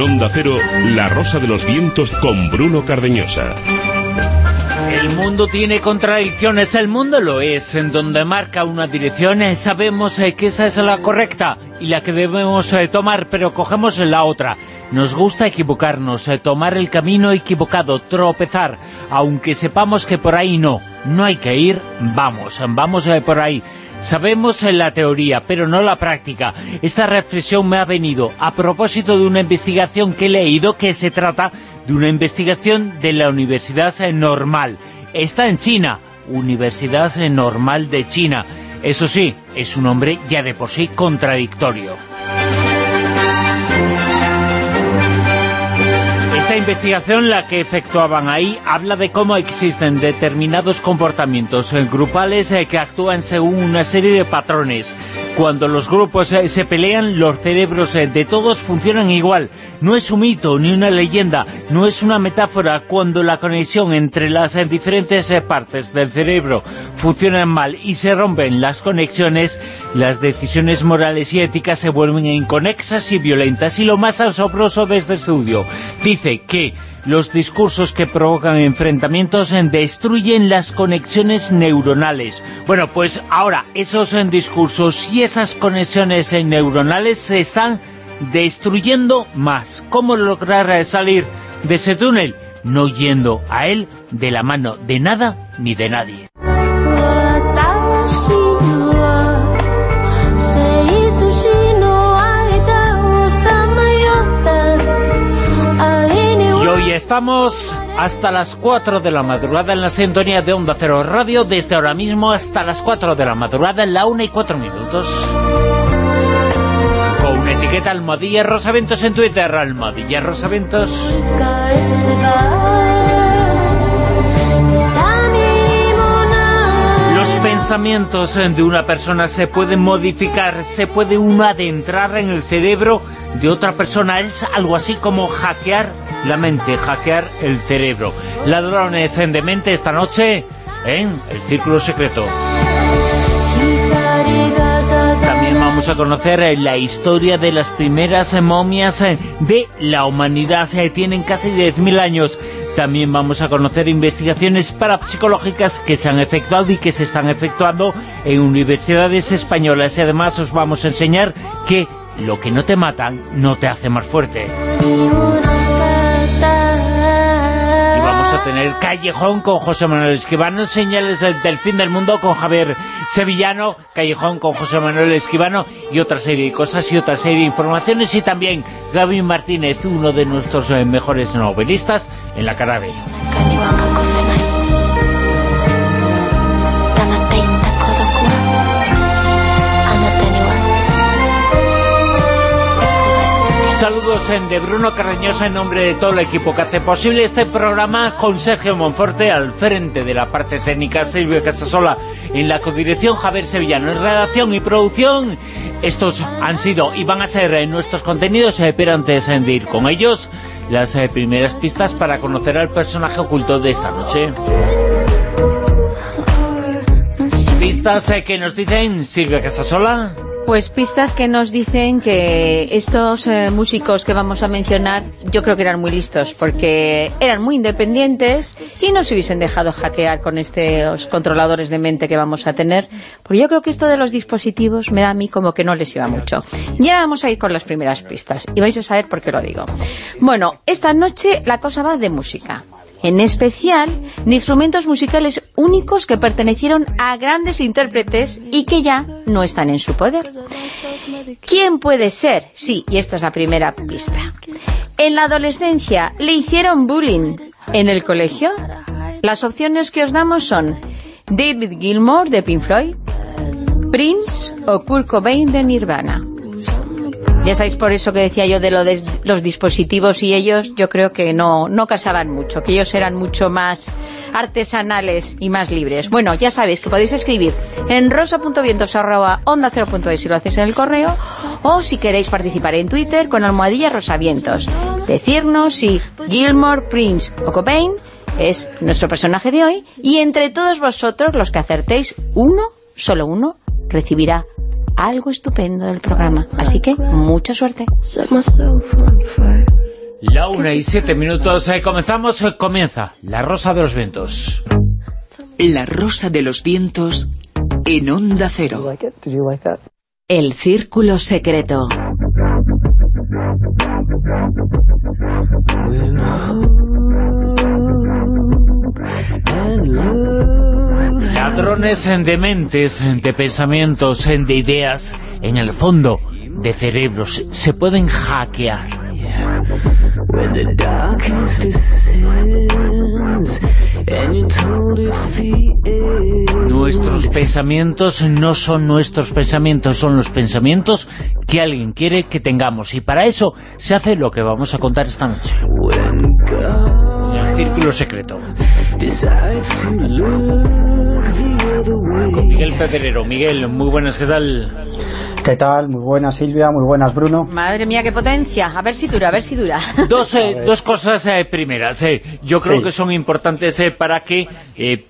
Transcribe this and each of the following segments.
Onda Cero, La Rosa de los Vientos con Bruno Cardeñosa. El mundo tiene contradicciones, el mundo lo es, en donde marca una dirección eh, sabemos eh, que esa es la correcta y la que debemos eh, tomar, pero cogemos la otra. Nos gusta equivocarnos, tomar el camino equivocado, tropezar, aunque sepamos que por ahí no, no hay que ir, vamos, vamos por ahí. Sabemos la teoría, pero no la práctica. Esta reflexión me ha venido a propósito de una investigación que he leído que se trata de una investigación de la Universidad Normal. Está en China, Universidad Normal de China. Eso sí, es un nombre ya de por sí contradictorio. Esta investigación, la que efectuaban ahí, habla de cómo existen determinados comportamientos grupales eh, que actúan según una serie de patrones. Cuando los grupos eh, se pelean, los cerebros eh, de todos funcionan igual. No es un mito ni una leyenda, no es una metáfora. Cuando la conexión entre las diferentes partes del cerebro funcionan mal y se rompen las conexiones, las decisiones morales y éticas se vuelven inconexas y violentas. Y lo más asombroso de este estudio, dice que los discursos que provocan enfrentamientos destruyen las conexiones neuronales. Bueno, pues ahora esos discursos y esas conexiones neuronales se están destruyendo más. ¿Cómo lograr salir de ese túnel? No yendo a él de la mano de nada ni de nadie. Estamos hasta las 4 de la madrugada en la sintonía de Onda Cero Radio, desde ahora mismo hasta las 4 de la madrugada, en la 1 y 4 minutos. Con etiqueta Almadilla Rosaventos en Twitter, Almadilla Rosaventos. Los pensamientos de una persona se pueden modificar, se puede uno adentrar en el cerebro de otra persona, es algo así como hackear la mente, hackear el cerebro. Ladrones en demente esta noche en El Círculo Secreto. También vamos a conocer eh, la historia de las primeras momias eh, de la humanidad. Eh, tienen casi 10.000 años. También vamos a conocer investigaciones parapsicológicas que se han efectuado y que se están efectuando en universidades españolas. Y además os vamos a enseñar que lo que no te matan no te hace más fuerte. Tener Callejón con José Manuel Esquivano, señales del, fin del mundo con Javier Sevillano, Callejón con José Manuel Esquivano y otra serie de cosas y otra serie de informaciones y también Gaby Martínez, uno de nuestros eh, mejores novelistas en la cara. Saludos en de Bruno Carreñosa en nombre de todo el equipo que hace posible este programa con Sergio Monforte al frente de la parte técnica, Silvio Casasola en la codirección, Javier Sevillano en redacción y producción. Estos han sido y van a ser eh, nuestros contenidos, eh, pero antes de ir con ellos, las eh, primeras pistas para conocer al personaje oculto de esta noche. Pistas que nos dicen Silvia Casasola. Pues pistas que nos dicen que estos eh, músicos que vamos a mencionar yo creo que eran muy listos porque eran muy independientes y no se hubiesen dejado hackear con estos controladores de mente que vamos a tener. Porque yo creo que esto de los dispositivos me da a mí como que no les iba mucho. Ya vamos a ir con las primeras pistas y vais a saber por qué lo digo. Bueno, esta noche la cosa va de música en especial de instrumentos musicales únicos que pertenecieron a grandes intérpretes y que ya no están en su poder. ¿Quién puede ser? Sí, y esta es la primera pista. En la adolescencia le hicieron bullying. ¿En el colegio? Las opciones que os damos son David Gilmour de Pink Floyd, Prince o Kurt Cobain de Nirvana. Ya sabéis por eso que decía yo de lo de los dispositivos y ellos, yo creo que no, no casaban mucho, que ellos eran mucho más artesanales y más libres. Bueno, ya sabéis que podéis escribir en rosa.vientos.onda0.es si lo hacéis en el correo, o si queréis participar en Twitter con almohadilla rosavientos. Decirnos si Gilmore, Prince o Cobain es nuestro personaje de hoy, y entre todos vosotros, los que acertéis uno, solo uno, recibirá algo estupendo del programa. Así que, mucha suerte. La una y siete minutos, eh, comenzamos, eh, comienza La Rosa de los Vientos. La Rosa de los Vientos en Onda Cero. El Círculo Secreto. Ladrones de mentes, de pensamientos, de ideas, en el fondo, de cerebros, se pueden hackear. Nuestros pensamientos no son nuestros pensamientos, son los pensamientos que alguien quiere que tengamos. Y para eso se hace lo que vamos a contar esta noche. El círculo secreto. Con Miguel Pedrero. Miguel, muy buenas, ¿qué tal? ¿Qué tal? Muy buenas Silvia, muy buenas Bruno. Madre mía, qué potencia. A ver si dura, a ver si dura. Dos, eh, dos cosas eh, primeras. Eh. Yo creo Sí. que son importantes eh, para que eh,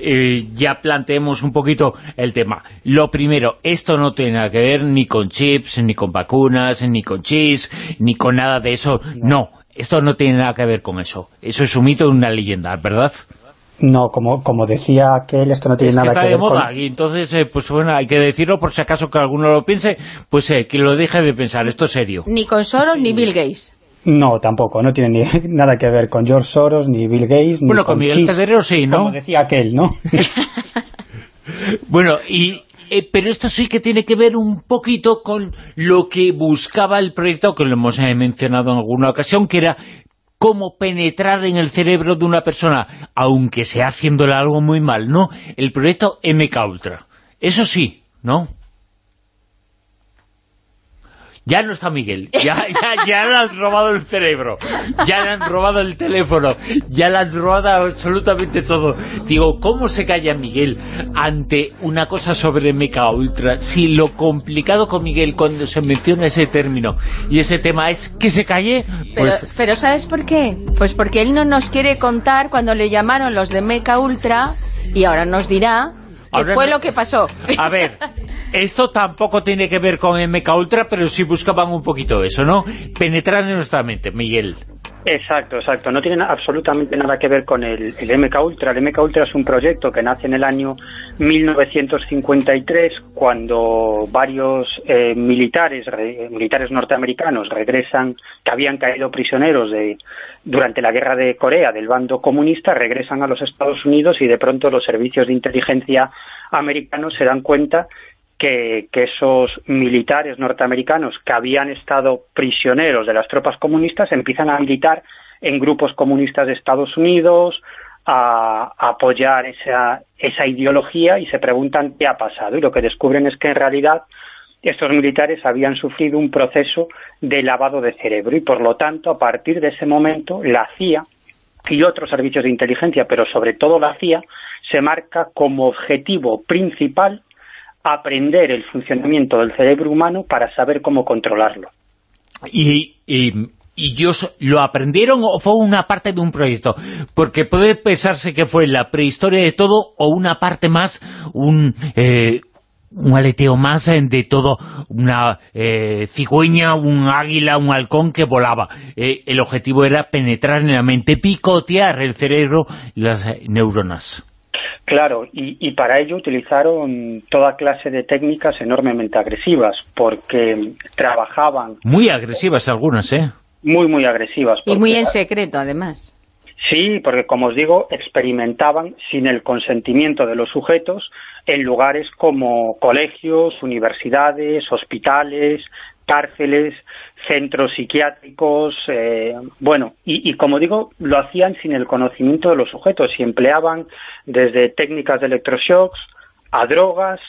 eh, ya planteemos un poquito el tema. Lo primero, esto no tiene nada que ver ni con chips, ni con vacunas, ni con chis, ni con nada de eso. No, esto no tiene nada que ver con eso. Eso es un mito, una leyenda, ¿verdad? No, como, como decía aquel, esto no tiene es que nada está que de ver moda con... y entonces, eh, pues bueno, hay que decirlo por si acaso que alguno lo piense, pues eh, que lo deje de pensar, esto es serio. Ni con Soros ni Bill Gates. No, tampoco, no tiene ni, nada que ver con George Soros, ni Bill Gates, ni Bueno, con con Miguel Chis, Pedrero sí, ¿no? Como decía aquel, ¿no? Bueno, y eh, pero esto sí que tiene que ver un poquito con lo que buscaba el proyecto, que lo hemos eh, mencionado en alguna ocasión, que era cómo penetrar en el cerebro de una persona, aunque sea haciéndole algo muy mal, ¿no? El proyecto MK Ultra. Eso sí, ¿no? Ya no está Miguel, ya, ya, ya le han robado el cerebro, ya le han robado el teléfono, ya le han robado absolutamente todo. Digo, ¿cómo se calla Miguel ante una cosa sobre Mecha Ultra? Si lo complicado con Miguel cuando se menciona ese término y ese tema es que se calle, Pero, pues pero ¿sabes por qué? Pues porque él no nos quiere contar cuando le llamaron los de Meca Ultra y ahora nos dirá Ahora fue no- lo que pasó. A ver, esto tampoco tiene que ver con MK Ultra, pero sí buscaban un poquito eso, ¿no? Penetrar en nuestra mente, Miguel. Exacto, exacto. No tiene absolutamente nada que ver con el, el MK Ultra. El MK Ultra es un proyecto que nace en el año 1953 cuando varios eh, militares re- militares norteamericanos regresan, que habían caído prisioneros de durante la guerra de Corea del bando comunista, regresan a los Estados Unidos y de pronto los servicios de inteligencia americanos se dan cuenta que, esos militares norteamericanos que habían estado prisioneros de las tropas comunistas empiezan a militar en grupos comunistas de Estados Unidos, a, a apoyar esa, esa ideología y se preguntan qué ha pasado. Y lo que descubren es que en realidad estos militares habían sufrido un proceso de lavado de cerebro y por lo tanto a partir de ese momento la CIA y otros servicios de inteligencia, pero sobre todo la CIA, se marca como objetivo principal aprender el funcionamiento del cerebro humano para saber cómo controlarlo. y, ellos lo aprendieron o fue una parte de un proyecto porque puede pensarse que fue la prehistoria de todo o una parte más un eh, un aleteo más eh, de todo una eh, cigüeña, un águila, un halcón que volaba. Eh, el objetivo era penetrar en la mente, picotear el cerebro y las neuronas. Claro, y, y para ello utilizaron toda clase de técnicas enormemente agresivas, porque trabajaban Muy agresivas algunas, ¿eh? muy, muy agresivas. Y muy en secreto, además. Sí, porque como os digo, experimentaban sin el consentimiento de los sujetos en lugares como colegios, universidades, hospitales, cárceles, centros psiquiátricos, eh, bueno, y, y como digo, lo hacían sin el conocimiento de los sujetos y empleaban desde técnicas de electroshocks a drogas,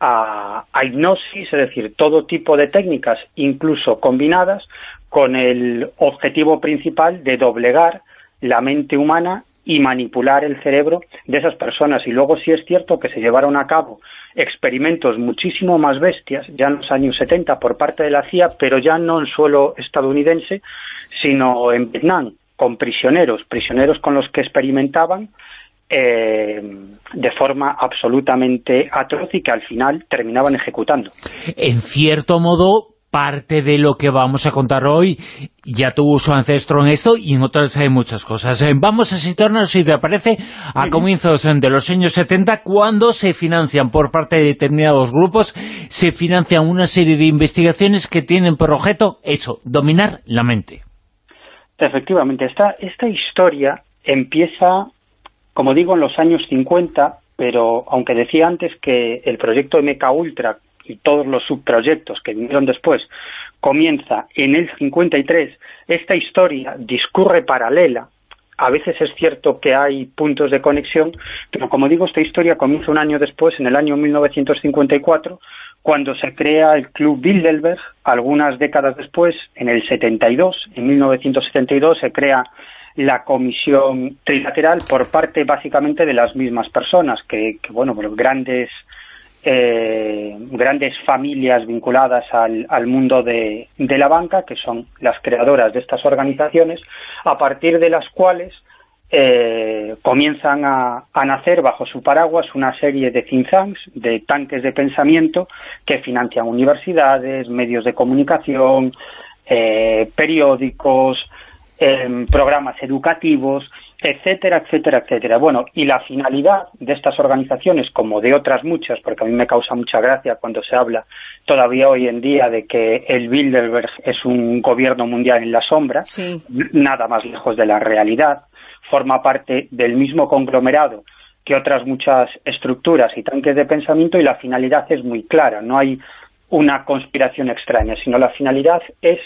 a, a hipnosis, es decir, todo tipo de técnicas, incluso combinadas, con el objetivo principal de doblegar la mente humana y manipular el cerebro de esas personas. Y luego sí es cierto que se llevaron a cabo experimentos muchísimo más bestias, ya en los años 70 por parte de la CIA, pero ya no en suelo estadounidense, sino en Vietnam, con prisioneros, prisioneros con los que experimentaban eh, de forma absolutamente atroz y que al final terminaban ejecutando. En cierto modo parte de lo que vamos a contar hoy ya tuvo su ancestro en esto y en otras hay muchas cosas. Eh, vamos a situarnos, si te parece, a comienzos de los años 70, cuando se financian por parte de determinados grupos, se financian una serie de investigaciones que tienen por objeto eso, dominar la mente. Efectivamente, esta, esta historia empieza, como digo, en los años 50, pero aunque decía antes que el proyecto MK Ultra y todos los subproyectos que vinieron después comienza en el 53, esta historia discurre paralela, a veces es cierto que hay puntos de conexión, pero como digo, esta historia comienza un año después, en el año 1954, cuando se crea el Club Bilderberg, algunas décadas después, en el 72, en 1972, se crea la comisión trilateral por parte básicamente de las mismas personas, que, que bueno, pues grandes eh, grandes familias vinculadas al, mundo de, la banca, que son las creadoras de estas organizaciones, a partir de las cuales eh, comienzan a, nacer bajo su paraguas una serie de think de tanques de pensamiento, que financian universidades, medios de comunicación, eh, periódicos, eh, programas educativos, etcétera, etcétera, etcétera. Bueno, y la finalidad de estas organizaciones, como de otras muchas, porque a mí me causa mucha gracia cuando se habla todavía hoy en día de que el Bilderberg es un gobierno mundial en la sombra, nada más lejos de la realidad, forma parte del mismo conglomerado que otras muchas estructuras y tanques de pensamiento y la finalidad es muy clara, no hay una conspiración extraña, sino la finalidad es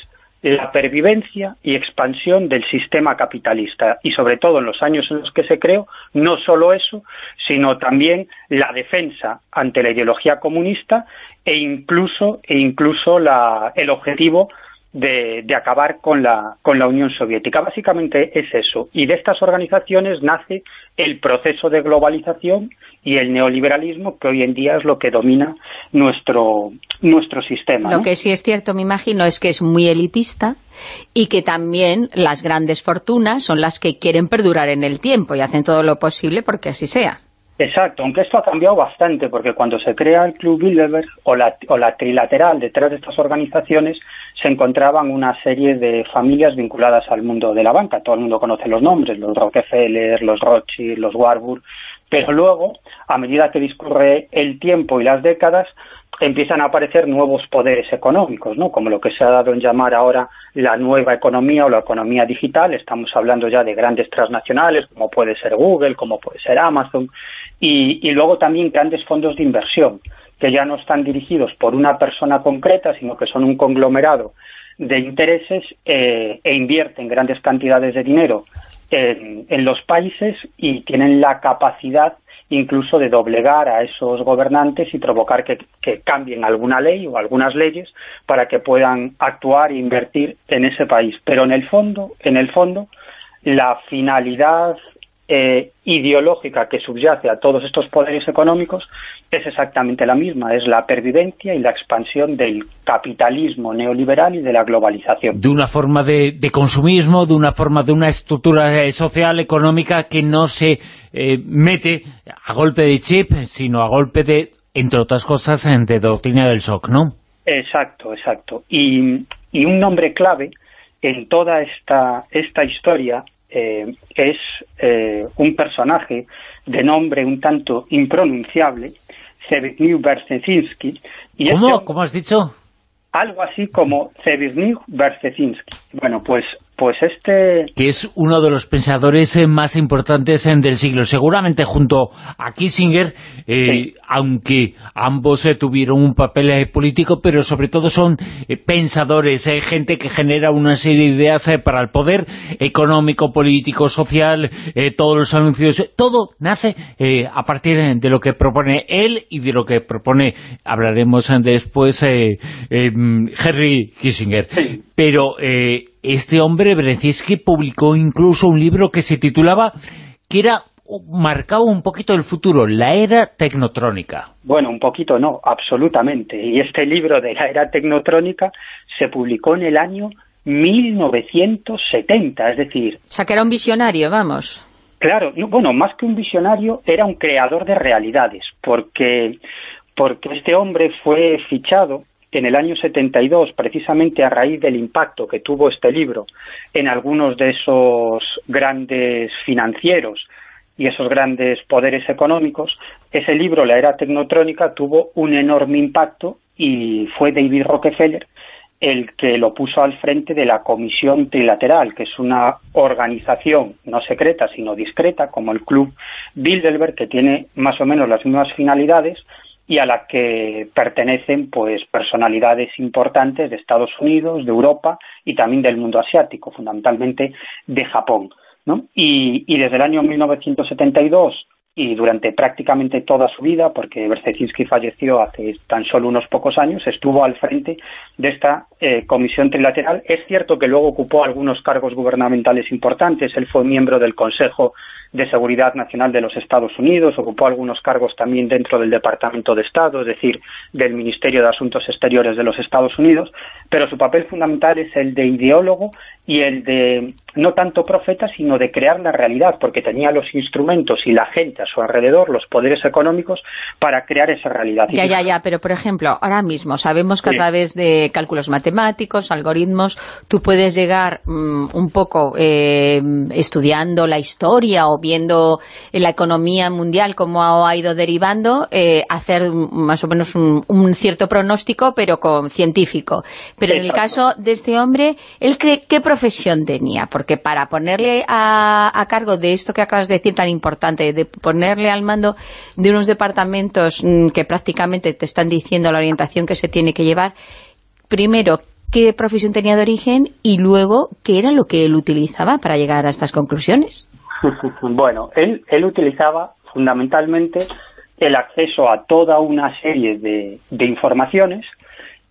la pervivencia y expansión del sistema capitalista. Y sobre todo en los años en los que se creó, no solo eso, sino también la defensa ante la ideología comunista e incluso, e incluso la, el objetivo de, de, acabar con la, con la Unión Soviética. Básicamente es eso. Y de estas organizaciones nace el proceso de globalización y el neoliberalismo, que hoy en día es lo que domina nuestro, nuestro sistema. Lo que sí es cierto, me imagino, es que es muy elitista y que también las grandes fortunas son las que quieren perdurar en el tiempo y hacen todo lo posible porque así sea. Exacto, aunque esto ha cambiado bastante, porque cuando se crea el Club Bilderberg o la, o la trilateral detrás de estas organizaciones, se encontraban una serie de familias vinculadas al mundo de la banca. Todo el mundo conoce los nombres, los Rockefeller, los Rothschild, los Warburg, pero luego, a medida que discurre el tiempo y las décadas, empiezan a aparecer nuevos poderes económicos, ¿no? como lo que se ha dado en llamar ahora la nueva economía o la economía digital. Estamos hablando ya de grandes transnacionales, como puede ser Google, como puede ser Amazon, y, y luego también grandes fondos de inversión, que ya no están dirigidos por una persona concreta, sino que son un conglomerado de intereses eh, e invierten grandes cantidades de dinero en, los países y tienen la capacidad incluso de doblegar a esos gobernantes y provocar que, que, cambien alguna ley o algunas leyes para que puedan actuar e invertir en ese país. Pero en el fondo, en el fondo, la finalidad eh, ideológica que subyace a todos estos poderes económicos es exactamente la misma, es la pervivencia y la expansión del capitalismo neoliberal y de la globalización. De una forma de, de consumismo, de una forma de una estructura eh, social, económica que no se eh, mete a golpe de chip, sino a golpe de, entre otras cosas, de doctrina del shock, ¿no? Exacto, exacto. Y, y un nombre clave en toda esta, esta historia eh, es eh, un personaje de nombre un tanto impronunciable, Zbigniew Berzezinski. Y ¿Cómo? Este, ¿Cómo has dicho? Algo así como Zbigniew Berzezinski. Bueno, pues pues este... Que es uno de los pensadores eh, más importantes eh, del siglo, seguramente junto a Kissinger, eh, sí. aunque ambos eh, tuvieron un papel eh, político, pero sobre todo son eh, pensadores, gente que genera una serie de ideas para el poder económico, político, social, todos los anuncios, todo nace a partir de lo que propone él y de lo que propone, hablaremos después, Henry Kissinger. Sí. Pero este hombre, Brzezinski, publicó incluso un libro que se titulaba, que era marcaba un poquito el futuro, la era tecnotrónica. Bueno, un poquito no, absolutamente. Y este libro de la era tecnotrónica se publicó en el año 1970, es decir... O sea, que era un visionario, vamos. Claro, bueno, más que un visionario, era un creador de realidades, porque, porque este hombre fue fichado en el año 72, precisamente a raíz del impacto que tuvo este libro en algunos de esos grandes financieros y esos grandes poderes económicos, ese libro, La Era Tecnotrónica, tuvo un enorme impacto y fue David Rockefeller el que lo puso al frente de la Comisión Trilateral, que es una organización no secreta, sino discreta, como el Club Bilderberg, que tiene más o menos las mismas finalidades y a la que pertenecen pues personalidades importantes de Estados Unidos, de Europa y también del mundo asiático, fundamentalmente de Japón. ¿no? Y, desde el año 1972 y durante prácticamente toda su vida, porque Berzecinski falleció hace tan solo unos pocos años, estuvo al frente de esta eh, comisión trilateral. Es cierto que luego ocupó algunos cargos gubernamentales importantes, él fue miembro del Consejo de Seguridad Nacional de los Estados Unidos, ocupó algunos cargos también dentro del Departamento de Estado, es decir, del Ministerio de Asuntos Exteriores de los Estados Unidos, pero su papel fundamental es el de ideólogo y el de no tanto profeta, sino de crear la realidad, porque tenía los instrumentos y la gente a su alrededor, los poderes económicos, para crear esa realidad. Ya, ya, ya, pero por ejemplo, ahora mismo sabemos que a través de cálculos matemáticos, algoritmos, tú puedes llegar mm, un poco eh, estudiando la historia o viendo la economía mundial cómo ha ido derivando, eh, hacer más o menos un, cierto pronóstico, pero con científico. Pero en el caso de este hombre, ¿él qué profesión tenía? Porque para ponerle a, cargo de esto que acabas de decir tan importante, de ponerle al mando de unos departamentos mm, que prácticamente te están diciendo la orientación que se tiene que llevar, primero, qué profesión tenía de origen y luego qué era lo que él utilizaba para llegar a estas conclusiones. bueno, él, utilizaba fundamentalmente el acceso a toda una serie de, informaciones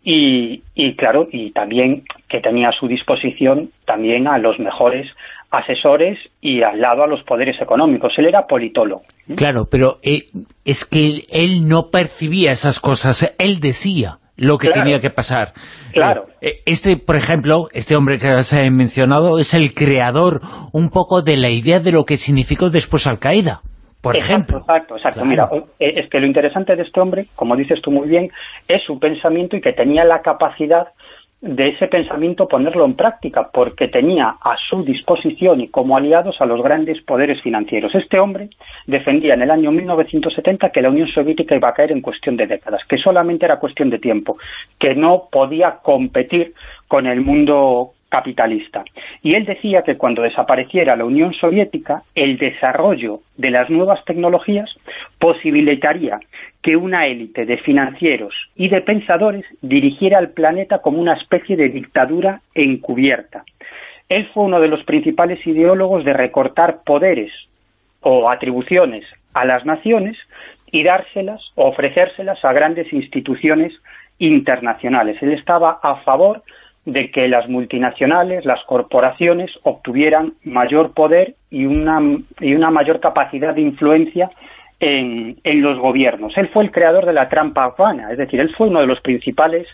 y, claro, y también que tenía a su disposición también a los mejores asesores y al lado a los poderes económicos. Él era politólogo. Claro, pero eh, es que él no percibía esas cosas, él decía lo que tenía que pasar. Claro. Eh, eh, este, por ejemplo, este hombre que has eh, mencionado es el creador un poco de la idea de lo que significó después Al-Qaeda, por ejemplo. Exacto, exacto. Mira, es que lo interesante de este hombre, como dices tú muy bien, es su pensamiento y que tenía la capacidad de ese pensamiento ponerlo en práctica, porque tenía a su disposición y como aliados a los grandes poderes financieros. Este hombre defendía en el año 1970 que la Unión Soviética iba a caer en cuestión de décadas, que solamente era cuestión de tiempo, que no podía competir con el mundo capitalista. Y él decía que cuando desapareciera la Unión Soviética, el desarrollo de las nuevas tecnologías posibilitaría que una élite de financieros y de pensadores dirigiera al planeta como una especie de dictadura encubierta. Él fue uno de los principales ideólogos de recortar poderes o atribuciones a las naciones y dárselas o ofrecérselas a grandes instituciones internacionales. Él estaba a favor de que las multinacionales, las corporaciones, obtuvieran mayor poder y una, y una mayor capacidad de influencia en, los gobiernos. Él fue el creador de la trampa afgana, es decir, él fue uno de los principales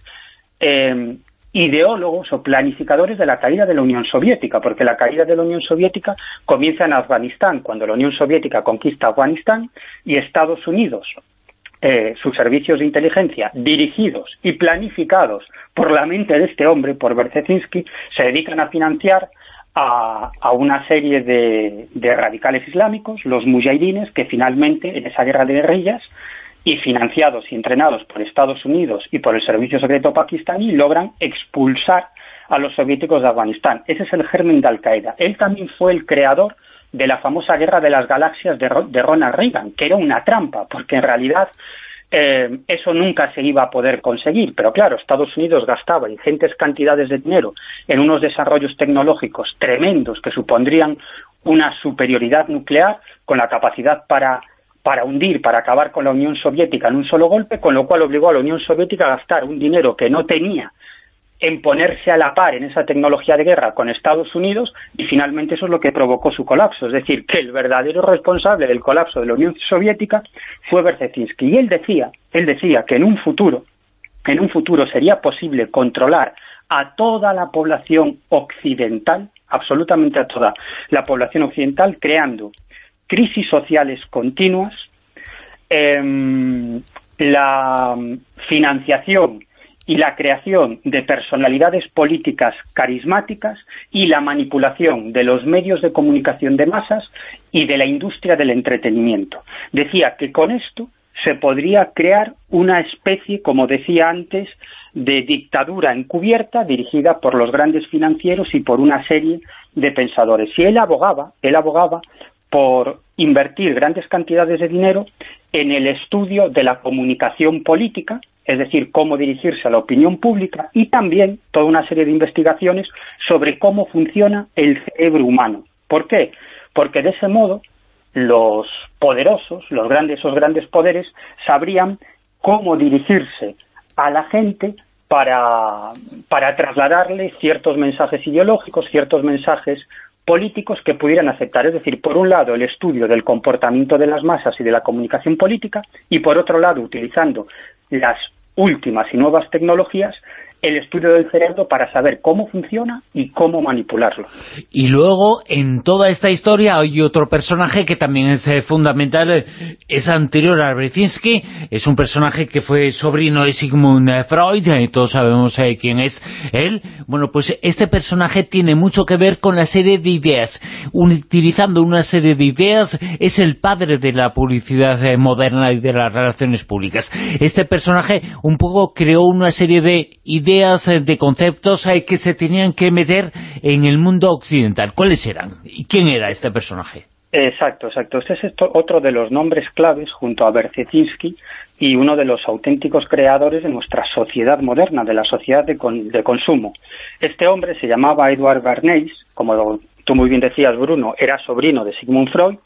eh, ideólogos o planificadores de la caída de la Unión Soviética, porque la caída de la Unión Soviética comienza en Afganistán, cuando la Unión Soviética conquista Afganistán y Estados Unidos, eh, sus servicios de inteligencia, dirigidos y planificados por la mente de este hombre, por Berzezinski, se dedican a financiar a, una serie de, radicales islámicos, los mujahidines, que finalmente en esa guerra de guerrillas y financiados y entrenados por Estados Unidos y por el servicio secreto pakistaní logran expulsar a los soviéticos de Afganistán. Ese es el germen de Al-Qaeda. Él también fue el creador de la famosa guerra de las galaxias de, Ronald Reagan, que era una trampa, porque en realidad eh, eso nunca se iba a poder conseguir. Pero claro, Estados Unidos gastaba ingentes cantidades de dinero en unos desarrollos tecnológicos tremendos que supondrían una superioridad nuclear con la capacidad para para hundir, para acabar con la Unión Soviética en un solo golpe, con lo cual obligó a la Unión Soviética a gastar un dinero que no tenía en ponerse a la par en esa tecnología de guerra con Estados Unidos y finalmente eso es lo que provocó su colapso. Es decir, que el verdadero responsable del colapso de la Unión Soviética fue Berzezinski. Y él decía, él decía que en un futuro, en un futuro sería posible controlar a toda la población occidental, absolutamente a toda la población occidental, creando crisis sociales continuas, em, la financiación y la creación de personalidades políticas carismáticas y la manipulación de los medios de comunicación de masas y de la industria del entretenimiento. Decía que con esto se podría crear una especie, como decía antes, de dictadura encubierta dirigida por los grandes financieros y por una serie de pensadores. Y él abogaba, él abogaba por invertir grandes cantidades de dinero en el estudio de la comunicación política, es decir, cómo dirigirse a la opinión pública, y también toda una serie de investigaciones sobre cómo funciona el cerebro humano. ¿Por qué? Porque de ese modo los poderosos, los grandes, esos grandes poderes, sabrían cómo dirigirse a la gente para, para trasladarle ciertos mensajes ideológicos, ciertos mensajes políticos que pudieran aceptar. Es decir, por un lado, el estudio del comportamiento de las masas y de la comunicación política, y por otro lado, utilizando las últimas y nuevas tecnologías, el estudio del cerebro para saber cómo funciona y cómo manipularlo. Y luego, en toda esta historia, hay otro personaje que también es eh, fundamental, eh, es anterior a Brzezinski, es un personaje que fue sobrino de Sigmund eh, Freud, todos sabemos quién es él. Bueno, pues este personaje tiene mucho que ver con la serie de ideas. Utilizando una serie de ideas, es el padre de la publicidad moderna y de las relaciones públicas. Este personaje un poco creó una serie de ideas ideas, eh, de conceptos eh, que se tenían que meter en el mundo occidental. ¿Cuáles eran? ¿Y quién era este personaje? Exacto, exacto. Este es otro de los nombres claves junto a Berzezinski y uno de los auténticos creadores de nuestra sociedad moderna, de la sociedad de, de consumo. Este hombre se llamaba Edward Bernays, como tú muy bien decías, Bruno, era sobrino de Sigmund Freud,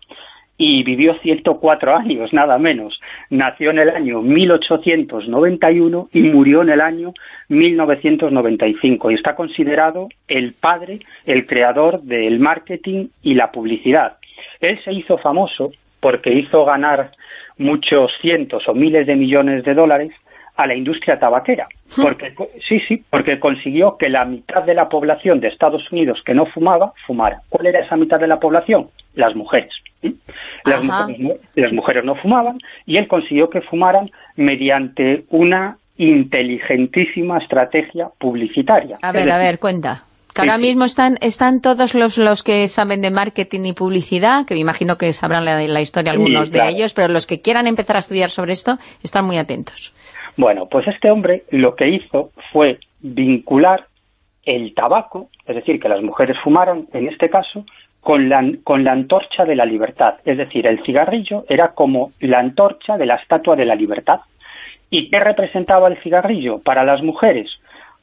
y vivió 104 años, nada menos. Nació en el año 1891 y murió en el año 1995 y está considerado el padre, el creador del marketing y la publicidad. Él se hizo famoso porque hizo ganar muchos cientos o miles de millones de dólares a la industria tabaquera. Porque, sí, sí, porque consiguió que la mitad de la población de Estados Unidos que no fumaba, fumara. ¿Cuál era esa mitad de la población? Las mujeres. Las mujeres, las mujeres no fumaban y él consiguió que fumaran mediante una inteligentísima estrategia publicitaria. A ver, a ver, cuenta. Que ahora mismo están, están todos los, los que saben de marketing y publicidad, que me imagino que sabrán la, la historia algunos de ellos, pero los que quieran empezar a estudiar sobre esto, están muy atentos. Bueno, pues este hombre lo que hizo fue vincular el tabaco, es decir, que las mujeres fumaron, en este caso, con la, con la antorcha de la libertad. Es decir, el cigarrillo era como la antorcha de la estatua de la libertad. ¿Y qué representaba el cigarrillo para las mujeres?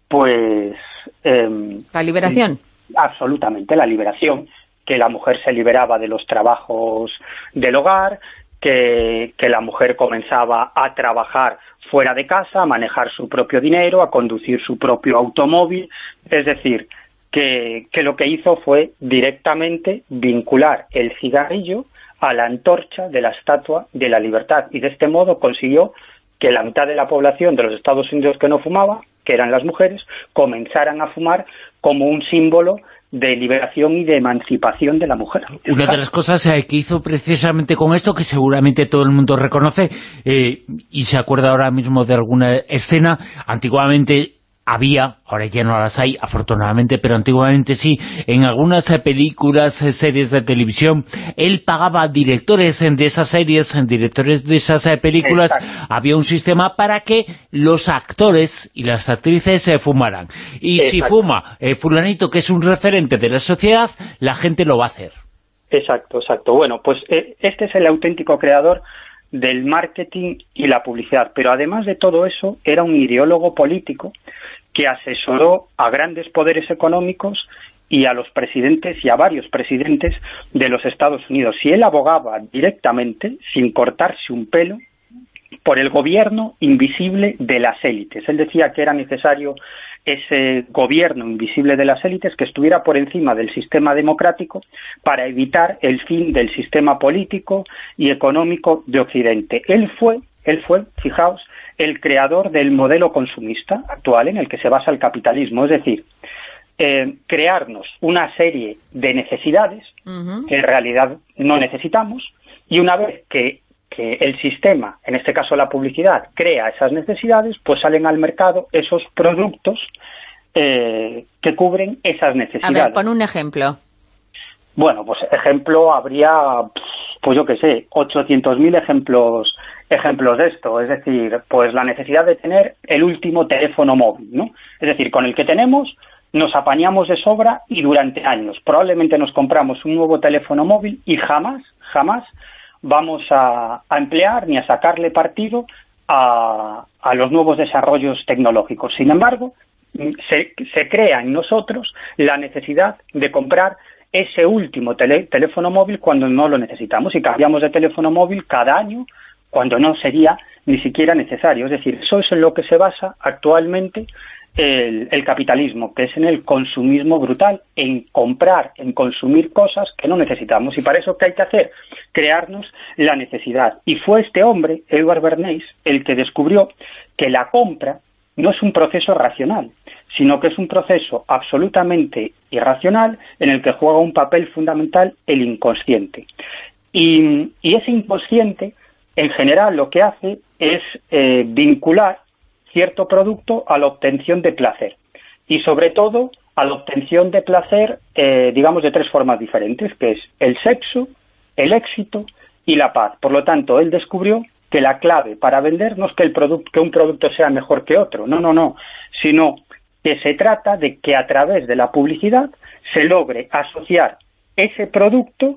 Pues... Em, la liberación. Absolutamente, la liberación, que la mujer se liberaba de los trabajos del hogar, que, que la mujer comenzaba a trabajar fuera de casa, a manejar su propio dinero, a conducir su propio automóvil, es decir, que, lo que hizo fue directamente vincular el cigarrillo a la antorcha de la Estatua de la Libertad y de este modo consiguió que la mitad de la población de los Estados Unidos que no fumaba, que eran las mujeres, comenzaran a fumar como un símbolo de liberación y de emancipación de la mujer. Una de las cosas eh, que hizo precisamente con esto, que seguramente todo el mundo reconoce, eh, y se acuerda ahora mismo de alguna escena, antiguamente había, ahora ya no las hay, afortunadamente, pero antiguamente sí, en algunas eh, películas, eh, series de televisión, él pagaba directores de esas series, directores de esas eh, películas, había un sistema para que los actores y las actrices se fumaran. Y si fuma fulanito, que es un referente de la sociedad, la gente lo va a hacer. Exacto, exacto. Bueno, pues este es el auténtico creador del marketing y la publicidad, pero además de todo eso, era un ideólogo político que asesoró a grandes poderes económicos y a los presidentes y a varios presidentes de los Estados Unidos. Y él abogaba directamente, sin cortarse un pelo, por el gobierno invisible de las élites. Él decía que era necesario ese gobierno invisible de las élites que estuviera por encima del sistema democrático para evitar el fin del sistema político y económico de Occidente. Él fue, él fue, fijaos, el creador del modelo consumista actual en el que se basa el capitalismo, es decir, eh, crearnos una serie de necesidades que en realidad no necesitamos y una vez que que el sistema, en este caso la publicidad, crea esas necesidades, pues salen al mercado esos productos eh, que cubren esas necesidades. A ver, pon un ejemplo. Bueno, pues ejemplo habría, pues yo qué sé, 800.000 ejemplos ejemplos de esto, es decir, pues la necesidad de tener el último teléfono móvil, ¿no? Es decir, con el que tenemos nos apañamos de sobra y durante años. Probablemente nos compramos un nuevo teléfono móvil y jamás, jamás vamos a, emplear ni a sacarle partido a, los nuevos desarrollos tecnológicos. Sin embargo, se, se crea en nosotros la necesidad de comprar ese último teléfono móvil cuando no lo necesitamos y cambiamos de teléfono móvil cada año cuando no sería ni siquiera necesario. Es decir, eso es en lo que se basa actualmente el, capitalismo, que es en el consumismo brutal, en comprar, en consumir cosas que no necesitamos. Y para eso, ¿qué hay que hacer? Crearnos la necesidad. Y fue este hombre, Edward Bernays, el que descubrió que la compra no es un proceso racional, sino que es un proceso absolutamente irracional en el que juega un papel fundamental el inconsciente. Y, ese inconsciente, en general, lo que hace es eh, vincular cierto producto a la obtención de placer. Y sobre todo a la obtención de placer, eh, digamos, de tres formas diferentes, que es el sexo, el éxito y la paz. Por lo tanto, él descubrió que la clave para vender no es que, el que un producto sea mejor que otro, no, no, no, sino que se trata de que a través de la publicidad se logre asociar ese producto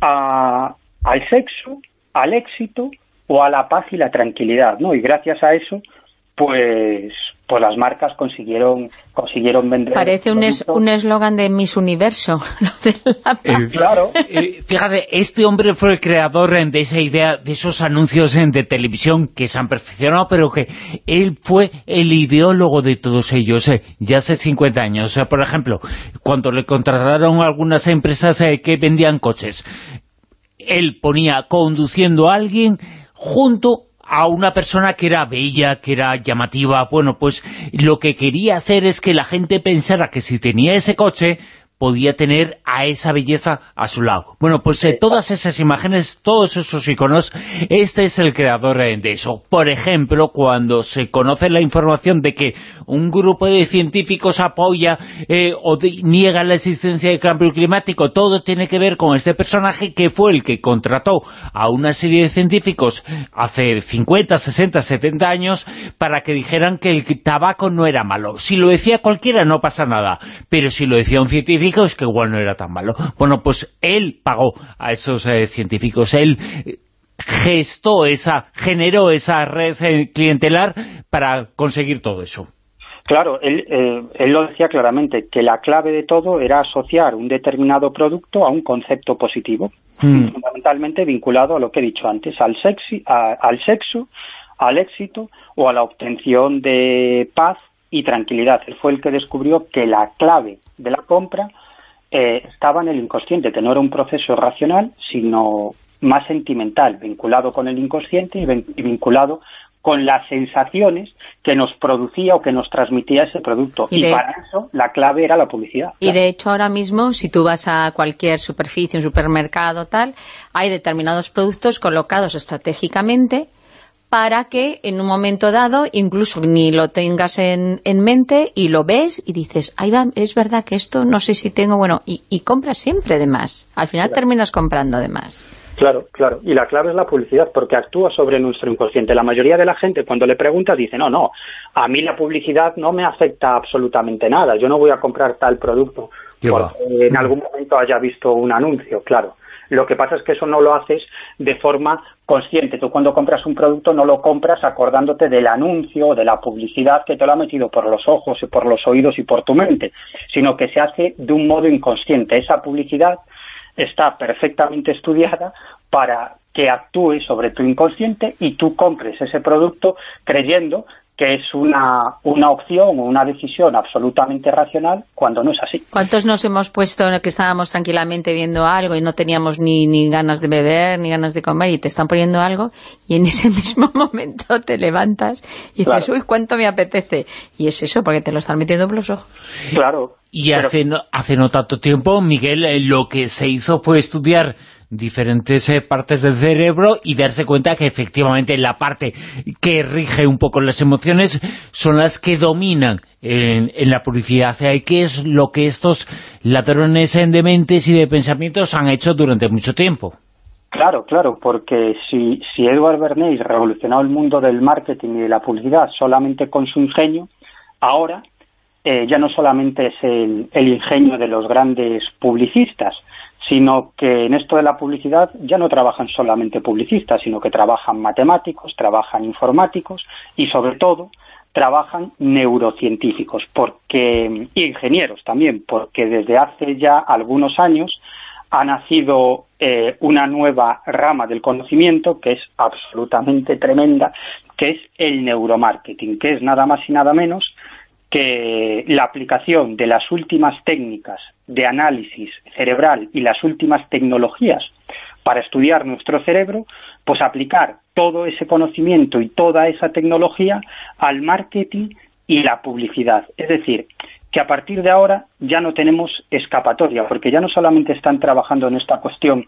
al sexo, al éxito o a la paz y la tranquilidad, ¿no? Y gracias a eso pues pues las marcas consiguieron consiguieron vender parece un eslogan de Miss Universo eh, claro. eh, fíjate este hombre fue el creador de esa idea de esos anuncios de televisión que se han perfeccionado pero que él fue el ideólogo de todos ellos eh, ya hace 50 años. O sea, por ejemplo cuando le contrataron algunas empresas que vendían coches él ponía conduciendo a alguien junto a una persona que era bella, que era llamativa, bueno, pues lo que quería hacer es que la gente pensara que si tenía ese coche, podía tener a esa belleza a su lado. Bueno, pues eh, todas esas imágenes, todos esos iconos, este es el creador de eso. Por ejemplo, cuando se conoce la información de que un grupo de científicos apoya eh, o niega la existencia del cambio climático, todo tiene que ver con este personaje que fue el que contrató a una serie de científicos hace 50, 60, 70 años para que dijeran que el tabaco no era malo. Si lo decía cualquiera no pasa nada, pero si lo decía un científico es que igual no era tan malo. Bueno, pues él pagó a esos eh, científicos, él eh, gestó esa, generó esa red eh, clientelar para conseguir todo eso. Claro, él, él lo decía claramente, que la clave de todo era asociar un determinado producto a un concepto positivo, hmm. fundamentalmente vinculado a lo que he dicho antes, al, sexy, al sexo, al éxito o a la obtención de paz y tranquilidad. Él fue el que descubrió que la clave de la compra eh, estaba en el inconsciente, que no era un proceso racional, sino más sentimental, vinculado con el inconsciente y, vinculado con las sensaciones que nos producía o que nos transmitía ese producto. Y, para eso la clave era la publicidad. Y de hecho ahora mismo, si tú vas a cualquier superficie, un supermercado, tal, hay determinados productos colocados estratégicamente para que en un momento dado, incluso ni lo tengas en, en mente y lo ves y dices, ahí va, es verdad que esto no sé si tengo, bueno, y, y compras siempre de más. Al final terminas comprando de más. Claro, claro. Y la clave es la publicidad, porque actúa sobre nuestro inconsciente. La mayoría de la gente, cuando le preguntas, dice, no, no, a mí la publicidad no me afecta absolutamente nada. Yo no voy a comprar tal producto porque en algún momento haya visto un anuncio, claro. Lo que pasa es que eso no lo haces de forma consciente. Tú cuando compras un producto no lo compras acordándote del anuncio de la publicidad que te lo ha metido por los ojos y por los oídos y por tu mente, sino que se hace de un modo inconsciente. Esa publicidad está perfectamente estudiada para que actúe sobre tu inconsciente y tú compres ese producto creyendo que es una, una opción o una decisión absolutamente racional cuando no es así. ¿Cuántos nos hemos puesto en el que estábamos tranquilamente viendo algo y no teníamos ni, ni ganas de beber, ni ganas de comer y te están poniendo algo y en ese mismo momento te levantas y dices, uy, cuánto me apetece? Y es eso, porque te lo están metiendo por los ojos. Claro. Y hace, no, hace no tanto tiempo, Miguel, eh, lo que se hizo fue estudiar diferentes eh, partes del cerebro y darse cuenta que efectivamente la parte que rige un poco las emociones son las que dominan en, la publicidad. ¿Y qué es lo que estos ladrones de mentes y de pensamientos han hecho durante mucho tiempo? Claro, claro, porque si, si Edward Bernays revolucionó el mundo del marketing y de la publicidad solamente con su ingenio, ahora eh, ya no solamente es el, el ingenio de los grandes publicistas, sino que en esto de la publicidad ya no trabajan solamente publicistas, sino que trabajan matemáticos, trabajan informáticos y sobre todo trabajan neurocientíficos porque y ingenieros también, porque desde hace ya algunos años ha nacido eh, una nueva rama del conocimiento que es absolutamente tremenda, que es el neuromarketing, que es nada más y nada menos que la aplicación de las últimas técnicas de análisis cerebral y las últimas tecnologías para estudiar nuestro cerebro, pues aplicar todo ese conocimiento y toda esa tecnología al marketing y la publicidad. Es decir, que a partir de ahora ya no tenemos escapatoria, porque ya no solamente están trabajando en esta cuestión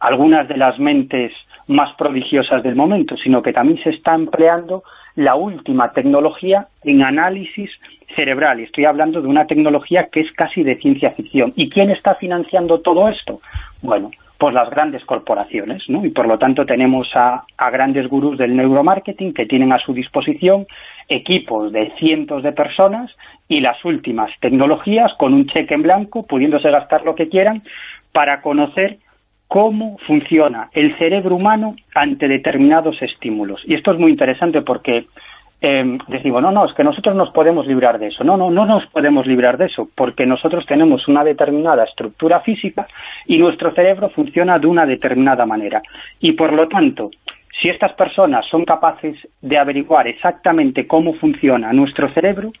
algunas de las mentes más prodigiosas del momento, sino que también se está empleando la última tecnología en análisis cerebral. Estoy hablando de una tecnología que es casi de ciencia ficción. ¿Y quién está financiando todo esto? Bueno, pues las grandes corporaciones, ¿no? Y por lo tanto tenemos a, a grandes gurús del neuromarketing que tienen a su disposición equipos de cientos de personas y las últimas tecnologías con un cheque en blanco, pudiéndose gastar lo que quieran, para conocer cómo funciona el cerebro humano ante determinados estímulos. Y esto es muy interesante porque eh, decimos, no, no, es que nosotros nos podemos librar de eso. No, no, no nos podemos librar de eso, porque nosotros tenemos una determinada estructura física y nuestro cerebro funciona de una determinada manera. Y por lo tanto, si estas personas son capaces de averiguar exactamente cómo funciona nuestro cerebro,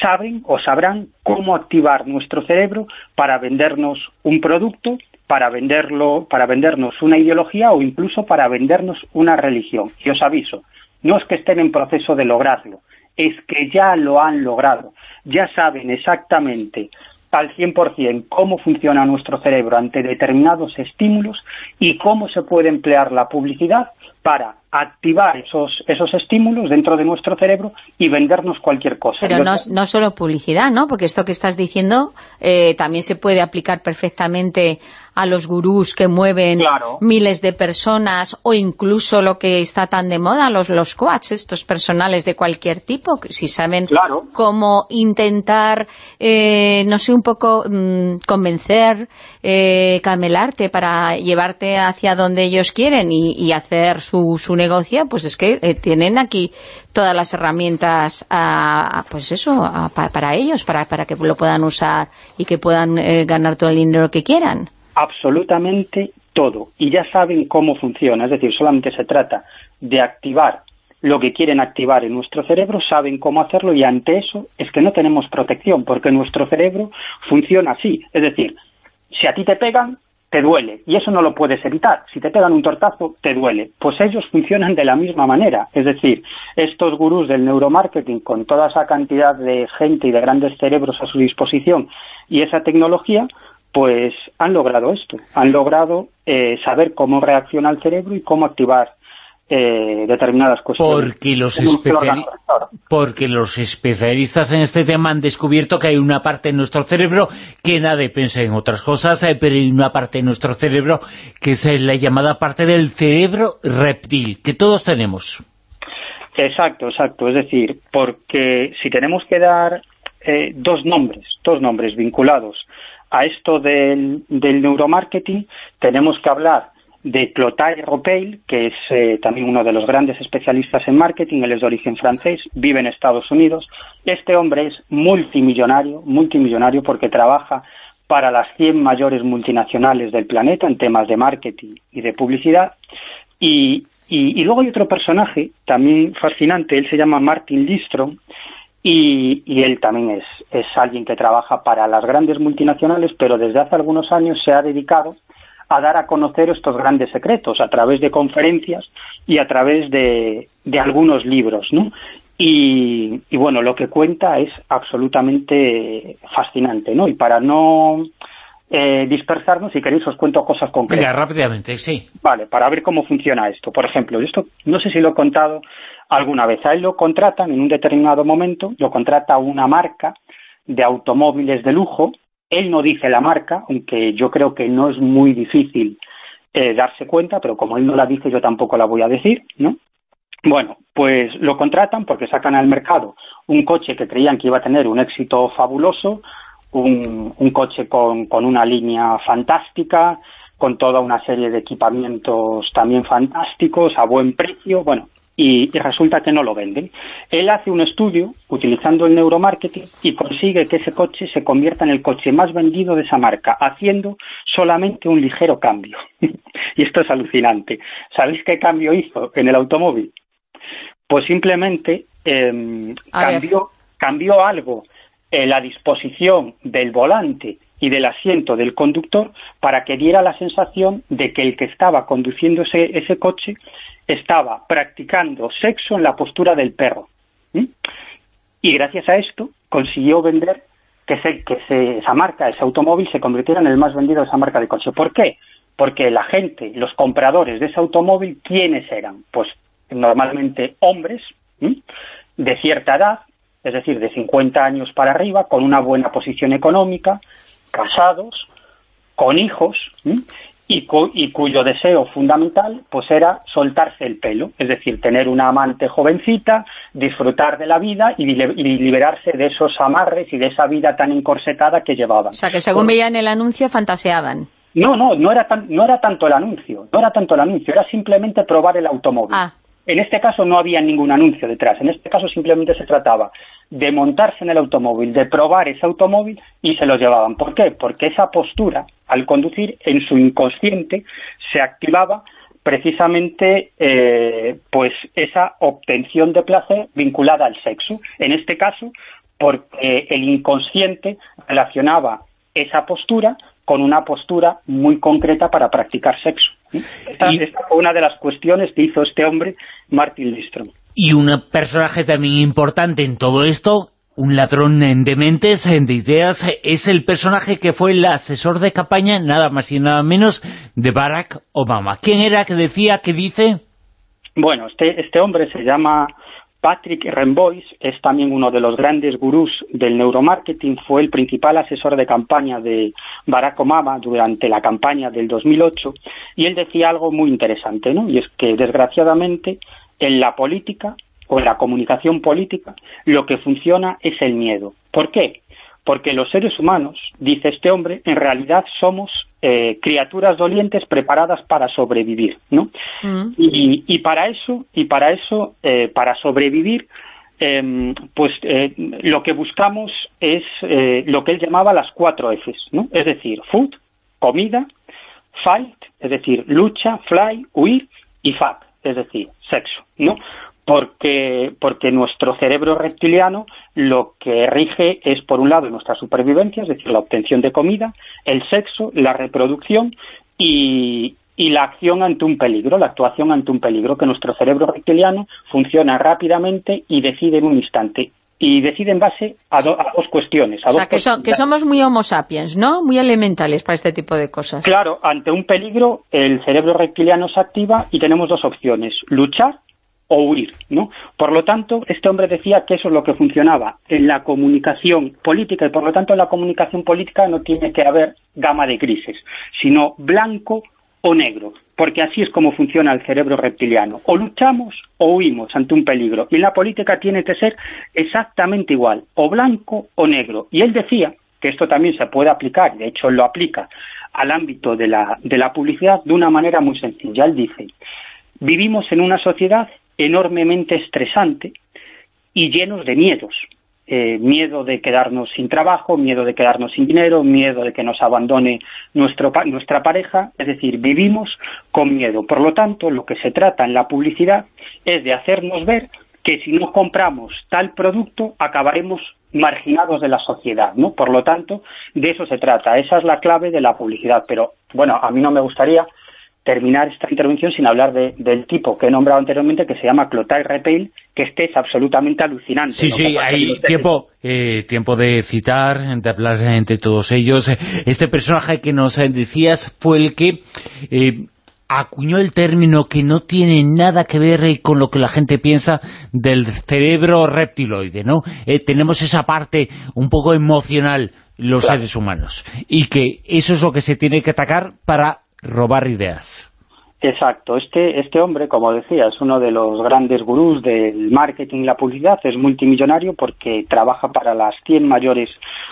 saben o sabrán cómo activar nuestro cerebro para vendernos un producto, para venderlo, para vendernos una ideología o incluso para vendernos una religión. Y os aviso, no es que estén en proceso de lograrlo, es que ya lo han logrado, ya saben exactamente al 100% cómo funciona nuestro cerebro ante determinados estímulos y cómo se puede emplear la publicidad para activar esos, esos estímulos dentro de nuestro cerebro y vendernos cualquier cosa. Pero no, no solo publicidad, ¿no? Porque esto que estás diciendo eh, también se puede aplicar perfectamente a los gurús que mueven miles de personas o incluso lo que está tan de moda, los, los coaches, estos personales de cualquier tipo, si saben cómo intentar, eh, no sé, un poco mm, convencer, eh, camelarte para llevarte hacia donde ellos quieren y, y hacer su, su negocio, pues es que eh, tienen aquí todas las herramientas pues eso, para ellos, para, para que lo puedan usar y que puedan eh, ganar todo el dinero que quieran. Absolutamente todo. Y ya saben cómo funciona. Es decir, solamente se trata de activar lo que quieren activar en nuestro cerebro, saben cómo hacerlo y ante eso es que no tenemos protección porque nuestro cerebro funciona así. Es decir, si a ti te pegan, te duele, y eso no lo puedes evitar. Si te pegan un tortazo, te duele. Pues ellos funcionan de la misma manera. Es decir, estos gurús del neuromarketing, con toda esa cantidad de gente y de grandes cerebros a su disposición y esa tecnología, pues han logrado esto. Han logrado eh, saber cómo reacciona el cerebro y cómo activar eh, determinadas cuestiones. Porque los, porque los especialistas en este tema han descubierto que hay una parte en nuestro cerebro que nadie piensa en otras cosas, eh, pero hay una parte en nuestro cerebro que es eh, la llamada parte del cerebro reptil, que todos tenemos. Exacto, exacto. Es decir, porque si tenemos que dar dos nombres, dos nombres vinculados a esto del, del neuromarketing, tenemos que hablar de Clotaire Ropeil, que es eh, también uno de los grandes especialistas en marketing, él es de origen francés, vive en Estados Unidos. Este hombre es multimillonario, multimillonario porque trabaja para las 100 mayores multinacionales del planeta en temas de marketing y de publicidad. Y, y, luego hay otro personaje también fascinante, él se llama Martin Listrom, y, y, él también es, es alguien que trabaja para las grandes multinacionales, pero desde hace algunos años se ha dedicado a dar a conocer estos grandes secretos a través de conferencias y a través de, de algunos libros, ¿no? Y, bueno, lo que cuenta es absolutamente fascinante, ¿no? Y para no eh, dispersarnos, si queréis os cuento cosas concretas. Ya, rápidamente, sí. Vale, para ver cómo funciona esto. Por ejemplo, esto no sé si lo he contado alguna vez. A él lo contratan en un determinado momento, lo contrata una marca de automóviles de lujo. Él no dice la marca, aunque yo creo que no es muy difícil eh, darse cuenta, pero como él no la dice, yo tampoco la voy a decir, ¿no? Bueno, pues lo contratan porque sacan al mercado un coche que creían que iba a tener un éxito fabuloso, un, un coche con, con una línea fantástica, con toda una serie de equipamientos también fantásticos, a buen precio, bueno, y, resulta que no lo venden. Él hace un estudio utilizando el neuromarketing y consigue que ese coche se convierta en el coche más vendido de esa marca, haciendo solamente un ligero cambio. y esto es alucinante. ¿Sabéis qué cambio hizo en el automóvil? Pues simplemente eh, cambió, cambió algo en la disposición del volante y del asiento del conductor para que diera la sensación de que el que estaba conduciendo ese, ese coche estaba practicando sexo en la postura del perro. Y gracias a esto consiguió vender que, se, que se, esa marca, ese automóvil, se convirtiera en el más vendido de esa marca de coche. ¿Por qué? Porque la gente, los compradores de ese automóvil, ¿quiénes eran? Pues normalmente hombres de cierta edad, es decir, de 50 años para arriba, con una buena posición económica, casados, con hijos, y, cuyo deseo fundamental pues era soltarse el pelo, es decir, tener una amante jovencita, disfrutar de la vida y, liberarse de esos amarres y de esa vida tan encorsetada que llevaban. O sea, que según veían el anuncio fantaseaban. No, no, no era, no era tanto el anuncio, no era tanto el anuncio, era simplemente probar el automóvil. Ah. En este caso no había ningún anuncio detrás, en este caso simplemente se trataba de montarse en el automóvil, de probar ese automóvil y se lo llevaban. ¿Por qué? Porque esa postura, al conducir, en su inconsciente se activaba precisamente eh, pues esa obtención de placer vinculada al sexo. En este caso, porque el inconsciente relacionaba esa postura con una postura muy concreta para practicar sexo. Esta, fue una de las cuestiones que hizo este hombre, Martin Listrom. Y un personaje también importante en todo esto, un ladrón de mentes, de ideas, es el personaje que fue el asesor de campaña, nada más y nada menos, de Barack Obama. ¿Quién era que decía, que dice? Bueno, este, este hombre se llama Patrick Rembois es también uno de los grandes gurús del neuromarketing, fue el principal asesor de campaña de Barack Obama durante la campaña del 2008 y él decía algo muy interesante, ¿no? Y es que desgraciadamente en la política o en la comunicación política lo que funciona es el miedo. ¿Por qué? Porque los seres humanos, dice este hombre, en realidad somos eh, criaturas dolientes preparadas para sobrevivir, ¿no? Mm. Y, para eso, y para eso, eh, para sobrevivir, em, pues eh, lo que buscamos es lo que él llamaba las cuatro Fs, ¿no? Es decir, food, comida, fight, es decir, lucha, fly, huir, y fuck, es decir, sexo, ¿no? Porque, porque nuestro cerebro reptiliano lo que rige es, por un lado, nuestra supervivencia, es decir, la obtención de comida, el sexo, la reproducción y, y la acción ante un peligro, la actuación ante un peligro, que nuestro cerebro reptiliano funciona rápidamente y decide en un instante y decide en base a, dos cuestiones. o sea, que, que, somos muy homo sapiens, ¿no? Muy elementales para este tipo de cosas. Claro, ante un peligro el cerebro reptiliano se activa y tenemos dos opciones, luchar o huir, ¿no? Por lo tanto, este hombre decía que eso es lo que funcionaba en la comunicación política y por lo tanto en la comunicación política no tiene que haber gama de grises, sino blanco o negro, porque así es como funciona el cerebro reptiliano. O luchamos o huimos ante un peligro. Y la política tiene que ser exactamente igual, o blanco o negro. Y él decía que esto también se puede aplicar, de hecho lo aplica al ámbito de la, de la publicidad de una manera muy sencilla. Él dice, vivimos en una sociedad enormemente estresante y llenos de miedos. Eh, miedo de quedarnos sin trabajo, miedo de quedarnos sin dinero, miedo de que nos abandone nuestro, nuestra pareja, es decir, vivimos con miedo. Por lo tanto, lo que se trata en la publicidad es de hacernos ver que si no compramos tal producto acabaremos marginados de la sociedad, ¿no? Por lo tanto, de eso se trata, esa es la clave de la publicidad, pero bueno, a mí no me gustaría terminar esta intervención sin hablar del tipo que he nombrado anteriormente, que se llama Clotaire Repel, que este es absolutamente alucinante. Sí, sí, hay tiempo, eh, tiempo de citar, de hablar entre todos ellos. Este personaje que nos decías fue el que eh, acuñó el término que no tiene nada que ver eh, con lo que la gente piensa del cerebro reptiloide, ¿no? tenemos esa parte un poco emocional los seres humanos y que eso es lo que se tiene que atacar para robar ideas. Exacto. Este, este hombre, como decía, es uno de los grandes gurús del marketing y la publicidad. Es multimillonario porque trabaja para las 100 mayores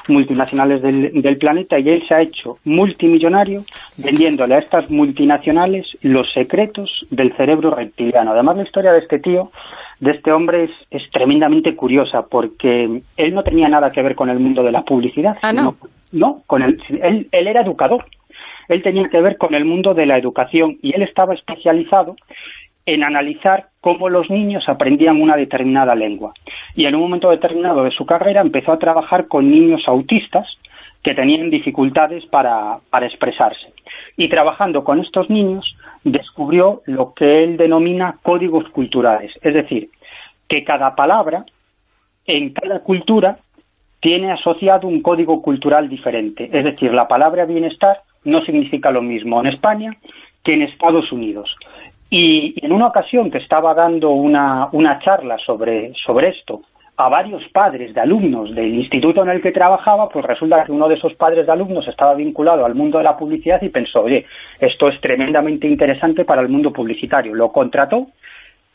multinacionales del, del, planeta y él se ha hecho multimillonario vendiéndole a estas multinacionales los secretos del cerebro reptiliano. Además, la historia de este tío, de este hombre, es, es tremendamente curiosa porque él no tenía nada que ver con el mundo de la publicidad. Ah, no. no, con el, él, él era educador él tenía que ver con el mundo de la educación y él estaba especializado en analizar cómo los niños aprendían una determinada lengua. Y en un momento determinado de su carrera empezó a trabajar con niños autistas que tenían dificultades para, para expresarse. Y trabajando con estos niños descubrió lo que él denomina códigos culturales, es decir, que cada palabra en cada cultura tiene asociado un código cultural diferente. Es decir, la palabra bienestar no significa lo mismo en España que en Estados Unidos. Y en una ocasión que estaba dando una, una charla sobre, sobre esto a varios padres de alumnos del instituto en el que trabajaba, pues resulta que uno de esos padres de alumnos estaba vinculado al mundo de la publicidad y pensó, oye, esto es tremendamente interesante para el mundo publicitario. Lo contrató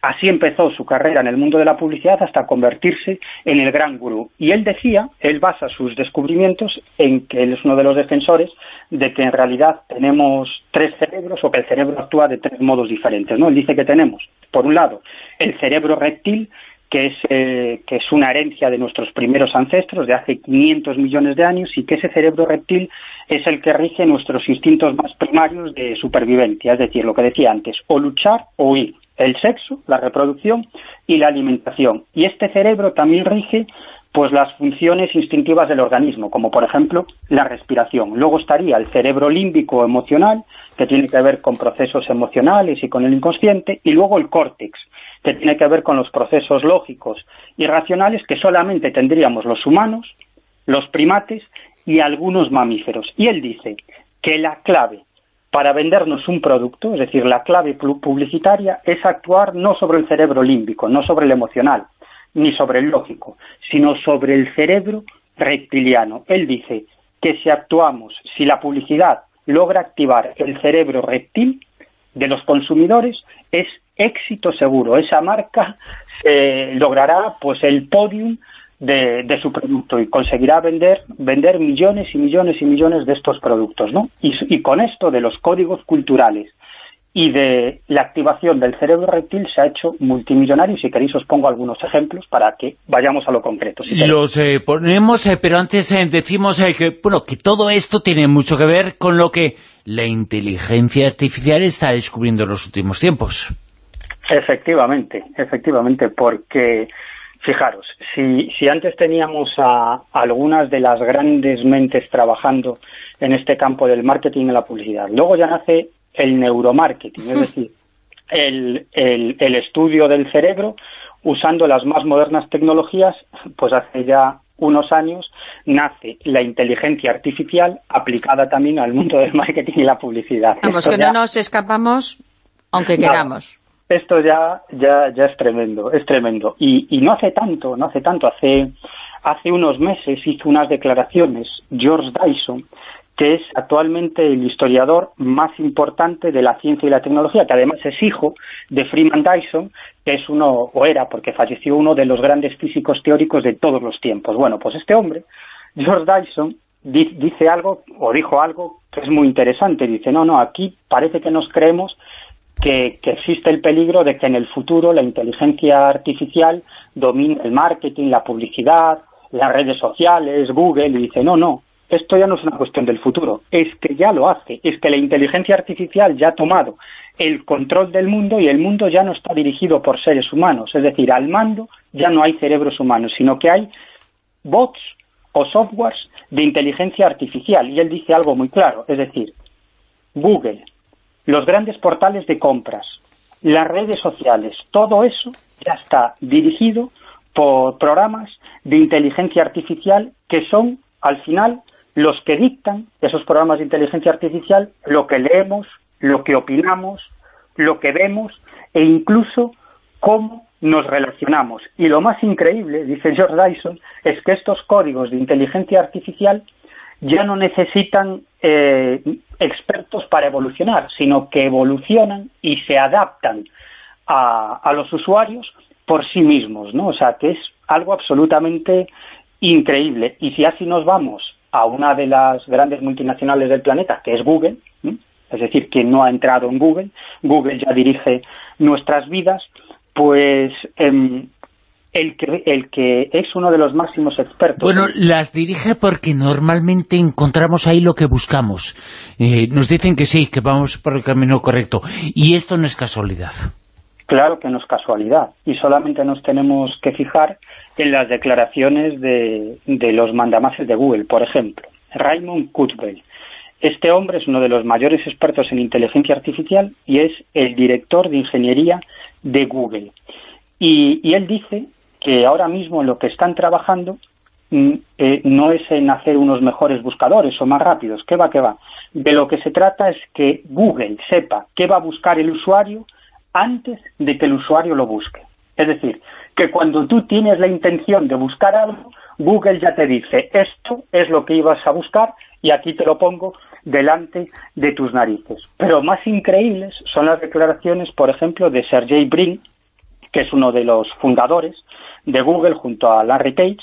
Así empezó su carrera en el mundo de la publicidad hasta convertirse en el gran gurú. Y él decía, él basa sus descubrimientos en que él es uno de los defensores de que en realidad tenemos tres cerebros o que el cerebro actúa de tres modos diferentes. ¿no? Él dice que tenemos, por un lado, el cerebro reptil, que es, eh, que es una herencia de nuestros primeros ancestros de hace 500 millones de años y que ese cerebro reptil es el que rige nuestros instintos más primarios de supervivencia, es decir, lo que decía antes, o luchar o huir el sexo, la reproducción y la alimentación. Y este cerebro también rige pues las funciones instintivas del organismo, como por ejemplo la respiración. Luego estaría el cerebro límbico emocional, que tiene que ver con procesos emocionales y con el inconsciente, y luego el córtex, que tiene que ver con los procesos lógicos y racionales que solamente tendríamos los humanos, los primates y algunos mamíferos. Y él dice que la clave para vendernos un producto, es decir, la clave publicitaria es actuar no sobre el cerebro límbico, no sobre el emocional, ni sobre el lógico, sino sobre el cerebro reptiliano. Él dice que si actuamos, si la publicidad logra activar el cerebro reptil de los consumidores, es éxito seguro. Esa marca logrará pues el podium de, su producto y conseguirá vender, vender millones y millones y millones de estos productos, ¿no? Y, con esto de los códigos culturales y de la activación del cerebro reptil se ha hecho multimillonario. Si queréis os pongo algunos ejemplos para que vayamos a lo concreto. Los eh, ponemos, eh, pero antes eh, decimos que, bueno, que todo esto tiene mucho que ver con lo que la inteligencia artificial está descubriendo en los últimos tiempos. Efectivamente, efectivamente, porque Fijaros, si, si antes teníamos a, algunas de las grandes mentes trabajando en este campo del marketing y la publicidad, luego ya nace el neuromarketing, es decir, el, el, estudio del cerebro usando las más modernas tecnologías, pues hace ya unos años nace la inteligencia artificial aplicada también al mundo del marketing y la publicidad. Vamos, que no nos escapamos aunque queramos esto ya, ya, ya es tremendo, es tremendo. Y, y no hace tanto, no hace tanto, hace, hace unos meses hizo unas declaraciones George Dyson, que es actualmente el historiador más importante de la ciencia y la tecnología, que además es hijo de Freeman Dyson, que es uno, o era, porque falleció uno de los grandes físicos teóricos de todos los tiempos. Bueno, pues este hombre, George Dyson, dice algo, o dijo algo, que es muy interesante. Dice, no, no, aquí parece que nos creemos que, existe el peligro de que en el futuro la inteligencia artificial domine el marketing, la publicidad, las redes sociales, Google, y dice, no, no, esto ya no es una cuestión del futuro, es que ya lo hace, es que la inteligencia artificial ya ha tomado el control del mundo y el mundo ya no está dirigido por seres humanos, es decir, al mando ya no hay cerebros humanos, sino que hay bots o softwares de inteligencia artificial. Y él dice algo muy claro, es decir, Google, los grandes portales de compras, las redes sociales, todo eso ya está dirigido por programas de inteligencia artificial que son, al final, los que dictan esos programas de inteligencia artificial lo que leemos, lo que opinamos, lo que vemos e incluso cómo nos relacionamos. Y lo más increíble, dice George Dyson, es que estos códigos de inteligencia artificial ya no necesitan eh, expertos para evolucionar, sino que evolucionan y se adaptan a, a, los usuarios por sí mismos, ¿no? O sea, que es algo absolutamente increíble. Y si así nos vamos a una de las grandes multinacionales del planeta, que es Google, es decir, quien no ha entrado en Google, Google ya dirige nuestras vidas, pues eh, el que, el que es uno de los máximos expertos. Bueno, las dirige porque normalmente encontramos ahí lo que buscamos. Eh, nos dicen que sí, que vamos por el camino correcto. Y esto no es casualidad. Claro que no es casualidad. Y solamente nos tenemos que fijar en las declaraciones de, de los mandamases de Google. Por ejemplo, Raymond Kurzweil. Este hombre es uno de los mayores expertos en inteligencia artificial y es el director de ingeniería de Google. Y, y él dice que ahora mismo lo que están trabajando mm, eh, no es en hacer unos mejores buscadores o más rápidos, ¿qué va, qué va? De lo que se trata es que Google sepa qué va a buscar el usuario antes de que el usuario lo busque. Es decir, que cuando tú tienes la intención de buscar algo, Google ya te dice, esto es lo que ibas a buscar y aquí te lo pongo delante de tus narices. Pero más increíbles son las declaraciones, por ejemplo, de Sergey Brin, que es uno de los fundadores de Google junto a Larry Page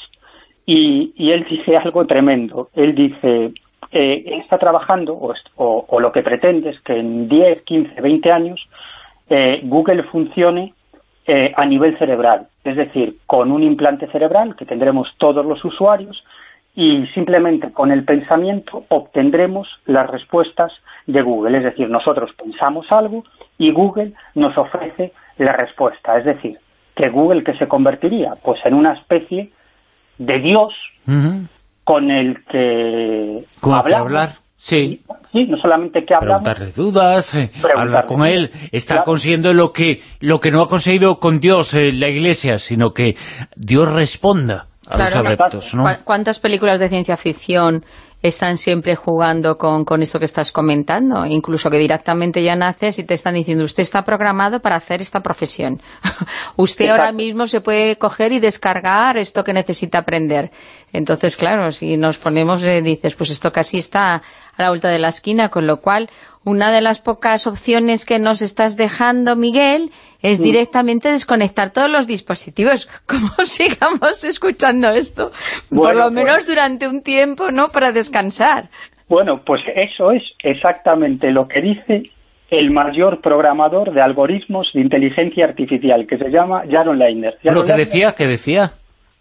y, él dice algo tremendo. Él dice, eh, está trabajando o, lo que pretende es que en 10, 15, 20 años eh, Google funcione eh, a nivel cerebral, es decir, con un implante cerebral que tendremos todos los usuarios y simplemente con el pensamiento obtendremos las respuestas de Google, es decir, nosotros pensamos algo y Google nos ofrece la respuesta, es decir, que Google que se convertiría pues en una especie de Dios con el que con hablar sí. Sí no solamente que hablamos. Preguntarle dudas eh, hablar con él está consiguiendo lo que lo que no ha conseguido con Dios eh, la Iglesia sino que Dios responda a los adeptos ¿no? ¿cuántas películas de ciencia ficción están siempre jugando con, con, esto que estás comentando, incluso que directamente ya naces y te están diciendo, usted está programado para hacer esta profesión. usted ahora mismo se puede coger y descargar esto que necesita aprender. Entonces, claro, si nos ponemos, eh, dices, pues esto casi está a la vuelta de la esquina, con lo cual una de las pocas opciones que nos estás dejando, Miguel, es mm. directamente desconectar todos los dispositivos. ¿Cómo sigamos escuchando esto? Por lo menos pues durante un tiempo, ¿no?, para descansar. Bueno, pues eso es exactamente lo que dice el mayor programador de algoritmos de inteligencia artificial, que se llama Jaron Leiner. ¿Lo que decía? ¿Qué decía?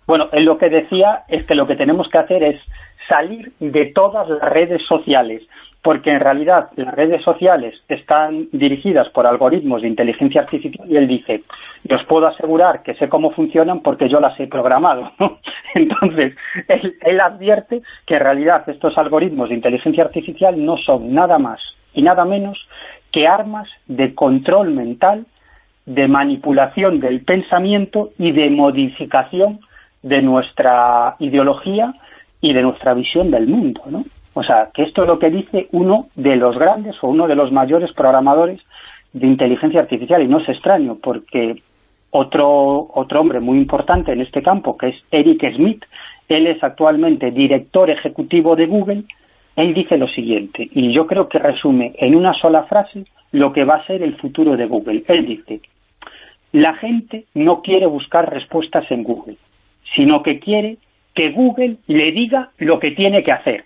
Bueno, él lo que decía es que lo que tenemos que hacer es salir de todas las redes sociales, porque en realidad las redes sociales están dirigidas por algoritmos de inteligencia artificial y él dice, yo os puedo asegurar que sé cómo funcionan porque yo las he programado. Entonces, él, él advierte que en realidad estos algoritmos de inteligencia artificial no son nada más y nada menos que armas de control mental, de manipulación del pensamiento y de modificación de nuestra ideología y de nuestra visión del mundo, ¿no? O sea, que esto es lo que dice uno de los grandes o uno de los mayores programadores de inteligencia artificial y no es extraño porque otro, otro hombre muy importante en este campo que es Eric Smith, él es actualmente director ejecutivo de Google, él dice lo siguiente y yo creo que resume en una sola frase lo que va a ser el futuro de Google. Él dice, la gente no quiere buscar respuestas en Google, sino que quiere que Google le diga lo que tiene que hacer.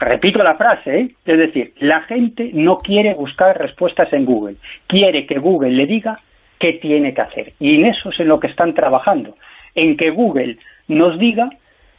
Repito la frase, ¿eh? es decir, la gente no quiere buscar respuestas en Google, quiere que Google le diga qué tiene que hacer. Y en eso es en lo que están trabajando, en que Google nos diga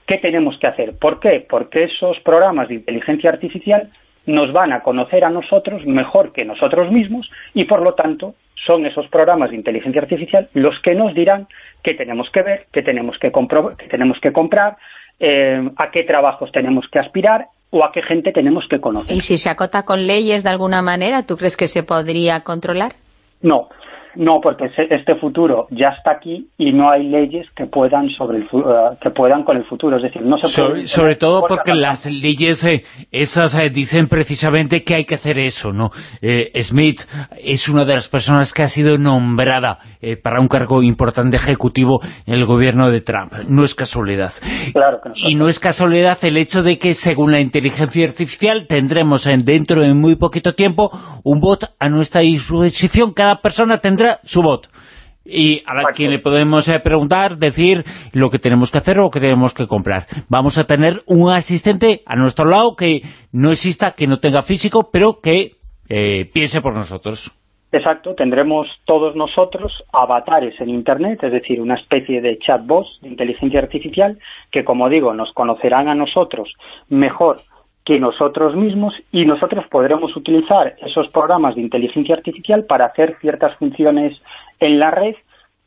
qué tenemos que hacer. ¿Por qué? Porque esos programas de inteligencia artificial nos van a conocer a nosotros mejor que nosotros mismos y por lo tanto son esos programas de inteligencia artificial los que nos dirán qué tenemos que ver, qué tenemos que, qué tenemos que comprar, eh, a qué trabajos tenemos que aspirar o a qué gente tenemos que conocer. ¿Y si se acota con leyes de alguna manera, tú crees que se podría controlar? No, no, porque este futuro ya está aquí y no hay leyes que puedan sobre el, eh, que puedan con el futuro. Es decir, no se sobre, sobre todo porque las leyes eh, esas eh, dicen precisamente que hay que hacer eso, ¿no? Smith es una de las personas que ha sido nombrada para un cargo importante ejecutivo en el gobierno de Trump. No es casualidad. Claro que no y no es casualidad el hecho de que, según la inteligencia artificial, tendremos dentro de muy poquito tiempo un bot a nuestra disposición. Cada persona tendrá su bot. Y a quien le podemos eh, preguntar, decir lo que tenemos que hacer o lo que tenemos que comprar. Vamos a tener un asistente a nuestro lado que no exista, que no tenga físico, pero que eh, piense por nosotros. Exacto, tendremos todos nosotros avatares en Internet, es decir, una especie de chatbots de inteligencia artificial que, como digo, nos conocerán a nosotros mejor que nosotros mismos y nosotros podremos utilizar esos programas de inteligencia artificial para hacer ciertas funciones en la red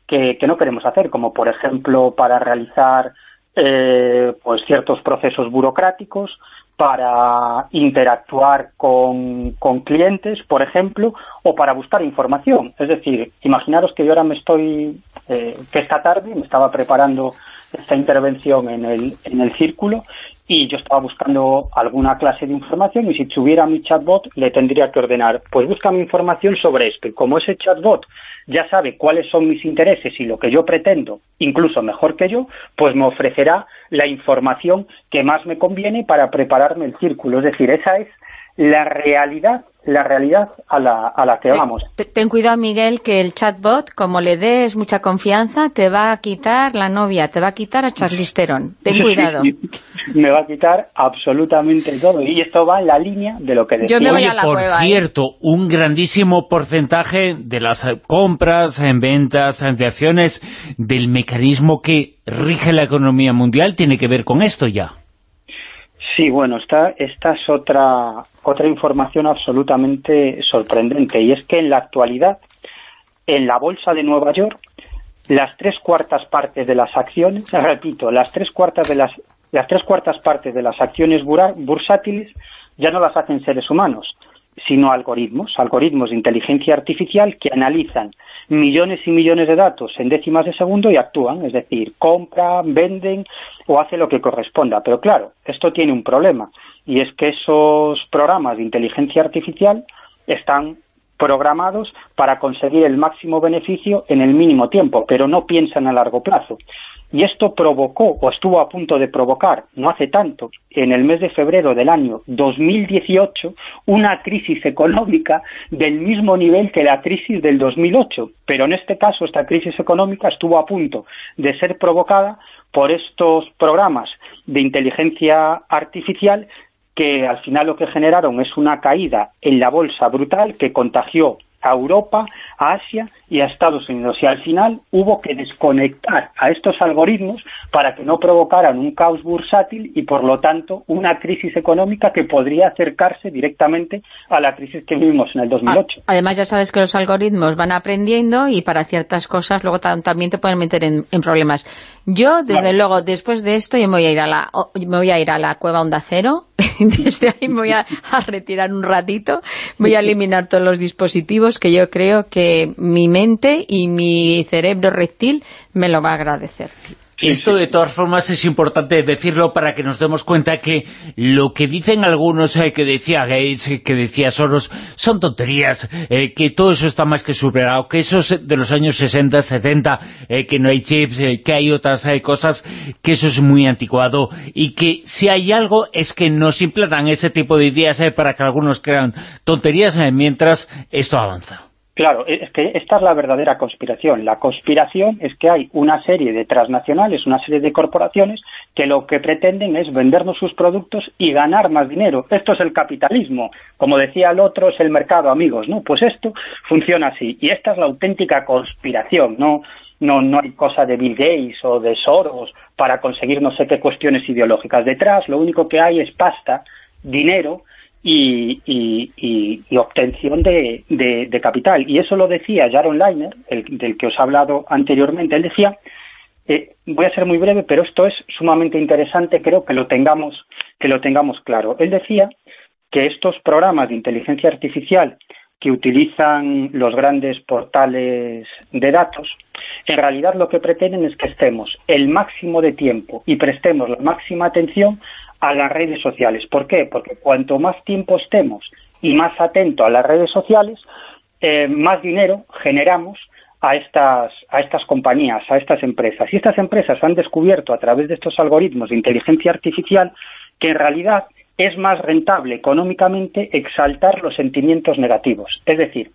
que, no queremos hacer, como por ejemplo para realizar eh, pues ciertos procesos burocráticos, para interactuar con, con, clientes, por ejemplo, o para buscar información. Es decir, imaginaros que yo ahora me estoy, eh, que esta tarde me estaba preparando esta intervención en el, en el círculo y yo estaba buscando alguna clase de información y si tuviera mi chatbot le tendría que ordenar, pues búscame información sobre esto. Y como ese chatbot ya sabe cuáles son mis intereses y lo que yo pretendo, incluso mejor que yo, pues me ofrecerá la información que más me conviene para prepararme el círculo. Es decir, esa es la realidad la realidad a la, a la que vamos. Ten cuidado, Miguel, que el chatbot, como le des mucha confianza, te va a quitar la novia, te va a quitar a Charlize Theron. Ten cuidado. me va a quitar absolutamente todo. Y esto va en la línea de lo que decía. Yo me voy a la por ¿eh? cierto, un grandísimo porcentaje de las compras, en ventas, de acciones, del mecanismo que rige la economía mundial tiene que ver con esto ya. Sí, bueno, esta, esta es otra, otra información absolutamente sorprendente y es que en la actualidad, en la Bolsa de Nueva York, las tres cuartas partes de las acciones, repito, las tres cuartas de las, las tres cuartas partes de las acciones bursátiles ya no las hacen seres humanos, sino algoritmos, algoritmos de inteligencia artificial que analizan millones y millones de datos en décimas de segundo y actúan, es decir, compran, venden o hacen lo que corresponda. Pero claro, esto tiene un problema y es que esos programas de inteligencia artificial están programados para conseguir el máximo beneficio en el mínimo tiempo, pero no piensan a largo plazo. Y esto provocó, o estuvo a punto de provocar, no hace tanto, en el mes de febrero del año 2018, una crisis económica del mismo nivel que la crisis del 2008. Pero en este caso, esta crisis económica estuvo a punto de ser provocada por estos programas de inteligencia artificial que al final lo que generaron es una caída en la bolsa brutal que contagió a Europa, a Asia y a Estados Unidos. Y al final hubo que desconectar a estos algoritmos para que no provocaran un caos bursátil y, por lo tanto, una crisis económica que podría acercarse directamente a la crisis que vivimos en el 2008. Ah, además, ya sabes que los algoritmos van aprendiendo y para ciertas cosas luego también te pueden meter en, problemas. Yo, desde luego, después de esto, yo me voy a ir a la, me voy a, ir a la cueva Onda Cero. Desde ahí me voy a retirar un ratito. Voy a eliminar todos los dispositivos que yo creo que mi mente y mi cerebro reptil me lo va a agradecer. Esto de todas formas es importante decirlo para que nos demos cuenta que lo que dicen algunos, eh, que decía Gates, eh, que decía Soros, son tonterías, eh, que todo eso está más que superado, que eso es de los años 60, 70, que no hay chips, que hay otras cosas, que eso es muy anticuado y que si hay algo es que nos implantan ese tipo de ideas para que algunos crean tonterías mientras esto avanza. Claro, es que esta es la verdadera conspiración. La conspiración es que hay una serie de transnacionales, una serie de corporaciones que lo que pretenden es vendernos sus productos y ganar más dinero. Esto es el capitalismo. Como decía el otro, es el mercado, amigos, ¿no? Pues esto funciona así. Y esta es la auténtica conspiración, ¿no? No, no hay cosa de Bill Gates o de Soros para conseguir no sé qué cuestiones ideológicas. Detrás lo único que hay es pasta, dinero y, obtención de, capital. Y eso lo decía Jaron Leiner, el, del que os he hablado anteriormente. Él decía eh, voy a ser muy breve, pero esto es sumamente interesante, creo que lo tengamos, que lo tengamos claro. Él decía que estos programas de inteligencia artificial que utilizan los grandes portales de datos, en realidad lo que pretenden es que estemos el máximo de tiempo y prestemos la máxima atención a las redes sociales. ¿Por qué? Porque cuanto más tiempo estemos y más atento a las redes sociales, eh, más dinero generamos a estas, a estas compañías, a estas empresas. Y estas empresas han descubierto a través de estos algoritmos de inteligencia artificial que en realidad es más rentable económicamente exaltar los sentimientos negativos. Es decir,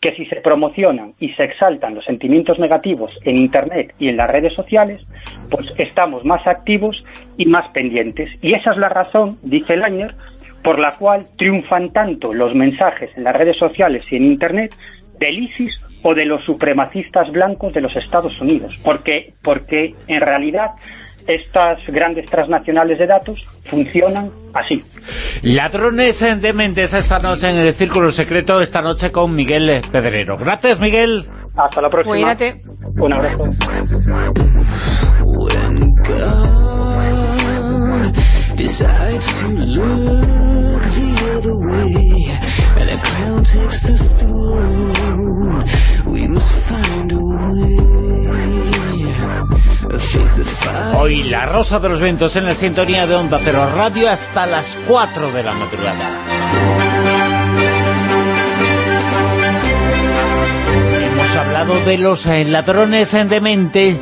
que si se promocionan y se exaltan los sentimientos negativos en Internet y en las redes sociales, pues estamos más activos y más pendientes. Y esa es la razón, dice Langer, por la cual triunfan tanto los mensajes en las redes sociales y en Internet del ISIS o de los supremacistas blancos de los Estados Unidos, porque, porque en realidad estas grandes transnacionales de datos funcionan así. Ladrones de mentes esta noche en el Círculo Secreto, esta noche con Miguel Pedrero. Gracias, Miguel. Hasta la próxima. Cuídate. Un abrazo. Hoy la Rosa de los Ventos en la sintonía de Onda Cero Radio hasta las 4 de la madrugada. Hemos hablado de los eh, ladrones de mentes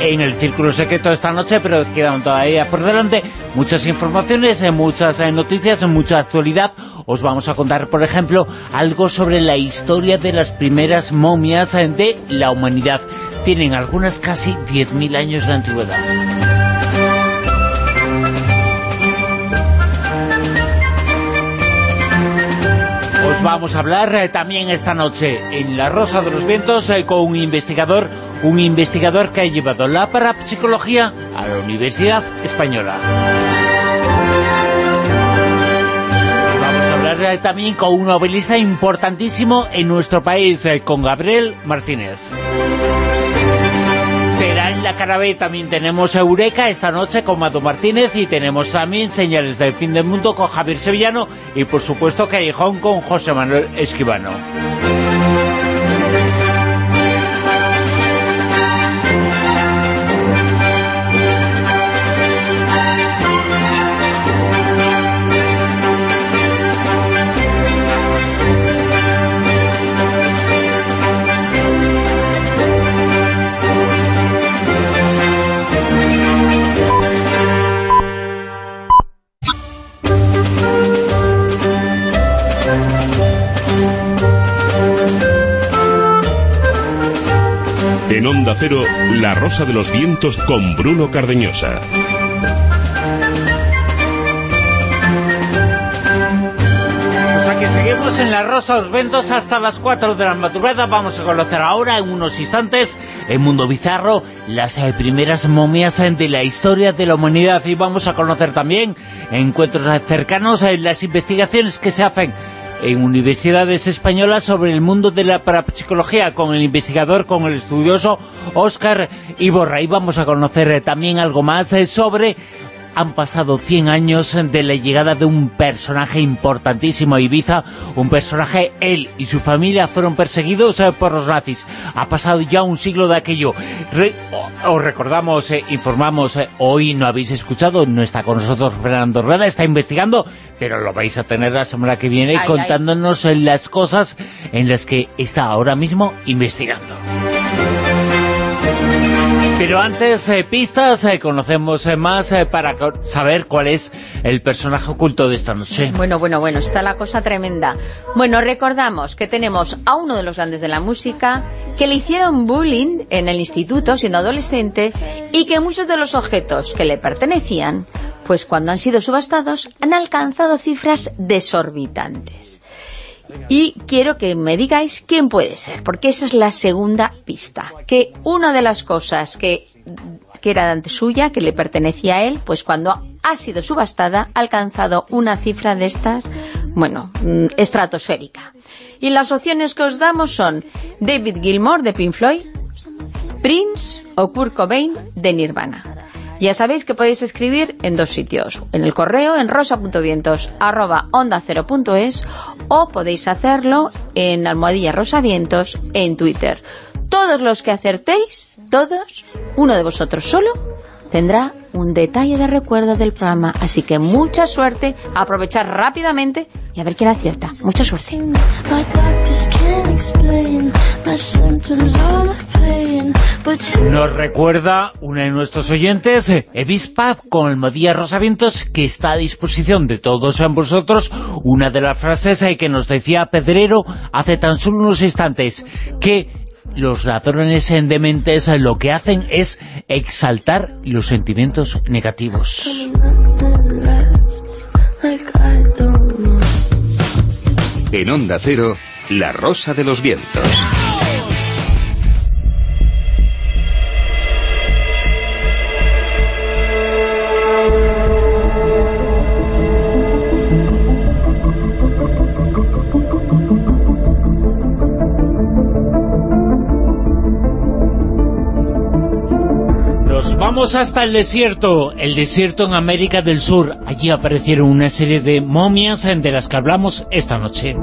en el Círculo Secreto esta noche, pero quedan todavía por delante muchas informaciones, eh, muchas eh, noticias, mucha actualidad. Os vamos a contar, por ejemplo, algo sobre la historia de las primeras momias de la humanidad. Tienen algunas casi 10.000 años de antigüedad. Os vamos a hablar eh, también esta noche en La Rosa de los Vientos eh, con un investigador, un investigador que ha llevado la parapsicología a la Universidad Española. Vamos a hablar también con un novelista importantísimo en nuestro país, eh, con Gabriel Martínez. Será en la cara B, también tenemos Eureka esta noche con Mado Martínez y tenemos también Señales del Fin del Mundo con Javier Sevillano y por supuesto Callejón con José Manuel Esquivano. Onda Cero, La Rosa de los Vientos con Bruno Cardeñosa. Pues aquí seguimos en la Rosa de los Ventos hasta las 4 de la madrugada. Vamos a conocer ahora, en unos instantes, en Mundo Bizarro, las eh, primeras momias eh, de la historia de la humanidad. Y vamos a conocer también encuentros eh, cercanos en las investigaciones que se hacen en universidades españolas sobre el mundo de la parapsicología con el investigador, con el estudioso Óscar Iborra. Y vamos a conocer eh, también algo más eh, sobre han pasado 100 años de la llegada de un personaje importantísimo a Ibiza, un personaje, él y su familia fueron perseguidos eh, por los nazis. Ha pasado ya un siglo de aquello. Re- os recordamos, eh, informamos, eh, hoy no habéis escuchado, no está con nosotros Fernando Rueda, está investigando, pero lo vais a tener la semana que viene Ay, contándonos las cosas en las que está ahora mismo investigando. Pero antes, eh, pistas, eh, conocemos eh, más para saber cuál es el personaje oculto de esta noche. Bueno, bueno, bueno, está la cosa tremenda. Bueno, recordamos que tenemos a uno de los grandes de la música que le hicieron bullying en el instituto siendo adolescente y que muchos de los objetos que le pertenecían, pues cuando han sido subastados, han alcanzado cifras desorbitantes. Y quiero que me digáis quién puede ser, porque esa es la segunda pista. Que una de las cosas que, que era de suya, que le pertenecía a él, pues cuando ha sido subastada, ha alcanzado una cifra de estas, bueno, mm, estratosférica. Y las opciones que os damos son David Gilmour de Pink Floyd, Prince o Kurt Cobain de Nirvana. Ya sabéis que podéis escribir en dos sitios, en el correo en rosa.vientos arroba onda o podéis hacerlo en almohadilla rosavientos en Twitter. Todos los que acertéis, todos, uno de vosotros solo, tendrá un detalle de recuerdo del programa. Así que mucha suerte, aprovechar rápidamente y a ver quién acierta. Mucha suerte. Nos recuerda una de nuestros oyentes, Evispa, con el Modía Rosavientos, que está a disposición de todos vosotros. Una de las frases eh, que nos decía Pedrero hace tan solo unos instantes, que los ladrones dementes lo que hacen es exaltar los sentimientos negativos. En Onda Cero, La Rosa de los Vientos. Vamos hasta el desierto, el desierto en América del Sur. Allí aparecieron una serie de momias de las que hablamos esta noche.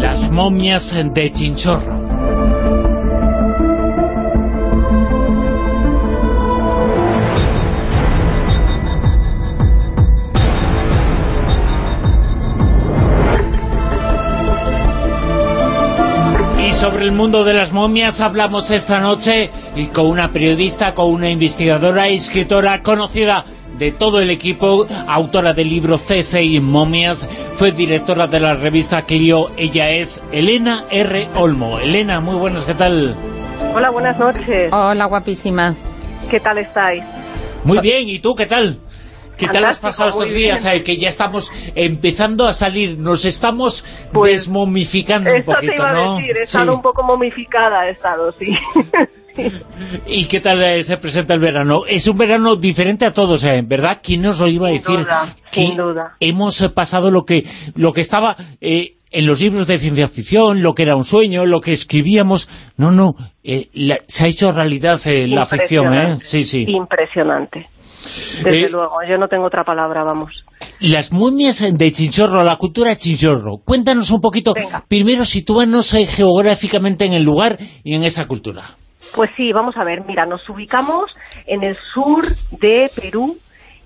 Las momias de Chinchorro. Sobre el mundo de las momias hablamos esta noche y con una periodista, con una investigadora y escritora conocida de todo el equipo, autora del libro CSI Momias, fue directora de la revista Clio, ella es Elena R. Olmo. Elena, muy buenas, ¿qué tal? Hola, buenas noches. Hola, guapísima. ¿Qué tal estáis? Muy bien, ¿y tú qué tal? ¿Qué tal has pasado estos días? Eh, que ya estamos empezando a salir, nos estamos pues, desmomificando un poquito, te iba a Decir, he estado un poco momificada, he estado, sí. ¿Y qué tal eh, se presenta el verano? Es un verano diferente a todos, ¿eh? ¿verdad? ¿Quién nos lo iba a decir? sin duda. Hemos pasado lo que, lo que estaba eh, en los libros de ciencia ficción, lo que era un sueño, lo que escribíamos. No, no, se ha hecho realidad la ficción, ¿eh? Sí, sí. Impresionante. Desde eh, luego, yo no tengo otra palabra, vamos. Las momias de Chinchorro, la cultura Chinchorro. Cuéntanos un poquito, primero sitúanos geográficamente en el lugar y en esa cultura. Pues sí, vamos a ver, mira, nos ubicamos en el sur de Perú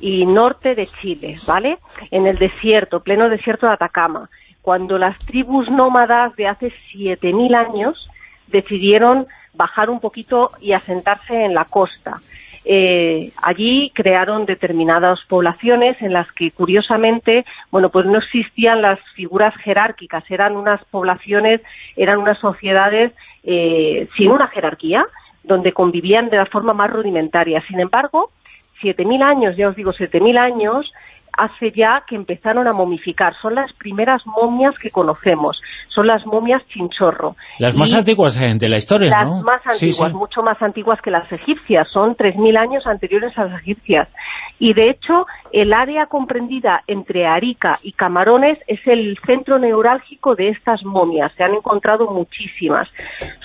y norte de Chile, ¿vale? En el desierto, pleno desierto de Atacama, cuando las tribus nómadas de hace 7.000 años decidieron bajar un poquito y asentarse en la costa eh, allí crearon determinadas poblaciones en las que curiosamente, bueno, pues no existían las figuras jerárquicas, eran unas poblaciones, eran unas sociedades eh, sin una jerarquía, donde convivían de la forma más rudimentaria. Sin embargo, 7.000 años, ya os digo, 7.000 años, hace ya que empezaron a momificar. Son las primeras momias que conocemos. Son las momias chinchorro. Las más antiguas de la historia, Las más antiguas, mucho más antiguas que las egipcias. Son 3.000 años anteriores a las egipcias. Y de hecho, el área comprendida entre Arica y Camarones es el centro neurálgico de estas momias. Se han encontrado muchísimas.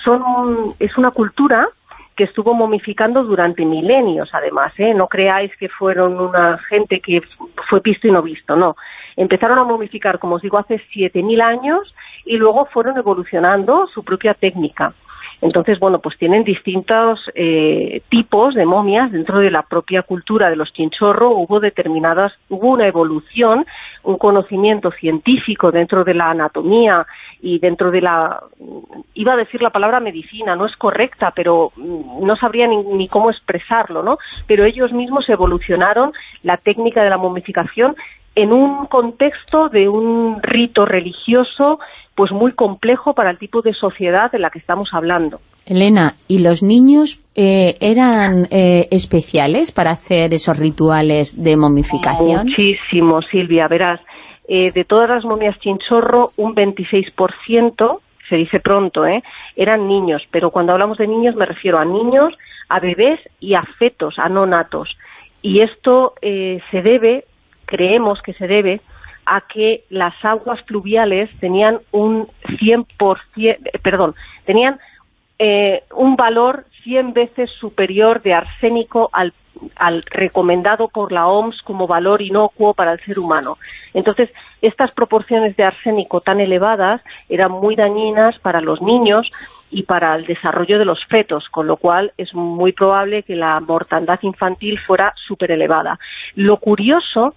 Son, es una cultura que estuvo momificando durante milenios, además, ¿eh? No creáis que fueron una gente que fue visto y no visto, no. Empezaron a momificar, como os digo, hace 7.000 años y luego fueron evolucionando su propia técnica. Entonces, bueno, pues tienen distintos eh, tipos de momias dentro de la propia cultura de los chinchorro. Hubo determinadas, hubo una evolución, un conocimiento científico dentro de la anatomía y dentro de la, iba a decir la palabra medicina, no es correcta, pero mm, no sabría ni, ni cómo expresarlo, ¿no? Pero ellos mismos evolucionaron la técnica de la momificación en un contexto de un rito religioso pues muy complejo para el tipo de sociedad de la que estamos hablando. Elena, ¿y los niños eh, eran eh, especiales para hacer esos rituales de momificación? Muchísimo, Silvia, verás. Eh, de todas las momias chinchorro, un 26%, se dice pronto, ¿eh? eran niños, pero cuando hablamos de niños me refiero a niños, a bebés y a fetos, a no natos. Y esto se debe, creemos que se debe, a que las aguas fluviales tenían un 100%, perdón, tenían eh, un valor 100 veces superior de arsénico al, al, recomendado por la OMS como valor inocuo para el ser humano. Entonces, estas proporciones de arsénico tan elevadas eran muy dañinas para los niños y para el desarrollo de los fetos, con lo cual es muy probable que la mortandad infantil fuera súper elevada. Lo curioso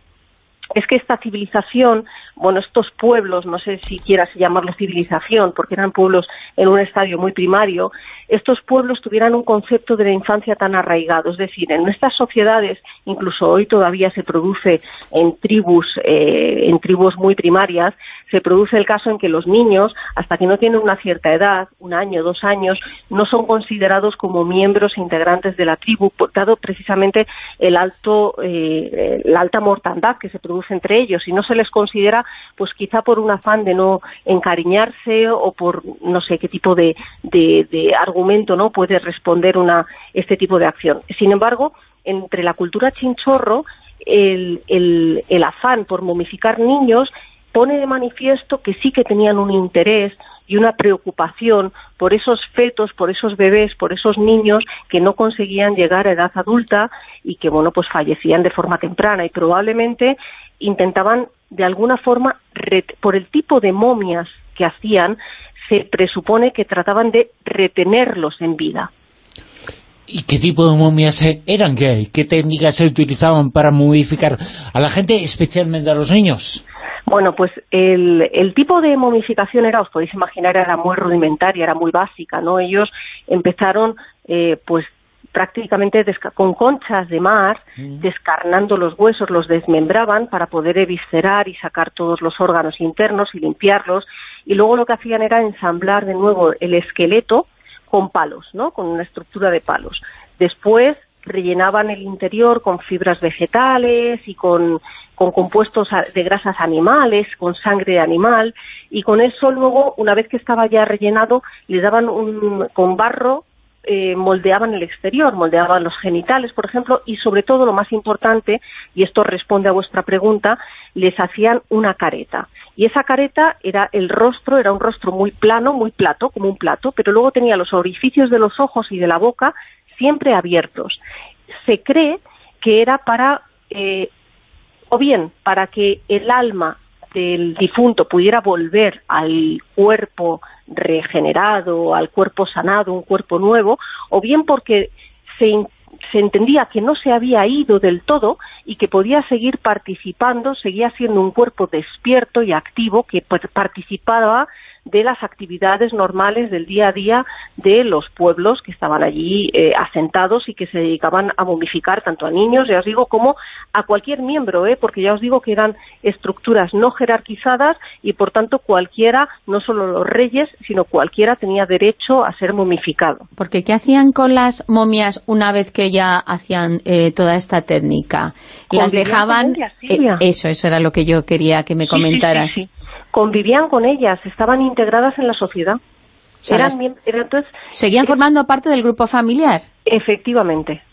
es que esta civilización, bueno, estos pueblos, no sé si quieras llamarlo civilización, porque eran pueblos en un estadio muy primario, estos pueblos tuvieran un concepto de la infancia tan arraigado. Es decir, en nuestras sociedades, incluso hoy todavía se produce en tribus, eh, en tribus muy primarias, se produce el caso en que los niños, hasta que no tienen una cierta edad, un año, dos años, no son considerados como miembros integrantes de la tribu, dado precisamente el alto, eh, la alta mortandad que se produce entre ellos, y no se les considera, pues quizá por un afán de no encariñarse o por no sé qué tipo de, de, argumento no puede responder una, este tipo de acción. Sin embargo, entre la cultura chinchorro, el, el, el afán por momificar niños pone de manifiesto que sí que tenían un interés y una preocupación por esos fetos, por esos bebés, por esos niños que no conseguían llegar a edad adulta y que, bueno, pues fallecían de forma temprana y probablemente intentaban de alguna forma, por el tipo de momias que hacían, se presupone que trataban de retenerlos en vida. ¿Y qué tipo de momias eran? ¿Qué, qué técnicas se utilizaban para momificar a la gente, especialmente a los niños? Bueno, pues el, el, tipo de momificación era, os podéis imaginar, era muy rudimentaria, era muy básica, ¿no? Ellos empezaron, eh, pues, prácticamente con conchas de mar, mm. descarnando los huesos, los desmembraban para poder eviscerar y sacar todos los órganos internos y limpiarlos, y luego lo que hacían era ensamblar de nuevo el esqueleto con palos, ¿no? Con una estructura de palos. Después rellenaban el interior con fibras vegetales y con, compuestos de grasas animales, con sangre de animal, y con eso luego, una vez que estaba ya rellenado, le daban un, con barro, eh, moldeaban el exterior, moldeaban los genitales, por ejemplo, y sobre todo lo más importante, y esto responde a vuestra pregunta, les hacían una careta. Y esa careta era el rostro, era un rostro muy plano, muy plato, como un plato, pero luego tenía los orificios de los ojos y de la boca siempre abiertos. Se cree que era para, eh, o bien para que el alma del difunto pudiera volver al cuerpo regenerado, al cuerpo sanado, un cuerpo nuevo, o bien porque se, se entendía que no se había ido del todo y que podía seguir participando, seguía siendo un cuerpo despierto y activo que participaba de las actividades normales del día a día de los pueblos que estaban allí eh, asentados y que se dedicaban a momificar tanto a niños, ya os digo, como a cualquier miembro, ¿eh? porque ya os digo que eran estructuras no jerarquizadas y por tanto cualquiera, no solo los reyes, sino cualquiera tenía derecho a ser momificado. Porque ¿qué hacían con las momias una vez que ya hacían eh, toda esta técnica? Las dejaban... Eh, eso, eso era lo que yo quería que me comentaras convivían con ellas, estaban integradas en la sociedad. ¿Seguían formando parte del grupo familiar? Efectivamente.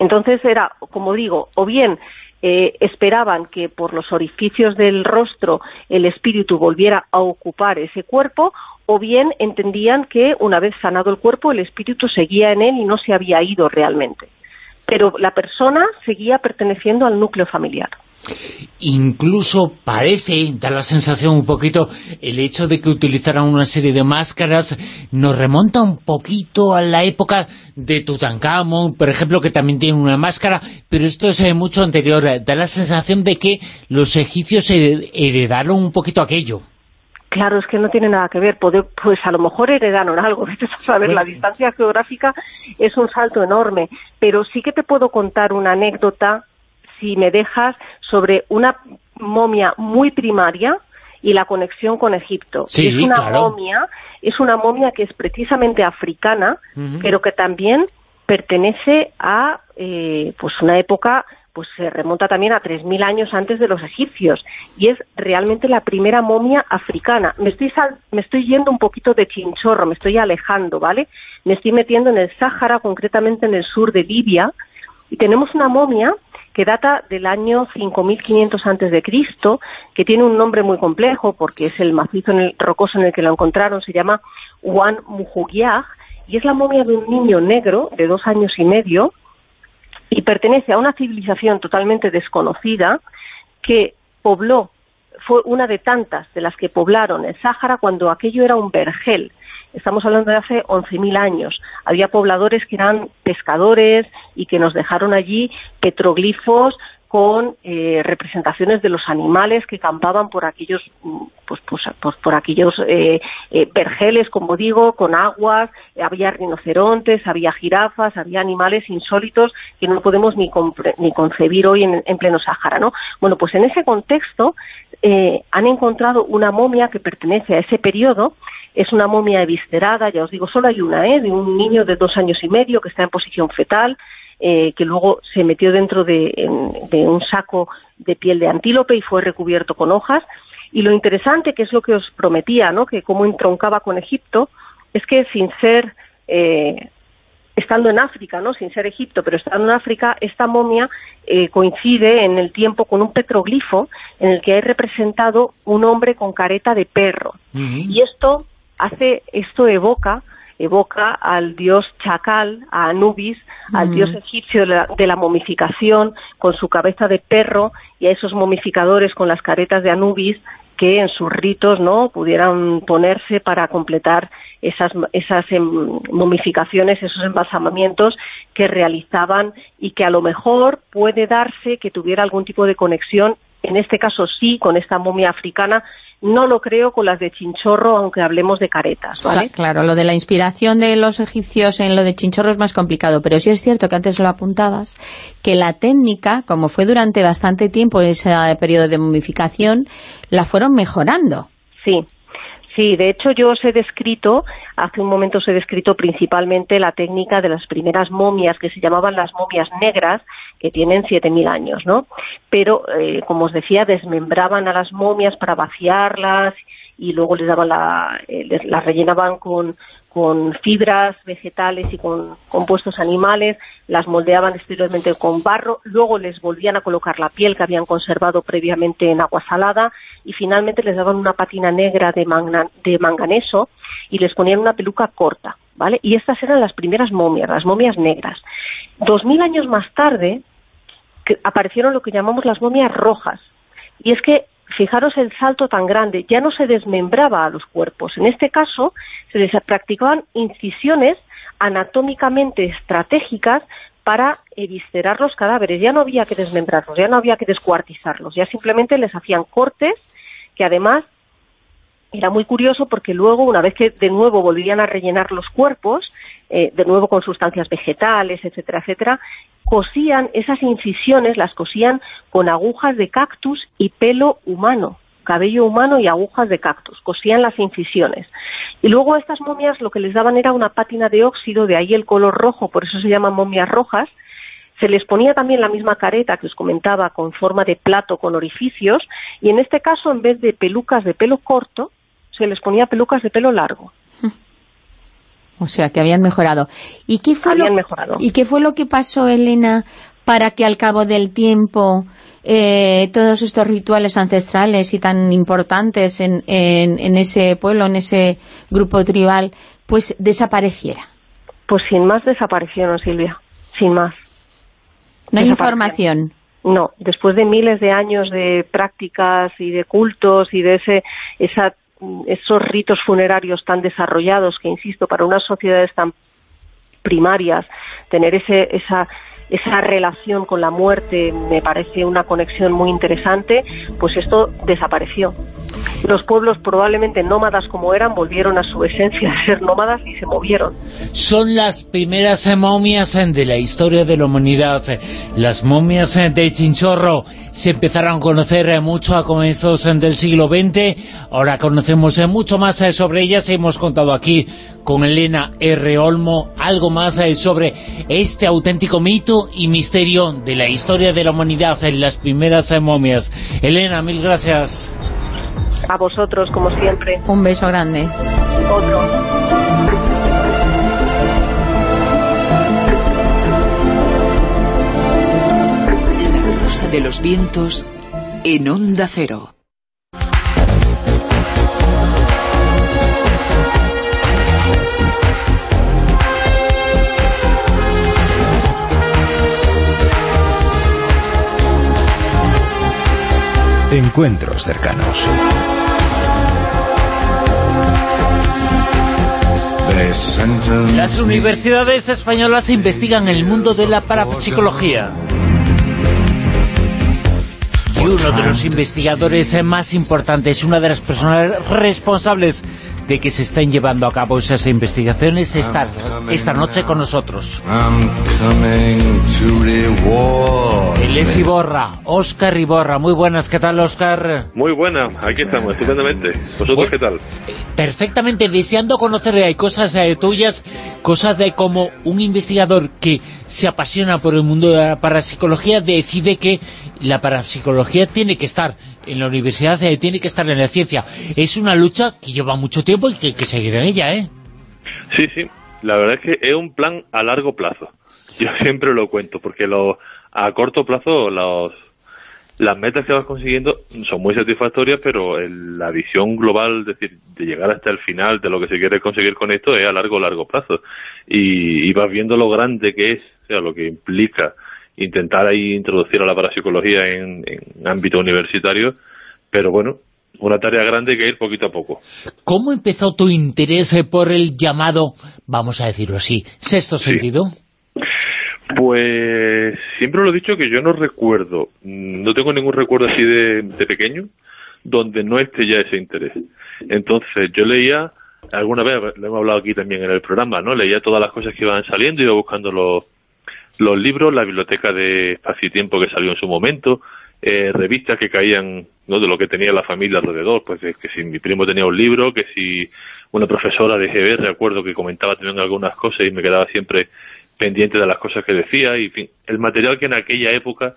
Entonces era, como digo, o bien eh, esperaban que por los orificios del rostro el espíritu volviera a ocupar ese cuerpo, o bien entendían que una vez sanado el cuerpo el espíritu seguía en él y no se había ido realmente. Pero la persona seguía perteneciendo al núcleo familiar. Incluso parece, da la sensación un poquito, el hecho de que utilizaran una serie de máscaras nos remonta un poquito a la época de Tutankamón, por ejemplo, que también tiene una máscara, pero esto es eh, mucho anterior. Da la sensación de que los egipcios heredaron un poquito aquello. Claro, es que no tiene nada que ver. Pues a lo mejor heredaron algo. A ver, la distancia geográfica es un salto enorme. Pero sí que te puedo contar una anécdota si me dejas, sobre una momia muy primaria y la conexión con Egipto. es una momia, es una momia que es precisamente africana, pero que también pertenece a eh, pues una época pues se remonta también a 3.000 años antes de los egipcios y es realmente la primera momia africana. Me estoy, me estoy yendo un poquito de chinchorro, me estoy alejando, ¿vale? Me estoy metiendo en el Sáhara, concretamente en el sur de Libia, y tenemos una momia que data del año 5500 antes de Cristo, que tiene un nombre muy complejo porque es el macizo en el, rocoso en el que lo encontraron, se llama Juan Mujugiag, y es la momia de un niño negro de dos años y medio y pertenece a una civilización totalmente desconocida que pobló, fue una de tantas de las que poblaron el Sáhara cuando aquello era un vergel. Estamos hablando de hace 11.000 años. Había pobladores que eran pescadores y que nos dejaron allí petroglifos con eh, representaciones de los animales que campaban por aquellos mm, pues, pues, pues por aquellos eh, eh, vergeles, como digo, con aguas, había rinocerontes, había jirafas, había animales insólitos que no podemos ni, ni concebir hoy en, en, pleno Sáhara, ¿no? Bueno, pues en ese contexto han encontrado una momia que pertenece a ese periodo es una momia eviscerada, ya os digo, solo hay una, ¿eh? de un niño de dos años y medio que está en posición fetal, eh, que luego se metió dentro de, un saco de piel de antílope y fue recubierto con hojas. Y lo interesante, que es lo que os prometía, ¿no? que cómo entroncaba con Egipto, es que sin ser, eh, estando en África, ¿no? sin ser Egipto, pero estando en África, esta momia eh, coincide en el tiempo con un petroglifo en el que hay representado un hombre con careta de perro. Y esto hace, esto evoca evoca al dios Chacal, a Anubis, al dios egipcio de la, momificación, con su cabeza de perro, y a esos momificadores con las caretas de Anubis, que en sus ritos no pudieran ponerse para completar esas, esas em, momificaciones, esos embalsamamientos que realizaban y que a lo mejor puede darse que tuviera algún tipo de conexión, en este caso sí, con esta momia africana, no lo creo con las de Chinchorro, aunque hablemos de caretas, ¿vale? Claro, lo de la inspiración de los egipcios en lo de Chinchorro es más complicado, pero sí es cierto que antes lo apuntabas, que la técnica, como fue durante bastante tiempo ese periodo de momificación, la fueron mejorando. Sí, Sí, de hecho yo os he descrito, hace un momento os he descrito principalmente la técnica de las primeras momias que se llamaban las momias negras, que tienen 7.000 años, ¿no? Pero, eh, como os decía, desmembraban a las momias para vaciarlas y luego les daban la, eh, las rellenaban con, con fibras vegetales y con compuestos animales, las moldeaban exteriormente con barro, luego les volvían a colocar la piel que habían conservado previamente en agua salada y finalmente les daban una patina negra de, de manganeso y les ponían una peluca corta, ¿vale? Y estas eran las primeras momias, las momias negras. Dos mil años más tarde aparecieron lo que llamamos las momias rojas. Y es que fijaros el salto tan grande, ya no se desmembraba a los cuerpos. En este caso, se les practicaban incisiones anatómicamente estratégicas para eviscerar los cadáveres. Ya no había que desmembrarlos, ya no había que descuartizarlos, ya simplemente les hacían cortes que además era muy curioso porque luego, una vez que de nuevo volvían a rellenar los cuerpos, eh, de nuevo con sustancias vegetales, etcétera, etcétera, cosían esas incisiones, las cosían con agujas de cactus y pelo humano, cabello humano y agujas de cactus, cosían las incisiones. Y luego a estas momias lo que les daban era una pátina de óxido, de ahí el color rojo, por eso se llaman momias rojas, se les ponía también la misma careta que os comentaba con forma de plato con orificios y en este caso en vez de pelucas de pelo corto se les ponía pelucas de pelo largo. O sea, que habían mejorado. ¿Y qué fue, habían lo, mejorado. ¿y qué fue lo que pasó, Elena, para que al cabo del tiempo eh, todos estos rituales ancestrales y tan importantes en, en, ese pueblo, en ese grupo tribal, pues desapareciera? Pues sin más desaparecieron, Silvia, sin más. ¿No hay información? No, después de miles de años de prácticas y de cultos y de ese esa esos ritos funerarios tan desarrollados que, insisto, para unas sociedades tan primarias, tener ese, esa, esa relación con la muerte me parece una conexión muy interesante, pues esto desapareció. Los pueblos probablemente nómadas como eran volvieron a su esencia de ser nómadas y se movieron. Son las primeras momias de la historia de la humanidad. Las momias de Chinchorro se empezaron a conocer mucho a comienzos del siglo XX, ahora conocemos mucho más sobre ellas y hemos contado aquí con Elena R. Olmo algo más sobre este auténtico mito y misterio de la historia de la humanidad en las primeras momias. Elena, mil gracias. A vosotros, como siempre. Un beso grande. Otro. La rosa de los vientos en onda cero. Encuentros cercanos. Las universidades españolas investigan el mundo de la parapsicología. Y uno de los investigadores más importantes, una de las personas responsables de que se estén llevando a cabo esas investigaciones estar esta noche con nosotros. Él es Iborra, Óscar Iborra. Muy buenas, ¿qué tal, Óscar? Muy buena, aquí estamos, estupendamente. ¿Vosotros qué tal? Perfectamente, deseando conocer, hay cosas eh, tuyas, cosas de cómo un investigador que se apasiona por el mundo de la parapsicología decide que la parapsicología tiene que estar en la universidad, eh, tiene que estar en la ciencia. Es una lucha que lleva mucho tiempo y que que seguir en ella, ¿eh? Sí, sí, la verdad es que es un plan a largo plazo. Yo siempre lo cuento, porque lo, a corto plazo los, las metas que vas consiguiendo son muy satisfactorias, pero la visión global, es decir, de llegar hasta el final de lo que se quiere conseguir con esto es a largo, largo plazo. Y, y vas viendo lo grande que es, o sea, lo que implica intentar ahí introducir a la parapsicología en, en ámbito universitario, pero bueno, una tarea grande que ir poquito a poco. ¿Cómo empezó tu interés por el llamado, vamos a decirlo así, sexto sentido? Pues siempre lo he dicho que yo no recuerdo, no tengo ningún recuerdo así de, de pequeño donde no esté ya ese interés. Entonces yo leía, alguna vez, lo hemos hablado aquí también en el programa, ¿no? Leía todas las cosas que iban saliendo, iba buscando los, los libros, la biblioteca de espacio tiempo que salió en su momento, eh, revistas que caían ¿no? de lo que tenía la familia alrededor, pues que si mi primo tenía un libro, que si una profesora de GB, recuerdo que comentaba también algunas cosas y me quedaba siempre pendiente de las cosas que decía y fin, el material que en aquella época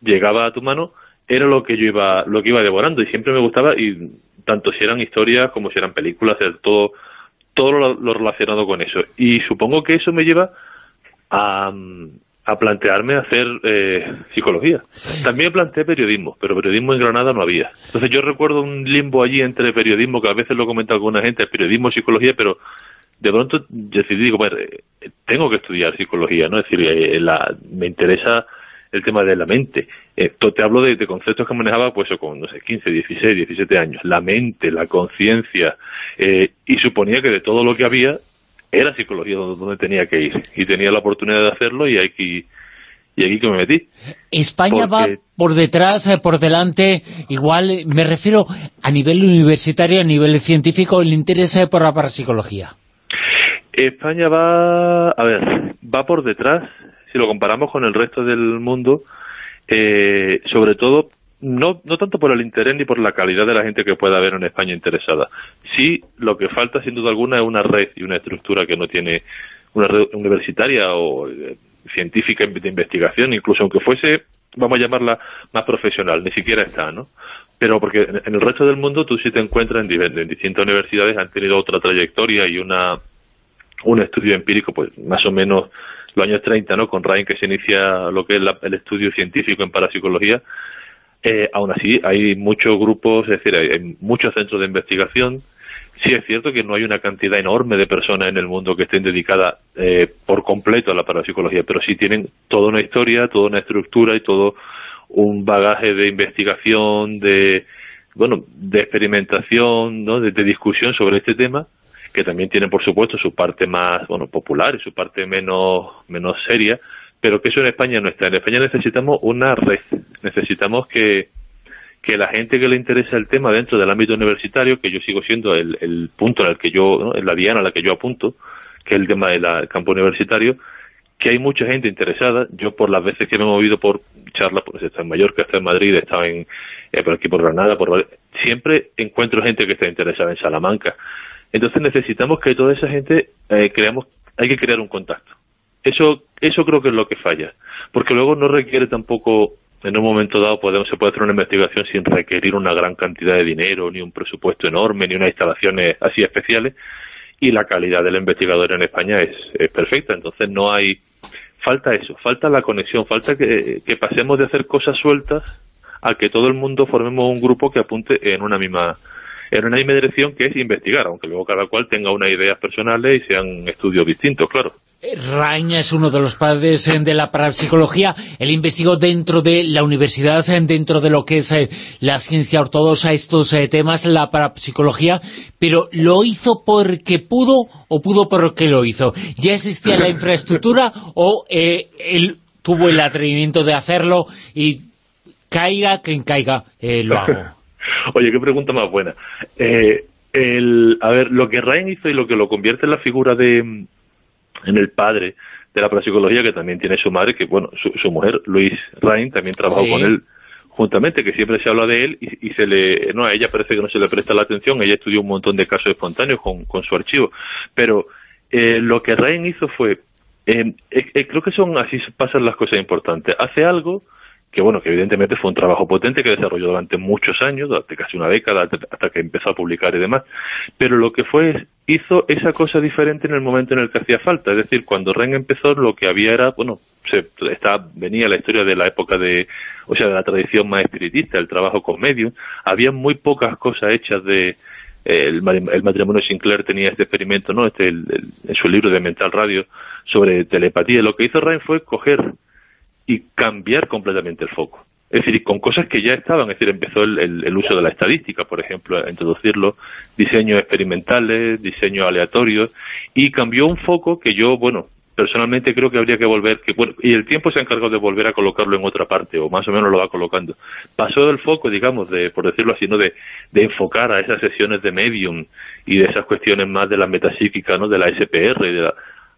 llegaba a tu mano era lo que yo iba lo que iba devorando y siempre me gustaba y tanto si eran historias como si eran películas, todo todo lo relacionado con eso y supongo que eso me lleva a, a plantearme hacer eh, psicología. También planteé periodismo, pero periodismo en Granada no había. Entonces yo recuerdo un limbo allí entre periodismo, que a veces lo comenta alguna gente, periodismo psicología, pero de pronto decidí, digo, bueno, eh, tengo que estudiar psicología, ¿no? Es decir, eh, la, me interesa el tema de la mente. Eh, te hablo de, de, conceptos que manejaba pues con, no sé, 15, 16, 17 años. La mente, la conciencia, eh, y suponía que de todo lo que había, era psicología donde, tenía que ir y tenía la oportunidad de hacerlo y aquí y aquí que me metí. España va por detrás, eh, por delante, igual me refiero a nivel universitario, a nivel científico, el interés eh, por la parapsicología. España va, a ver, va por detrás, si lo comparamos con el resto del mundo, eh, sobre todo no, no tanto por el interés ni por la calidad de la gente que pueda haber en España interesada. Sí, lo que falta sin duda alguna es una red y una estructura que no tiene una red universitaria o eh, científica de investigación, incluso aunque fuese, vamos a llamarla más profesional, ni siquiera está, ¿no? Pero porque en el resto del mundo tú sí te encuentras en, en distintas universidades, han tenido otra trayectoria y una un estudio empírico, pues más o menos los años 30, ¿no? Con Ryan que se inicia lo que es la, el estudio científico en parapsicología, eh, aún así, hay muchos grupos, es decir, hay, muchos centros de investigación. Sí es cierto que no hay una cantidad enorme de personas en el mundo que estén dedicadas eh, por completo a la parapsicología, pero sí tienen toda una historia, toda una estructura y todo un bagaje de investigación, de bueno, de experimentación, ¿no? de, de discusión sobre este tema, que también tienen, por supuesto, su parte más bueno popular y su parte menos menos seria, pero que eso en España no está. En España necesitamos una red, necesitamos que, que la gente que le interesa el tema dentro del ámbito universitario, que yo sigo siendo el, punto en el que yo, en la diana a la que yo apunto, que es el tema del campo universitario, que hay mucha gente interesada. Yo por las veces que me he movido por charlas, pues está en Mallorca, está en Madrid, está en, eh, por aquí por Granada, por siempre encuentro gente que está interesada en Salamanca. Entonces necesitamos que toda esa gente eh, creamos, hay que crear un contacto. Eso, eso creo que es lo que falla, porque luego no requiere tampoco, en un momento dado podemos, se puede hacer una investigación sin requerir una gran cantidad de dinero, ni un presupuesto enorme, ni unas instalaciones así especiales, y la calidad del investigador en España es, perfecta, entonces no hay, falta eso, falta la conexión, falta que, que pasemos de hacer cosas sueltas a que todo el mundo formemos un grupo que apunte en una misma en una misma dirección que es investigar, aunque luego cada cual tenga unas ideas personales y sean estudios distintos, claro. Rain es uno de los padres eh, de la parapsicología. Él investigó dentro de la universidad, eh, dentro de lo que es eh, la ciencia ortodoxa, estos temas, la parapsicología, pero ¿lo hizo porque pudo o pudo porque lo hizo? ¿Ya existía la infraestructura o él tuvo el atrevimiento de hacerlo y caiga quien caiga, lo hago? Oye, qué pregunta más buena. a ver, lo que Rain hizo y lo que lo convierte en la figura de en el padre de la parapsicología, que también tiene su madre, que bueno, su, mujer, Luis Rain, también trabajó con él juntamente, que siempre se habla de él y, se le, no, a ella parece que no se le presta la atención, ella estudió un montón de casos espontáneos con, con su archivo, pero eh, lo que Rain hizo fue, eh, eh, creo que son así pasan las cosas importantes, hace algo que bueno, que evidentemente fue un trabajo potente que desarrolló durante muchos años, durante casi una década, hasta que empezó a publicar y demás, pero lo que fue, hizo esa cosa diferente en el momento en el que hacía falta, es decir, cuando Ren empezó lo que había era, bueno, se, está, venía la historia de la época de, o sea, de la tradición más espiritista, el trabajo con medios, había muy pocas cosas hechas de, el, matrimonio Sinclair tenía este experimento, ¿no? Este, en su libro de Mental Radio sobre telepatía. Lo que hizo Ryan fue coger y cambiar completamente el foco. Es decir, con cosas que ya estaban, es decir, empezó el, uso de la estadística, por ejemplo, a introducirlo, diseños experimentales, diseños aleatorios, y cambió un foco que yo, bueno, personalmente creo que habría que volver, que bueno, y el tiempo se ha encargado de volver a colocarlo en otra parte, o más o menos lo va colocando. Pasó del foco, digamos, de, por decirlo así, ¿no? de, de enfocar a esas sesiones de medium y de esas cuestiones más de la metapsíquica, ¿no? de la SPR, de la,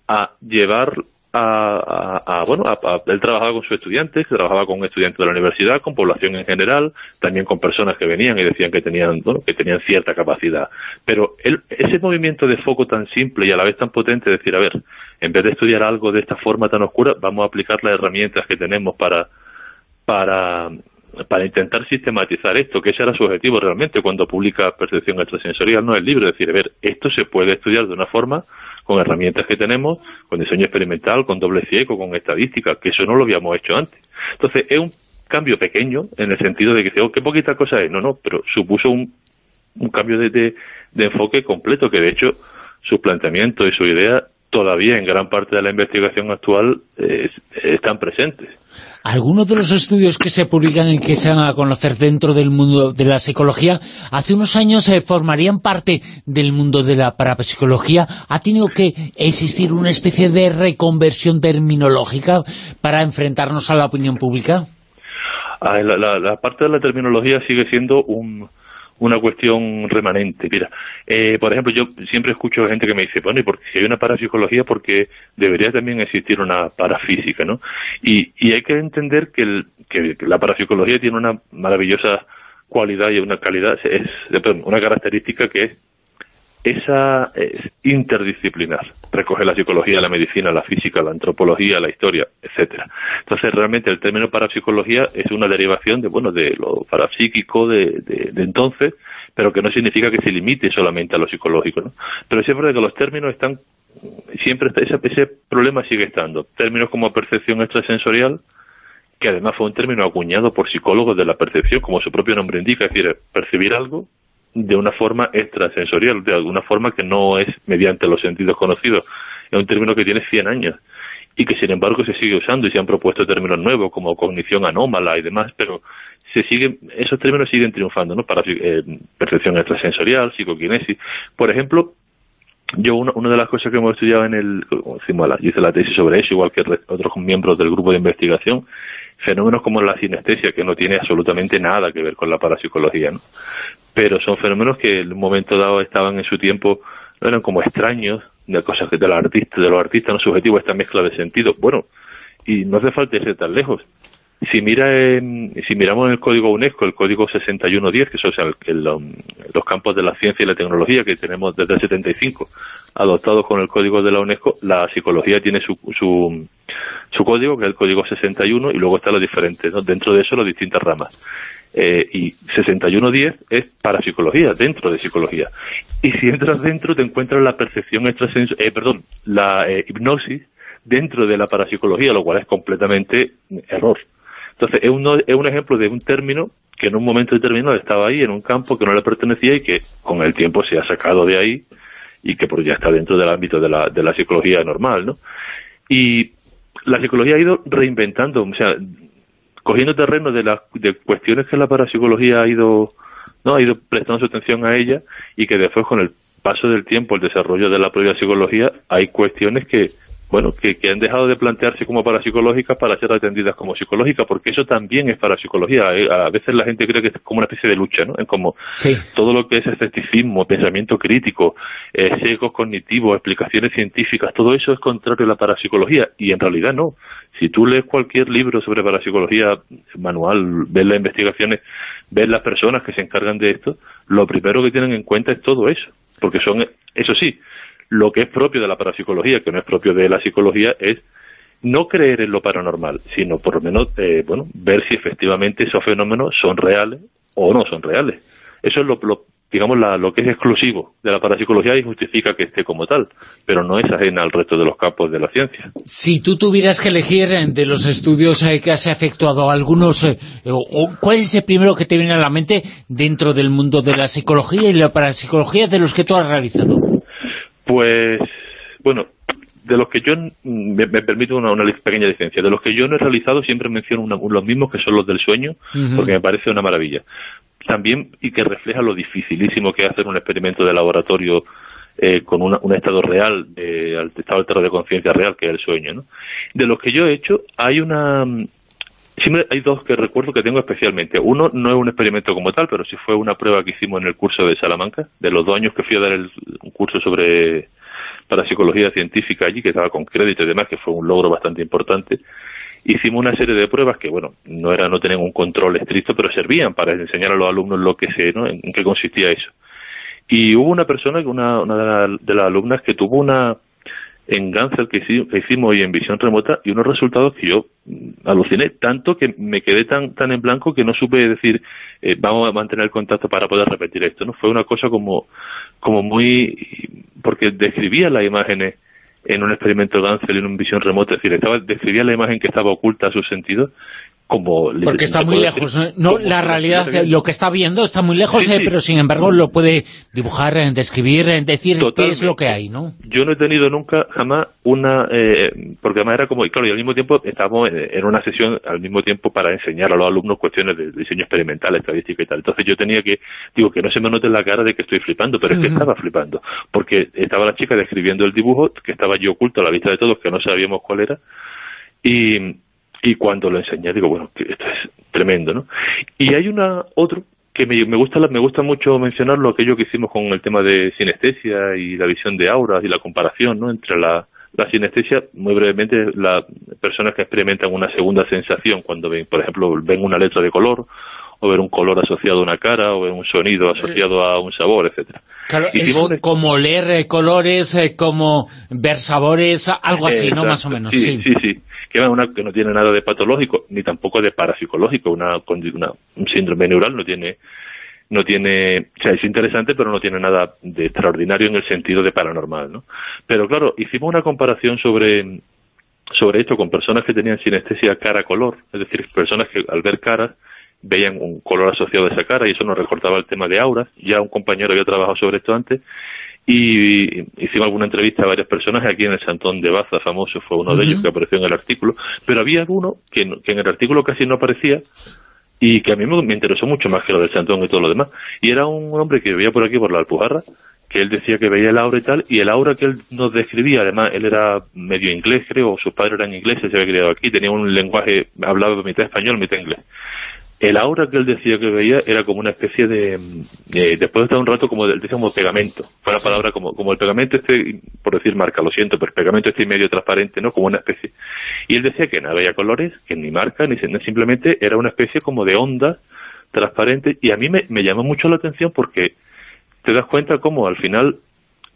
a llevar a, bueno, él trabajaba con sus estudiantes, trabajaba con estudiantes de la universidad, con población en general, también con personas que venían y decían que tenían, bueno, que tenían cierta capacidad. Pero ese movimiento de foco tan simple y a la vez tan potente, decir, a ver, en vez de estudiar algo de esta forma tan oscura, vamos a aplicar las herramientas que tenemos para, para, para intentar sistematizar esto, que ese era su objetivo realmente cuando publica Percepción Extrasensorial, no el libro, decir, a ver, esto se puede estudiar de una forma con herramientas que tenemos, con diseño experimental, con doble ciego, con estadística, que eso no lo habíamos hecho antes. Entonces, es un cambio pequeño en el sentido de que, oh, qué poquita cosa es. No, no, pero supuso un, cambio de, de, enfoque completo, que de hecho su planteamiento y su idea todavía en gran parte de la investigación actual eh, están presentes. Algunos de los estudios que se publican y que se van a conocer dentro del mundo de la psicología, hace unos años se formarían parte del mundo de la parapsicología. ¿Ha tenido que existir una especie de reconversión terminológica para enfrentarnos a la opinión pública? Ah, la parte de la terminología sigue siendo un una cuestión remanente. Mira, eh, por ejemplo, yo siempre escucho gente que me dice, bueno, y porque si hay una parapsicología, porque debería también existir una parafísica, ¿no? Y, y hay que entender que, el, que la parapsicología tiene una maravillosa cualidad y una calidad, es, una característica que es esa es interdisciplinar. Recoge la psicología, la medicina, la física, la antropología, la historia, etcétera. Entonces, realmente el término parapsicología es una derivación de, bueno, de lo parapsíquico de, de, entonces, pero que no significa que se limite solamente a lo psicológico, ¿no? Pero siempre que los términos están, siempre ese, ese problema sigue estando. Términos como percepción extrasensorial, que además fue un término acuñado por psicólogos de la percepción, como su propio nombre indica, es decir, percibir algo de una forma extrasensorial, de alguna forma que no es mediante los sentidos conocidos. Es un término que tiene 100 años y que sin embargo se sigue usando y se han propuesto términos nuevos como cognición anómala y demás, pero se siguen, esos términos siguen triunfando, ¿no? Para eh, percepción extrasensorial, psicoquinesis. Por ejemplo, yo una, una de las cosas que hemos estudiado en el, la, hice la tesis sobre eso, igual que otros miembros del grupo de investigación, fenómenos como la sinestesia, que no tiene absolutamente nada que ver con la parapsicología, ¿no? Pero son fenómenos que en un momento dado estaban en su tiempo, eran como extraños, de cosas que de los artistas, de los artistas no subjetivos, esta mezcla de sentido. Bueno, y no hace falta irse tan lejos. Si mira si miramos en el código UNESCO, el código 6110, que son los campos de la ciencia y la tecnología que tenemos desde el 75, adoptados con el código de la UNESCO, la psicología tiene su, su, su código, que es el código 61, y luego están los diferentes, dentro de eso las distintas ramas. Eh, y 6110 es para psicología, dentro de psicología. Y si entras dentro te encuentras la percepción extrasensorial, eh, perdón, la eh, hipnosis dentro de la parapsicología, lo cual es completamente error. Entonces, es un, es un ejemplo de un término que en un momento determinado estaba ahí, en un campo que no le pertenecía y que con el tiempo se ha sacado de ahí y que pues ya está dentro del ámbito de la, de la psicología normal, ¿no? Y la psicología ha ido reinventando, o sea, cogiendo terreno de las de cuestiones que la parapsicología ha ido no ha ido prestando su atención a ella y que después con el paso del tiempo, el desarrollo de la propia psicología, hay cuestiones que bueno, que, que, han dejado de plantearse como parapsicológicas para ser atendidas como psicológicas, porque eso también es parapsicología. Eh, a veces la gente cree que es como una especie de lucha, ¿no? En como todo lo que es escepticismo, pensamiento crítico, eh, sesgos cognitivos, explicaciones científicas, todo eso es contrario a la parapsicología, y en realidad no. Si tú lees cualquier libro sobre parapsicología, manual, ves las investigaciones, ves las personas que se encargan de esto, lo primero que tienen en cuenta es todo eso, porque son, eso sí, lo que es propio de la parapsicología, que no es propio de la psicología, es no creer en lo paranormal, sino por lo menos eh, bueno, ver si efectivamente esos fenómenos son reales o no son reales. Eso es lo, digamos lo que es exclusivo de la parapsicología y justifica que esté como tal, pero no es ajena al resto de los campos de la ciencia. Si tú tuvieras que elegir de los estudios eh, que has efectuado algunos, eh, ¿cuál es el primero que te viene a la mente dentro del mundo de la psicología y la parapsicología de los que tú has realizado? Pues, bueno, de los que yo, me, permito una, pequeña licencia, de los que yo no he realizado siempre menciono los mismos que son los del sueño, porque me parece una maravilla. También, y que refleja lo dificilísimo que es hacer un experimento de laboratorio eh, con un estado real, de, estado altero de conciencia real, que es el sueño. ¿no? De los que yo he hecho, hay una, Siempre hay dos que recuerdo que tengo especialmente. Uno no es un experimento como tal, pero sí fue una prueba que hicimos en el curso de Salamanca, de los dos años que fui a dar el, un curso sobre para psicología científica allí, que estaba con crédito y demás, que fue un logro bastante importante. Hicimos una serie de pruebas que, bueno, no era no tenían un control estricto, pero servían para enseñar a los alumnos lo que sé, ¿no? en, qué consistía eso. Y hubo una persona, una, una de las alumnas, que tuvo una en Ganser que, hicimos hoy en visión remota y unos resultados que yo mm, aluciné tanto que me quedé tan tan en blanco que no supe decir eh, vamos a mantener el contacto para poder repetir esto no fue una cosa como como muy porque describía las imágenes en un experimento Ganser en una visión remota es decir estaba describía la imagen que estaba oculta a sus sentidos porque está muy lejos, ¿no? la realidad, lo que está viendo está muy lejos, eh, pero sin embargo lo puede dibujar, eh, describir, eh, decir qué es lo que hay, ¿no? Yo no he tenido nunca, jamás, una... porque además era como, y claro, y al mismo tiempo estábamos en una sesión al mismo tiempo para enseñar a los alumnos cuestiones de diseño experimental, estadística y tal. Entonces yo tenía que, digo, que no se me note en la cara de que estoy flipando, pero es que estaba flipando, porque estaba la chica describiendo el dibujo, que estaba yo oculto a la vista de todos, que no sabíamos cuál era, y y cuando lo enseñé digo, bueno, esto es tremendo, ¿no? Y hay una otro que me, me gusta me gusta mucho mencionarlo, aquello que hicimos con el tema de sinestesia y la visión de auras y la comparación, ¿no? Entre la, la sinestesia, muy brevemente, las personas que experimentan una segunda sensación cuando ven, por ejemplo, ven una letra de color o ver un color asociado a una cara, o ver un sonido asociado a un sabor, etcétera. Claro, es como leer colores, eh, como ver sabores, algo así, ¿no? Más o menos, sí. Sí, sí, que, una, que no tiene nada de patológico, ni tampoco de parapsicológico, una, una, un síndrome neural no tiene no tiene, o sea, es interesante, pero no tiene nada de extraordinario en el sentido de paranormal, ¿no? Pero claro, hicimos una comparación sobre sobre esto con personas que tenían sinestesia cara-color, es decir, personas que al ver caras veían un color asociado a esa cara y eso nos recordaba el tema de auras. Ya un compañero había trabajado sobre esto antes y hicimos alguna entrevista a varias personas. Aquí en el Santón de Baza, famoso, fue uno de ellos que apareció en el artículo, pero había alguno que, en el artículo casi no aparecía y que a mí me, interesó mucho más que lo del Santón y todo lo demás. Y era un hombre que vivía por aquí, por la Alpujarra, que él decía que veía el aura y tal, y el aura que él nos describía, además, él era medio inglés, creo, o sus padres eran ingleses, se había criado aquí, tenía un lenguaje, hablaba mitad español, mitad inglés el aura que él decía que veía era como una especie de, después de estar un rato como decía como pegamento. Fue la palabra como como el pegamento este por decir marca lo siento pero el pegamento este medio transparente no como una especie. Y él decía que no había colores que ni marca ni simplemente era una especie como de onda transparente. Y a mí me, me llamó mucho la atención porque te das cuenta como al final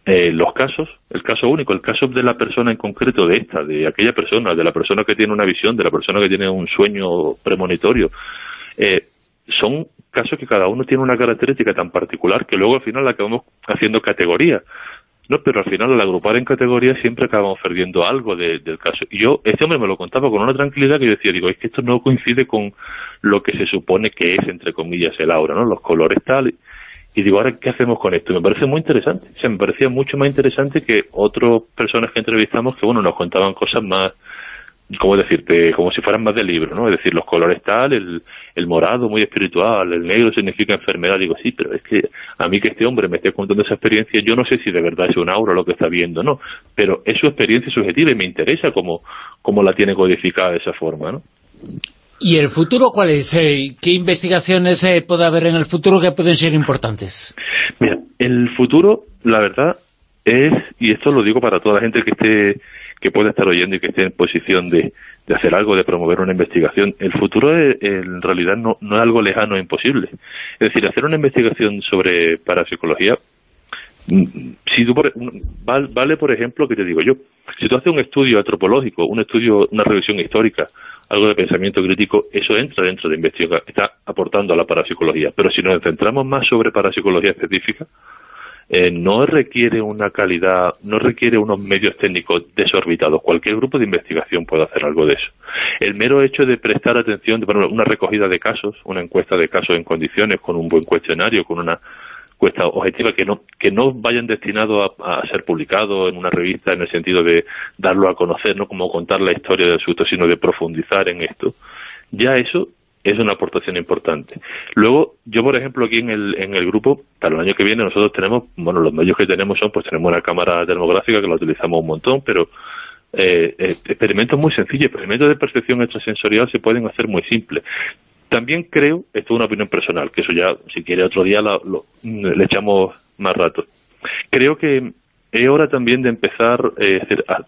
eh, los casos, el caso único, el caso de la persona en concreto, de esta, de aquella persona, de la persona que tiene una visión, de la persona que tiene un sueño premonitorio, eh, son casos que cada uno tiene una característica tan particular que luego al final acabamos haciendo categoría. No, pero al final al agrupar en categorías siempre acabamos perdiendo algo del caso. Y yo, este hombre me lo contaba con una tranquilidad que yo decía, digo, es que esto no coincide con lo que se supone que es, entre comillas, el aura, ¿no? Los colores tal. y digo, ahora, ¿qué hacemos con esto? Me parece muy interesante. O me parecía mucho más interesante que otras personas que entrevistamos que, bueno, nos contaban cosas más, ¿cómo decirte? Como si fueran más de libro, ¿no? Es decir, los colores tal, el, el morado muy espiritual, el negro significa enfermedad. Digo, sí, pero es que a mí que este hombre me esté contando esa experiencia, yo no sé si de verdad es un aura lo que está viendo, ¿no? Pero es su experiencia subjetiva y me interesa cómo, cómo la tiene codificada de esa forma, ¿no? ¿Y el futuro cuál es? Eh, ¿Qué investigaciones eh, puede haber en el futuro que pueden ser importantes? Mira, el futuro, la verdad, es, y esto lo digo para toda la gente que esté que pueda estar oyendo y que esté en posición de, de hacer algo, de promover una investigación. El futuro en realidad no, no es algo lejano e imposible. Es decir, hacer una investigación sobre parapsicología si tú vale, por ejemplo, que te digo yo, si tú haces un estudio antropológico, un estudio, una revisión histórica, algo de pensamiento crítico, eso entra dentro de investigación, está aportando a la parapsicología. Pero si nos centramos más sobre parapsicología específica, eh, no requiere una calidad, no requiere unos medios técnicos desorbitados. Cualquier grupo de investigación puede hacer algo de eso. El mero hecho de prestar atención, bueno, una recogida de casos, una encuesta de casos en condiciones, con un buen cuestionario, con una cuesta objetiva que no que no vayan destinados a, ser publicados en una revista en el sentido de darlo a conocer, no como contar la historia del susto, sino de profundizar en esto. Ya eso es una aportación importante. Luego, yo por ejemplo aquí en el, en el grupo, para el año que viene nosotros tenemos, bueno, los medios que tenemos son, pues tenemos una cámara termográfica que la utilizamos un montón, pero eh, eh, experimentos muy sencillos, experimentos de percepción extrasensorial se pueden hacer muy simples. También creo, esto es una opinión personal, que eso ya, si quiere otro día le echamos más rato. Creo que es hora también de empezar eh, a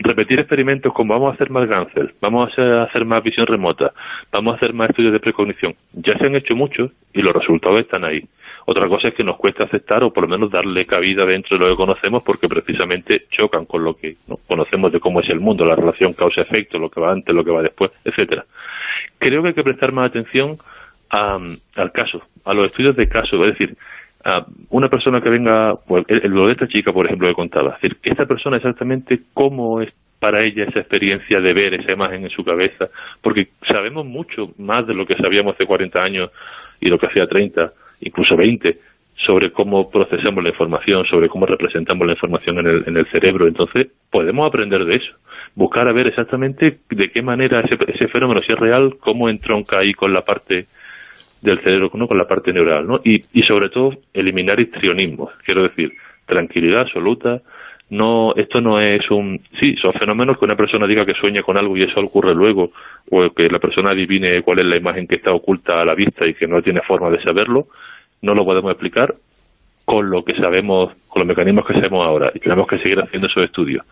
repetir experimentos como vamos a hacer más Gansel, vamos a hacer más visión remota, vamos a hacer más estudios de precognición. Ya se han hecho muchos y los resultados están ahí. Otra cosa es que nos cuesta aceptar o por lo menos darle cabida dentro de lo que conocemos porque precisamente chocan con lo que conocemos de cómo es el mundo, la relación causa-efecto, lo que va antes, lo que va después, etcétera creo que hay que prestar más atención al caso, a los estudios de caso, es decir, a una persona que venga, pues, el, lo de esta chica, por ejemplo, que contaba, es decir, esta persona exactamente cómo es para ella esa experiencia de ver esa imagen en su cabeza, porque sabemos mucho más de lo que sabíamos hace 40 años y lo que hacía 30, incluso 20, sobre cómo procesamos la información, sobre cómo representamos la información en el, en el cerebro. Entonces, podemos aprender de eso buscar a ver exactamente de qué manera ese, ese fenómeno, si es real, cómo entronca ahí con la parte del cerebro, ¿no? con la parte neural, ¿no? Y, sobre todo eliminar histrionismos, quiero decir, tranquilidad absoluta, no, esto no es un, sí, son fenómenos que una persona diga que sueña con algo y eso ocurre luego, o que la persona adivine cuál es la imagen que está oculta a la vista y que no tiene forma de saberlo, no lo podemos explicar con lo que sabemos, con los mecanismos que sabemos ahora, y tenemos que seguir haciendo esos estudios.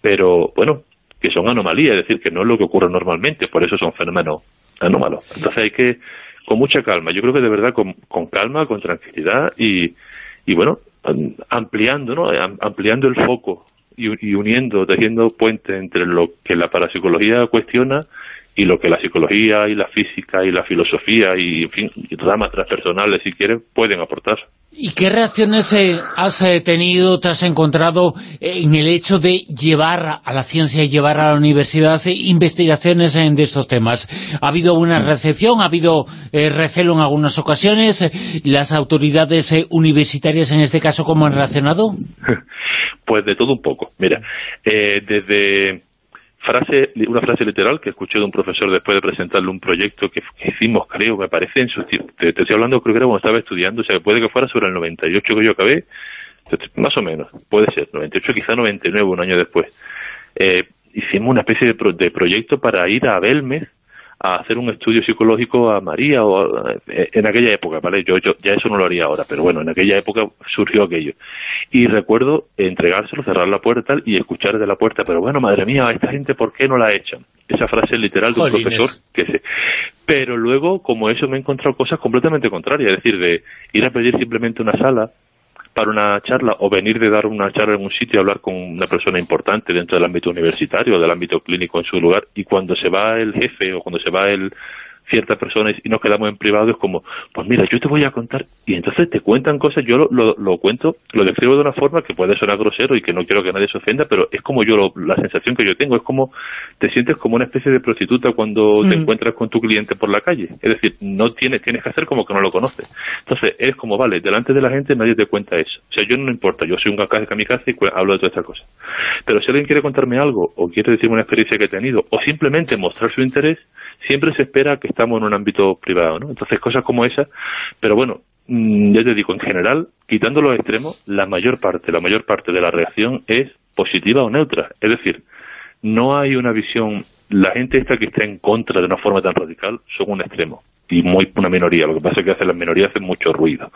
Pero, bueno, que son anomalías, es decir, que no es lo que ocurre normalmente, por eso son fenómenos anómalos. Entonces hay que, con mucha calma, yo creo que de verdad con, con calma, con tranquilidad y, y bueno, ampliando, ¿no? ampliando el foco y, y uniendo, tejiendo puentes entre lo que la parapsicología cuestiona y lo que la psicología y la física y la filosofía y, en fin, ramas transpersonales, si quieren, pueden aportar. ¿Y qué reacciones eh, has eh, tenido, te has encontrado eh, en el hecho de llevar a la ciencia, y llevar a la universidad investigaciones de estos temas? ¿Ha habido una recepción? ¿Ha habido recelo en algunas ocasiones? ¿Las autoridades universitarias, en este caso, cómo han reaccionado? Pues de todo un poco. Mira, desde frase, una frase literal que escuché de un profesor después de presentarle un proyecto que, hicimos, creo, me parece, en su, te, estoy hablando, creo que era cuando estaba estudiando, o sea, puede que fuera sobre el 98 que yo acabé, más o menos, puede ser, 98, quizá 99, un año después. Eh, hicimos una especie de, de proyecto para ir a Belmez a hacer un estudio psicológico a María o eh, en aquella época, ¿vale? Yo, yo ya eso no lo haría ahora, pero bueno, en aquella época surgió aquello. Y recuerdo entregárselo, cerrar la puerta y escuchar de la puerta, pero bueno, madre mía, esta gente, ¿por qué no la echan? Esa frase literal de un profesor que se... Pero luego, como eso, me he encontrado cosas completamente contrarias, es decir, de ir a pedir simplemente una sala para una charla o venir de dar una charla en un sitio y hablar con una persona importante dentro del ámbito universitario o del ámbito clínico en su lugar y cuando se va el jefe o cuando se va el ciertas personas y nos quedamos en privado, es como, pues mira, yo te voy a contar, y entonces te cuentan cosas, yo lo, lo, cuento, lo describo de una forma que puede sonar grosero y que no quiero que nadie se ofenda, pero es como yo, la sensación que yo tengo, es como, te sientes como una especie de prostituta cuando te mm. encuentras con tu cliente por la calle, es decir, no tienes, tienes que hacer como que no lo conoces. Entonces, es como, vale, delante de la gente nadie te cuenta eso. O sea, yo no importa, yo soy un kamikaze y hablo de todas estas cosas. Pero si alguien quiere contarme algo, o quiere decirme una experiencia que he tenido, o simplemente mostrar su interés, siempre se espera que estamos en un ámbito privado, ¿no? Entonces, cosas como esa, pero bueno, mm, ya te digo, en general, quitando los extremos, la mayor parte, la mayor parte de la reacción es positiva o neutra. Es decir, no hay una visión, la gente esta que está en contra de una forma tan radical son un extremo y muy una minoría. Lo que pasa es que hace las minorías hacen mucho ruido.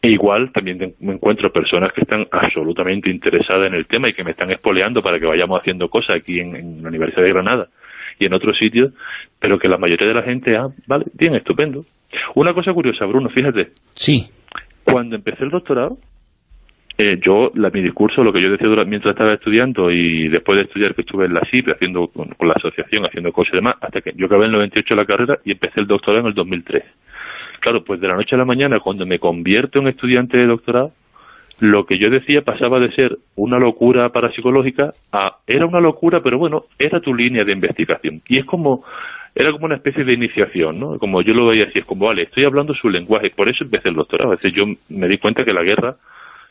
E igual también me encuentro personas que están absolutamente interesadas en el tema y que me están espoleando para que vayamos haciendo cosas aquí en, la Universidad de Granada y en otros sitios, pero que la mayoría de la gente, ah, vale, bien, estupendo. Una cosa curiosa, Bruno, fíjate. Sí. Cuando empecé el doctorado, eh, yo, la, mi discurso, lo que yo decía mientras estaba estudiando y después de estudiar que estuve en la CIP, haciendo con, la asociación, haciendo cosas y demás, hasta que yo acabé en el 98 la carrera y empecé el doctorado en el 2003. Claro, pues de la noche a la mañana, cuando me convierto en estudiante de doctorado, lo que yo decía pasaba de ser una locura parapsicológica a era una locura, pero bueno, era tu línea de investigación. Y es como, era como una especie de iniciación, ¿no? Como yo lo veía así, es como, vale, estoy hablando su lenguaje, por eso empecé el doctorado. Es decir, yo me di cuenta que la guerra,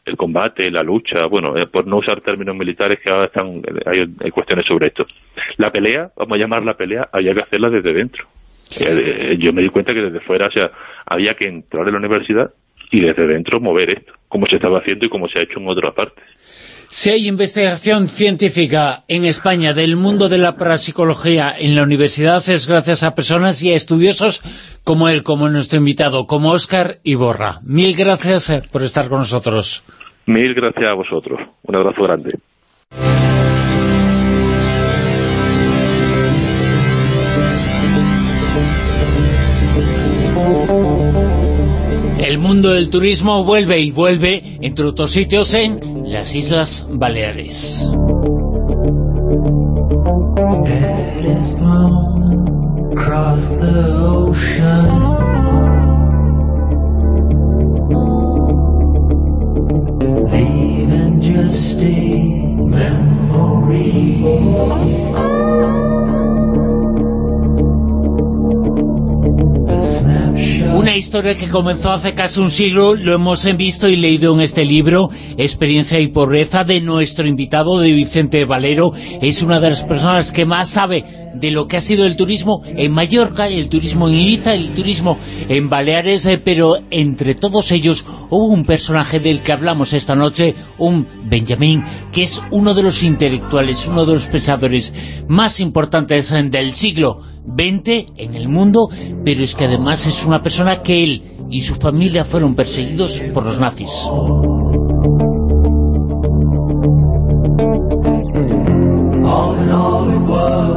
el combate, la lucha, bueno, eh, por no usar términos militares que ahora están, hay, cuestiones sobre esto. La pelea, vamos a llamar la pelea, había que hacerla desde dentro. Eh, yo me di cuenta que desde fuera, o sea, había que entrar en la universidad y desde dentro mover esto, como se estaba haciendo y como se ha hecho en otras partes. Si hay investigación científica en España del mundo de la parapsicología en la universidad es gracias a personas y a estudiosos como él, como nuestro invitado, como Óscar Iborra. Mil gracias eh, por estar con nosotros. Mil gracias a vosotros. Un abrazo grande. El mundo del turismo vuelve y vuelve, entre otros sitios, en las Islas Baleares. Una historia que comenzó hace casi un siglo, lo hemos visto y leído en este libro, Experiencia y Pobreza, de nuestro invitado, de Vicente Valero. Es una de las personas que más sabe de lo que ha sido el turismo en Mallorca, el turismo en Ibiza, el turismo en Baleares, eh, pero entre todos ellos hubo un personaje del que hablamos esta noche, un Benjamín, que es uno de los intelectuales, uno de los pensadores más importantes eh, del siglo XX en el mundo, pero es que además es una persona que él y su familia fueron perseguidos por los nazis.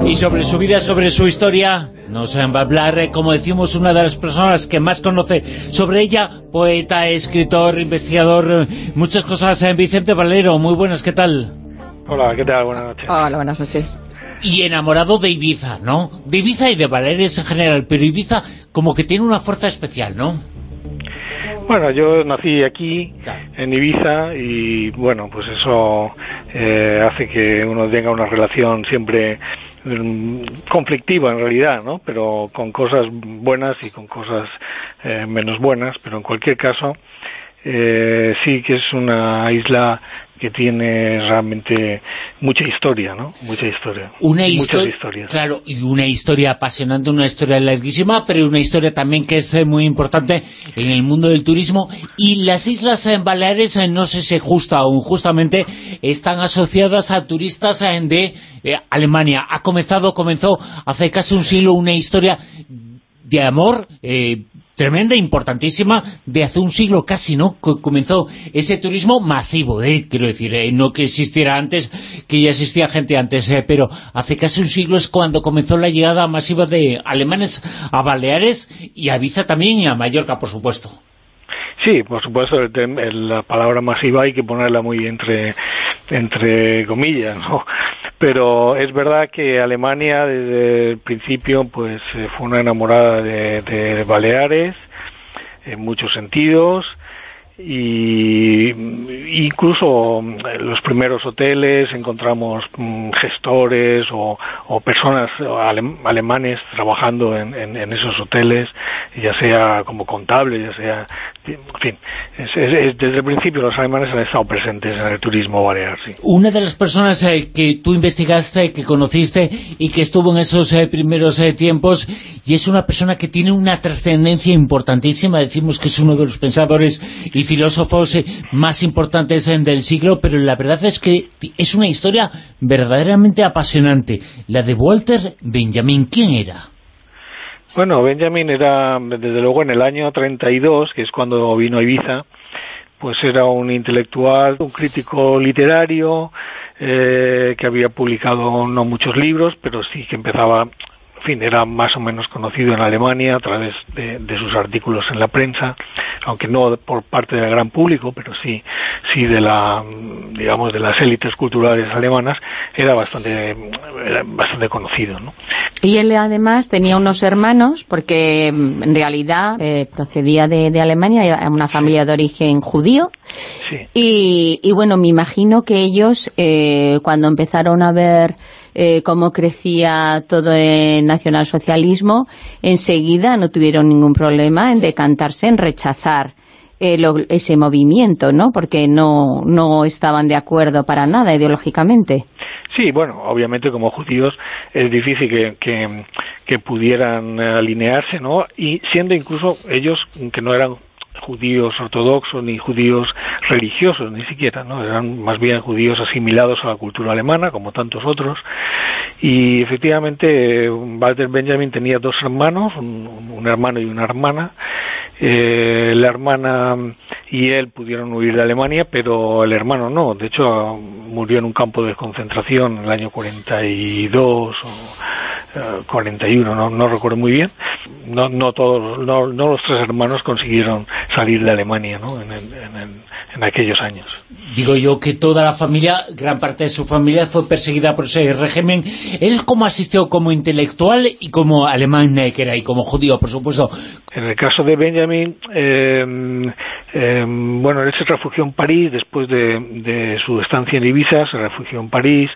Y sobre su vida, sobre su historia, nos va a hablar, eh, como decimos, una de las personas que más conoce sobre ella, poeta, escritor, investigador, muchas cosas, en eh, Vicente Valero. Muy buenas, ¿qué tal? Hola, ¿qué tal? Buenas noches. Hola, buenas noches. Y enamorado de Ibiza, ¿no? De Ibiza y de Valeres en general, pero Ibiza como que tiene una fuerza especial, ¿no? Bueno, yo nací aquí, en Ibiza, y bueno, pues eso eh, hace que uno tenga una relación siempre conflictiva en realidad, ¿no? Pero con cosas buenas y con cosas eh, menos buenas, pero en cualquier caso eh, sí que es una isla que tiene realmente mucha historia, ¿no? Mucha historia. Una historia, claro, y una historia apasionante, una historia larguísima, pero una historia también que es eh, muy importante en el mundo del turismo. Y las Islas en Baleares, eh, no sé si justa o injustamente, están asociadas a turistas eh, de Alemania. Ha comenzado, comenzó hace casi un siglo una historia de amor, tremenda, importantísima, de hace un siglo casi, ¿no? comenzó ese turismo masivo, ¿eh? quiero decir, eh, no que existiera antes, que ya existía gente antes, eh, pero hace casi un siglo es cuando comenzó la llegada masiva de alemanes a Baleares y a Ibiza también y a Mallorca, por supuesto. Sí, por supuesto, la palabra masiva hay que ponerla muy entre, entre comillas, ¿no? Pero es verdad que Alemania desde el principio pues eh, fue una enamorada de, de Baleares en muchos sentidos y incluso en los primeros hoteles encontramos mm, gestores o, personas alemanes trabajando en, esos hoteles, ya sea como contable, ya sea, desde el principio los alemanes han estado presentes en el turismo balear. Una de las personas eh, que tú investigaste, que conociste y que estuvo en esos eh, primeros eh, tiempos, y es una persona que tiene una trascendencia importantísima, decimos que es uno de los pensadores y filósofos más importantes del siglo, pero la verdad es que es una historia verdaderamente apasionante. La de Walter Benjamin, ¿quién era? Bueno, Benjamin era, desde luego, en el año 32, que es cuando vino a Ibiza, pues era un intelectual, un crítico literario, eh, que había publicado no muchos libros, pero sí que empezaba fin, era más o menos conocido en Alemania a través de, sus artículos en la prensa, aunque no por parte del gran público, pero sí, sí de la, digamos, de las élites culturales alemanas, era bastante, bastante conocido, ¿no? Y él además tenía unos hermanos, porque en realidad eh, procedía de, Alemania, era una familia de origen judío, y, y, bueno, me imagino que ellos, eh, cuando empezaron a ver eh, cómo crecía todo el nacionalsocialismo, enseguida no tuvieron ningún problema en decantarse, en rechazar eh, ese movimiento, ¿no? Porque no, no estaban de acuerdo para nada ideológicamente. Sí, bueno, obviamente como judíos es difícil que, que pudieran alinearse, ¿no? Y siendo incluso ellos, que no eran judíos ortodoxos ni judíos religiosos ni siquiera, ¿no? eran más bien judíos asimilados a la cultura alemana como tantos otros y efectivamente Walter Benjamin tenía dos hermanos, un, hermano y una hermana eh, la hermana y él pudieron huir de Alemania, pero el hermano no. De hecho, murió en un campo de concentración en el año 42 o 41, eh, no, no recuerdo muy bien. No, no todos, no, no los tres hermanos consiguieron salir de Alemania ¿no? en, en, aquellos años. Digo yo que toda la familia, gran parte de su familia fue perseguida por ese régimen. ¿Él cómo asistió como intelectual y como alemán que era y como judío, por supuesto? En el caso de Benjamin, eh, eh, bueno, él se refugió en París después de, de su estancia en Ibiza, se refugió en París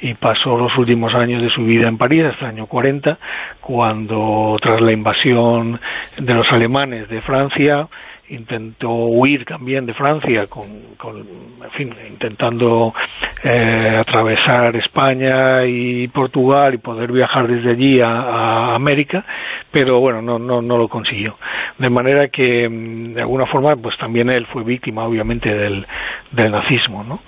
y pasó los últimos años de su vida en París, hasta el año 40, cuando tras la invasión de los alemanes de Francia, intentó huir también de Francia, con, en fin, intentando eh, atravesar España y Portugal y poder viajar desde allí a, América, pero bueno, no, no, no lo consiguió. De manera que, mm, de alguna forma, pues también él fue víctima, obviamente, del, del nazismo, ¿no?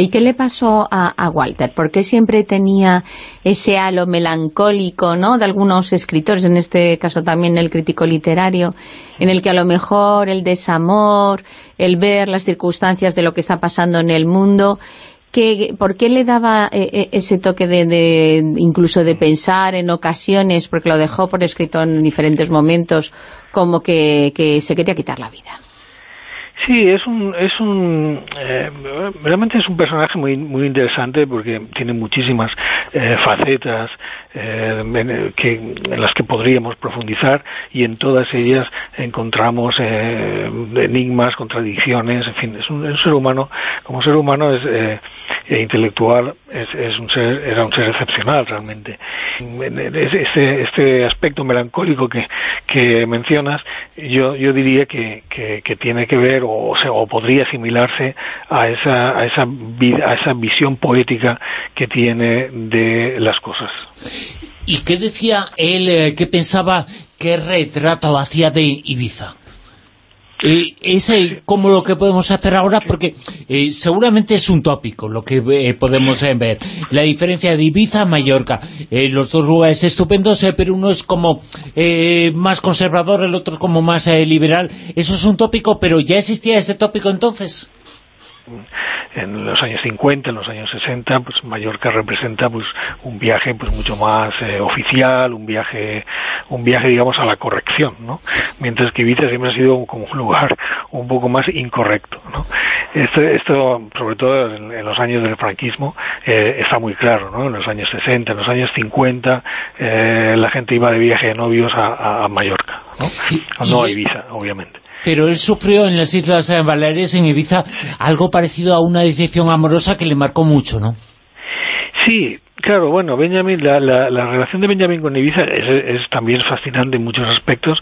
¿Y qué le pasó a, Walter? ¿Por qué siempre tenía ese halo melancólico, ¿no?, de algunos escritores, en este caso también el crítico literario, en el que a lo mejor el desamor, el ver las circunstancias de lo que está pasando en el mundo, que, ¿por qué le daba eh, eh, ese toque de, incluso de pensar en ocasiones, porque lo dejó por escrito en diferentes momentos, como que se quería quitar la vida? Sí, es un, es un eh, realmente es un personaje muy muy interesante porque tiene muchísimas eh, facetas eh, en, que, en las que podríamos profundizar y en todas ellas encontramos enigmas, contradicciones, en fin, es un, es un, ser humano, como ser humano es e intelectual es, un ser, era un ser excepcional realmente. Este, este aspecto melancólico que, que mencionas, yo, yo diría que, que, tiene que ver o, o podría asimilarse a esa, a, esa a esa visión poética que tiene de las cosas. ¿Y qué decía él, eh, qué pensaba, qué retrato hacía de Ibiza? Eh, es como lo que podemos hacer ahora, porque eh, seguramente es un tópico lo que eh, podemos eh, ver. La diferencia de Ibiza a Mallorca. los dos lugares estupendos, pero uno es como más conservador, el otro como más liberal. Eso es un tópico, pero ¿ya existía ese tópico entonces? En los años 50, en los años 60, pues Mallorca representa pues un viaje pues mucho más eh, oficial, un viaje un viaje digamos a la corrección, ¿no? Mientras que Ibiza siempre ha sido como un lugar un poco más incorrecto, ¿no? Esto, esto sobre todo en, los años del franquismo eh, está muy claro, ¿no? En los años 60, en los años 50 eh, la gente iba de viaje de novios a, a Mallorca, ¿no? No a Ibiza, obviamente. Pero él sufrió en las Islas Baleares, en Ibiza, algo parecido a una decepción amorosa que le marcó mucho, ¿no? Sí, Claro, bueno, Benjamin, la, la, la, relación de Benjamin con Ibiza es, es, también fascinante en muchos aspectos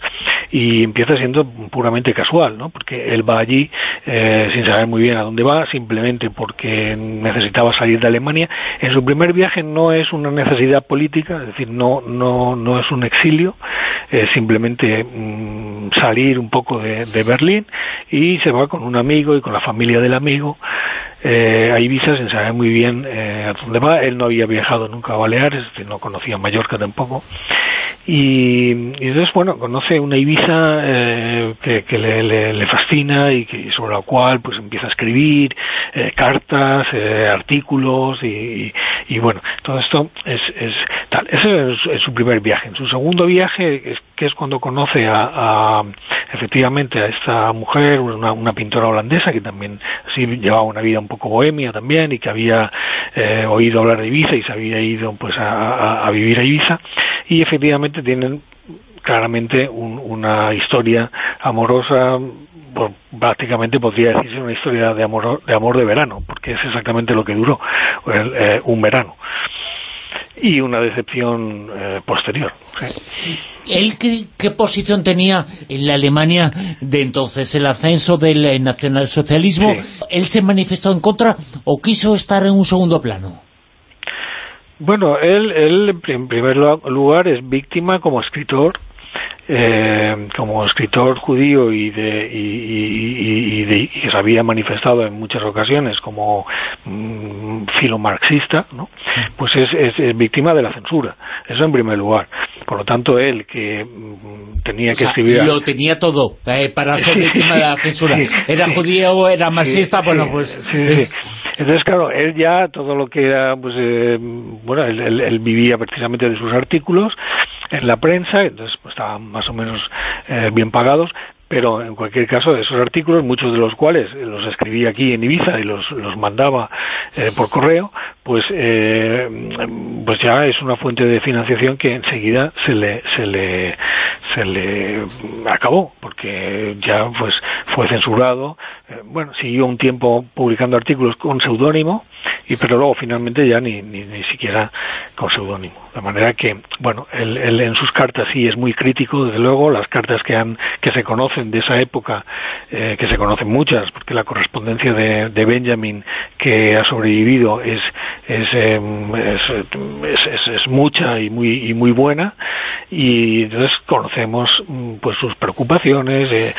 y empieza siendo puramente casual, ¿no? Porque él va allí eh, sin saber muy bien a dónde va, simplemente porque necesitaba salir de Alemania. En su primer viaje no es una necesidad política, es decir, no, no, no es un exilio, es simplemente mm, salir un poco de, de Berlín y se va con un amigo y con la familia del amigo eh, a Ibiza sin saber muy bien eh, a dónde va. Él no había viajado nunca a Baleares, no conocía Mallorca tampoco. Y, entonces, bueno, conoce una Ibiza eh, que, le, fascina y que, sobre la cual pues empieza a escribir eh, cartas, eh, artículos y, y, bueno, todo esto es, es tal. Ese es, su primer viaje. En su segundo viaje, que es cuando conoce a, efectivamente a esta mujer, una, una, pintora holandesa que también sí llevaba una vida un poco bohemia también y que había oído hablar de Ibiza y se había ido pues a vivir a Ibiza y efectivamente tienen claramente una historia amorosa prácticamente podría decirse una historia de amor de amor de verano porque es exactamente lo que duró eh, un verano. Y una decepción eh, posterior. ¿Él qué, posición tenía en la Alemania de entonces, el ascenso del eh, nacionalsocialismo? ¿Él se manifestó en contra o quiso estar en un segundo plano? Bueno, él, él en primer lugar es víctima como escritor eh, como escritor judío y, de, y, y, que se había manifestado en muchas ocasiones como mm, filomarxista, ¿no? pues es, es, víctima de la censura. Eso en primer lugar. Por lo tanto, él que mm, tenía que escribir... Lo tenía todo eh, para ser víctima de la censura. Era judío, era marxista, bueno, pues... Entonces, claro, él ya todo lo que era, pues, eh, bueno, él, él, vivía precisamente de sus artículos en la prensa, entonces pues, estaban más o menos eh, bien pagados, pero en cualquier caso esos artículos, muchos de los cuales los escribí aquí en Ibiza y los, los mandaba eh, por correo, pues eh, pues ya es una fuente de financiación que enseguida se le se le se le acabó porque ya pues fue censurado. Eh, bueno siguió un tiempo publicando artículos con seudónimo y pero luego finalmente ya ni, ni, ni siquiera con seudónimo de manera que bueno él, él, en sus cartas sí es muy crítico desde luego. Las cartas que han que se conocen de esa época eh, que se conocen muchas porque la correspondencia de, Benjamin que ha sobrevivido es es, es, es, mucha y muy, y muy buena. Y entonces conocemos mm, pues sus preocupaciones eh,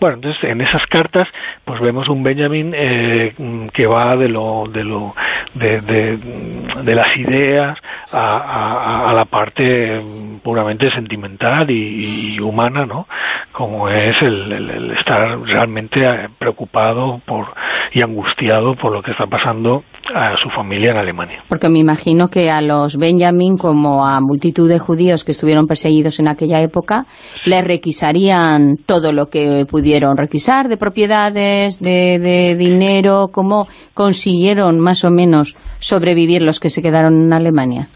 bueno entonces en esas cartas pues vemos un Benjamin eh, que va de lo de lo de, de, las ideas a, a, la parte puramente sentimental y, humana no como es el, el estar realmente eh, preocupado por y angustiado por lo que está pasando a su familia en Alemania. Porque me imagino que a los Benjamin, como a multitud de judíos que estuvieron perseguidos en aquella época, les requisarían todo lo que pudieron requisar de propiedades, de, de dinero, ¿cómo consiguieron más o menos sobrevivir los que se quedaron en Alemania?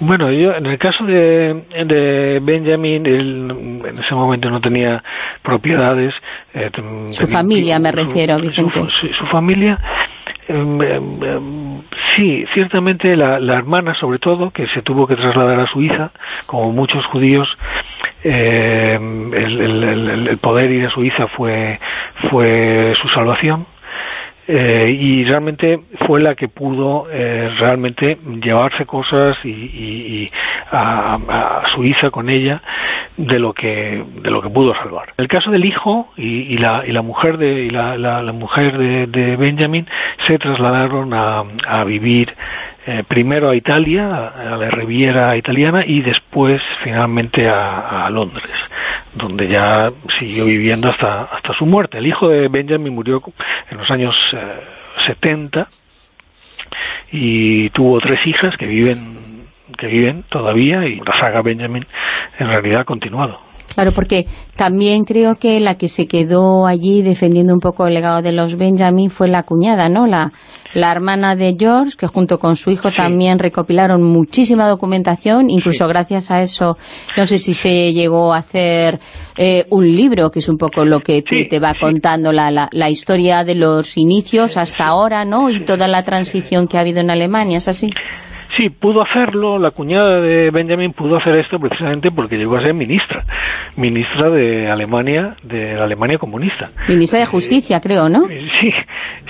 Bueno, yo en el caso de, de Benjamin, él en ese momento no tenía propiedades. Eh, su familia, me refiero, Vicente. Su, familia, em, em, em, sí, ciertamente la, la, hermana, sobre todo, que se tuvo que trasladar a Suiza, como muchos judíos, el, el, el, poder ir a Suiza fue, fue su salvación eh, y realmente fue la que pudo eh, realmente llevarse cosas y, y, a, a, Suiza con ella de lo que de lo que pudo salvar el caso del hijo y, y la, y la mujer de y la, la, la mujer de, de, Benjamin se trasladaron a, a vivir eh, primero a Italia a la Riviera italiana y después finalmente a, Londres donde ya siguió viviendo hasta, hasta su muerte. El hijo de Benjamin murió en los años 70 eh, y tuvo tres hijas que viven que viven todavía y la saga Benjamin en realidad ha continuado. Claro, porque también creo que la que se quedó allí defendiendo un poco el legado de los Benjamin fue la cuñada, ¿no? La, la hermana de George, que junto con su hijo también recopilaron muchísima documentación, incluso gracias a eso, no sé si se llegó a hacer eh, un libro, que es un poco lo que te, te va contando la, la, la, historia de los inicios hasta ahora, ¿no? Y toda la transición que ha habido en Alemania, ¿es así? Sí, pudo hacerlo, la cuñada de Benjamin pudo hacer esto precisamente porque llegó a ser ministra, ministra de Alemania, de la Alemania comunista. Ministra de Justicia, creo, ¿no? Sí,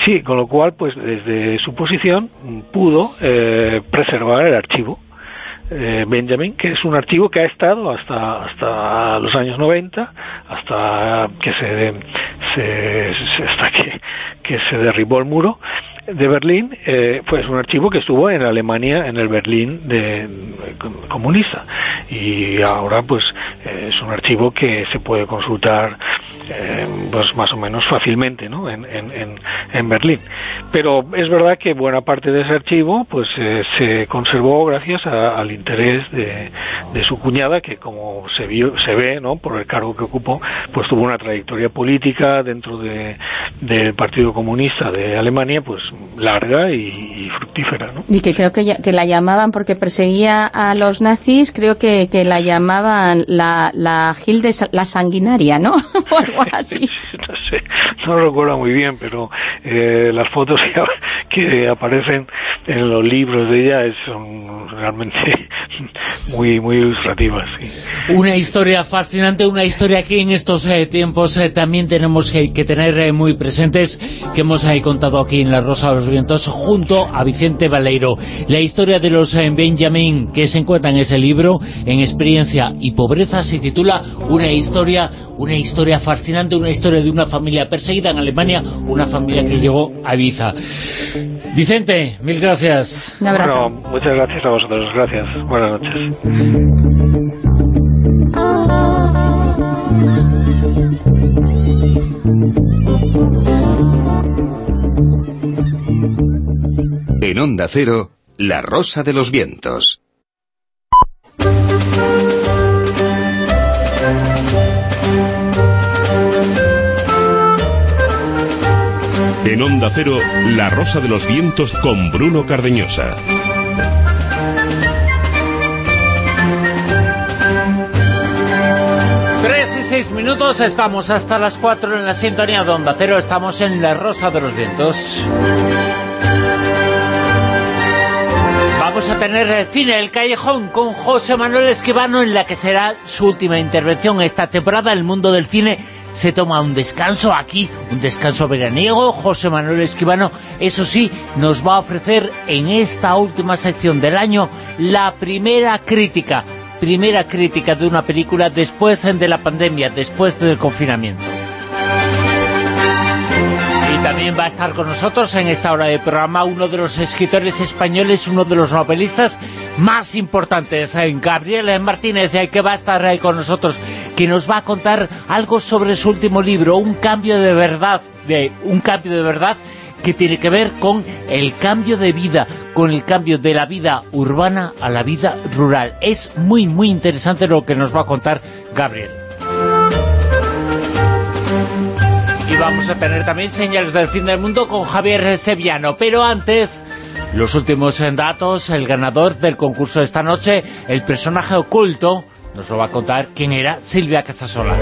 sí, con lo cual, pues desde su posición pudo eh, preservar el archivo eh, Benjamin, que es un archivo que ha estado hasta hasta los años 90, hasta que se, se, hasta que, que se derribó el muro de Berlín, eh, pues un archivo que estuvo en Alemania, en el Berlín de, comunista. Y ahora, pues, eh, es un archivo que se puede consultar, eh, pues, más o menos fácilmente, ¿no? En, en, en, Berlín. Pero es verdad que buena parte de ese archivo, pues, eh, se conservó gracias al interés de, de, su cuñada, que como se vio, se ve, ¿no? Por el cargo que ocupó, pues tuvo una trayectoria política dentro de, del Partido Comunista de Alemania, pues larga y, fructífera, ¿no? Y que creo que, que, la llamaban, porque perseguía a los nazis, creo que, que la llamaban la, la Gilde la sanguinaria, ¿no? o algo así. no sé, no recuerdo muy bien, pero eh, las fotos que aparecen en los libros de ella son realmente muy muy ilustrativas. Una historia fascinante, una historia que en estos eh, tiempos eh, también tenemos que, que tener muy presentes, que hemos contado aquí en La Rosa de los Vientos, junto a Vicente Valeiro. La historia de los Benjamin que se encuentra en ese libro, en Experiencia y Pobreza, se titula Una historia, una historia fascinante, una historia de una familia perseguida en Alemania, una familia que llegó a Ibiza. Vicente, mil gracias. Bueno, muchas gracias a vosotros. Gracias. Buenas noches. En Onda Cero, La Rosa de los Vientos. En Onda Cero, La Rosa de los Vientos con Bruno Cardeñosa. Tres y seis minutos, estamos hasta las cuatro en la sintonía de Onda Cero, estamos en La Rosa de los Vientos. Vamos a tener cine El Callejón con José Manuel Esquivano en la que será su última intervención esta temporada. El mundo del cine se toma un descanso aquí, un descanso veraniego. José Manuel Esquivano, eso sí, nos va a ofrecer en esta última sección del año la primera crítica, primera crítica de una película después de la pandemia, después del confinamiento. También va a estar con nosotros en esta hora de programa uno de los escritores españoles, uno de los novelistas más importantes, eh, Gabriel Martínez, eh, que va a estar ahí con nosotros, que nos va a contar algo sobre su último libro, un cambio de verdad, un cambio de verdad que tiene que ver con el cambio de vida, con el cambio de la vida urbana a la vida rural. Es muy, muy interesante lo que nos va a contar Gabriel. Vamos a tener también señales del fin del mundo con Javier Sevillano. Pero antes, los últimos datos, el ganador del concurso de esta noche, el personaje oculto, nos lo va a contar quién era Silvia Casasola.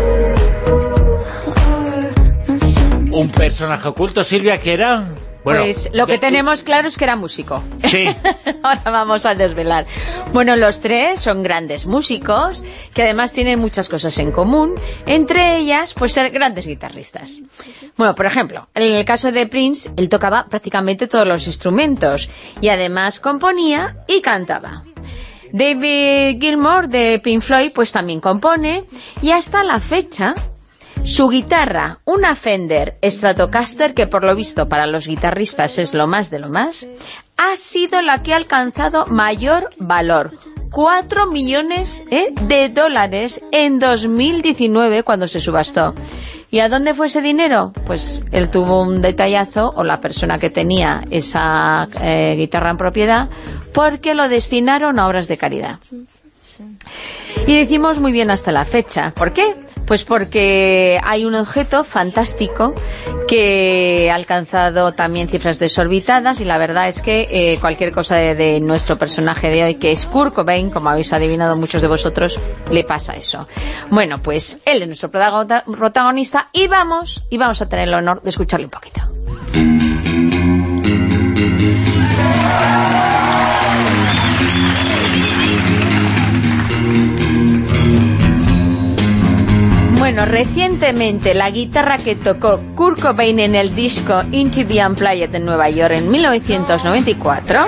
Un personaje oculto, Silvia, ¿qué era? Pues lo que tenemos claro es que era músico. Sí. Ahora vamos a desvelar. Bueno, los tres son grandes músicos, que además tienen muchas cosas en común, entre ellas, pues ser grandes guitarristas. Bueno, por ejemplo, en el caso de Prince, él tocaba prácticamente todos los instrumentos, y además componía y cantaba. David Gilmour de Pink Floyd pues también compone y hasta la fecha su guitarra, una Fender Stratocaster, que por lo visto para los guitarristas es lo más de lo más, ha sido la que ha alcanzado mayor valor. 4 millones ¿eh? de dólares en 2019 cuando se subastó. ¿Y a dónde fue ese dinero? Pues él tuvo un detallazo, o la persona que tenía esa eh, guitarra en propiedad, porque lo destinaron a obras de caridad. Y decimos muy bien hasta la fecha. ¿Por qué? Pues porque hay un objeto fantástico que ha alcanzado también cifras desorbitadas y la verdad es que eh, cualquier cosa de, nuestro personaje de hoy, que es Kurt Cobain, como habéis adivinado muchos de vosotros, le pasa eso. Bueno, pues él es nuestro protagonista y vamos, y vamos a tener el honor de escucharle un poquito. Bueno, recientemente la guitarra que tocó Kurt Cobain en el disco Into the Unplugged de Nueva York en 1994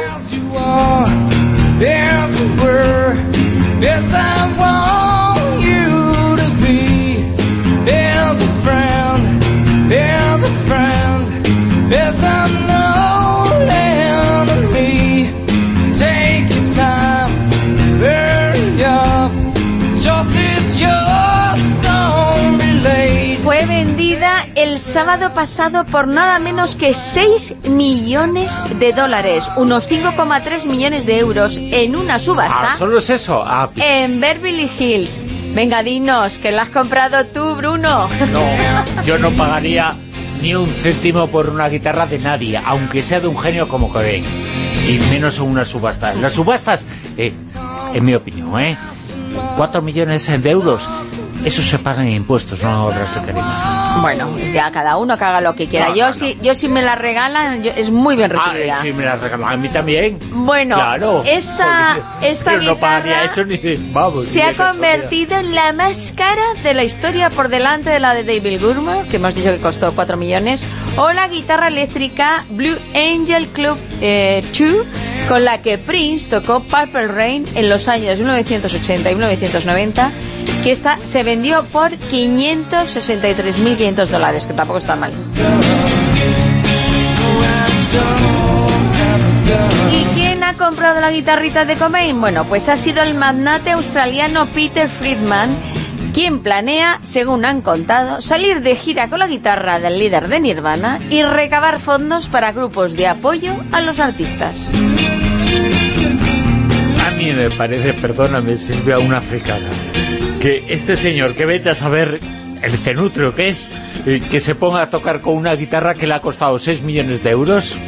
el sábado pasado por nada menos que 6 millones de dólares, unos 5,3 millones de euros en una subasta. Ah, ¿Solo es eso? Ah. En Beverly Hills. Venga, dinos, que la has comprado tú, Bruno. No, yo no pagaría ni un céntimo por una guitarra de nadie, aunque sea de un genio como Cobain. Y menos en una subasta. Las subastas, eh, en mi opinión, ¿eh? 4 millones de euros eso se paga en impuestos, no otras carinas. Bueno, ya cada uno que haga lo que quiera. yo, si, yo si me la regalan, es muy bien ah, recibida. Ah, si me la regalan, a mí también. Bueno, esta, esta guitarra eso ni, vamos, se ha convertido en la más cara de la historia por delante de la de David Gilmour, que hemos dicho que costó 4 millones, o la guitarra eléctrica Blue Angel Club 2, eh, con la que Prince tocó Purple Rain en los años 1980 y 1990, que esta se vendió por 563.500 dólares, que tampoco está mal. ¿Y quién ha comprado la guitarrita de Cobain? Bueno, pues ha sido el magnate australiano Peter Friedman, quien planea, según han contado, salir de gira con la guitarra del líder de Nirvana y recabar fondos para grupos de apoyo a los artistas. A mí me parece, perdóname, sirve a una africana que este señor, que vete a saber el cenutrio que es, que se ponga a tocar con una guitarra que le ha costado 6 millones de euros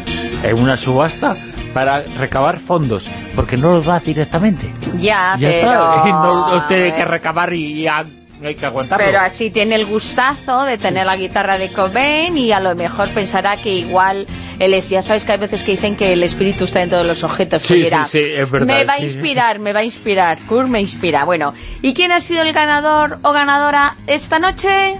en una subasta para recabar fondos, porque no los va directamente. Ya, ya está, no, tiene que recabar y, y hay que aguantarlo. Pero así tiene el gustazo de tener la guitarra de Cobain y a lo mejor pensará que igual él es, ya sabes que hay veces que dicen que el espíritu está en todos los objetos. Sí, sí, sí, es verdad, me va a inspirar, me va a inspirar, Kurt me inspira. Bueno, ¿y quién ha sido el ganador o ganadora esta noche?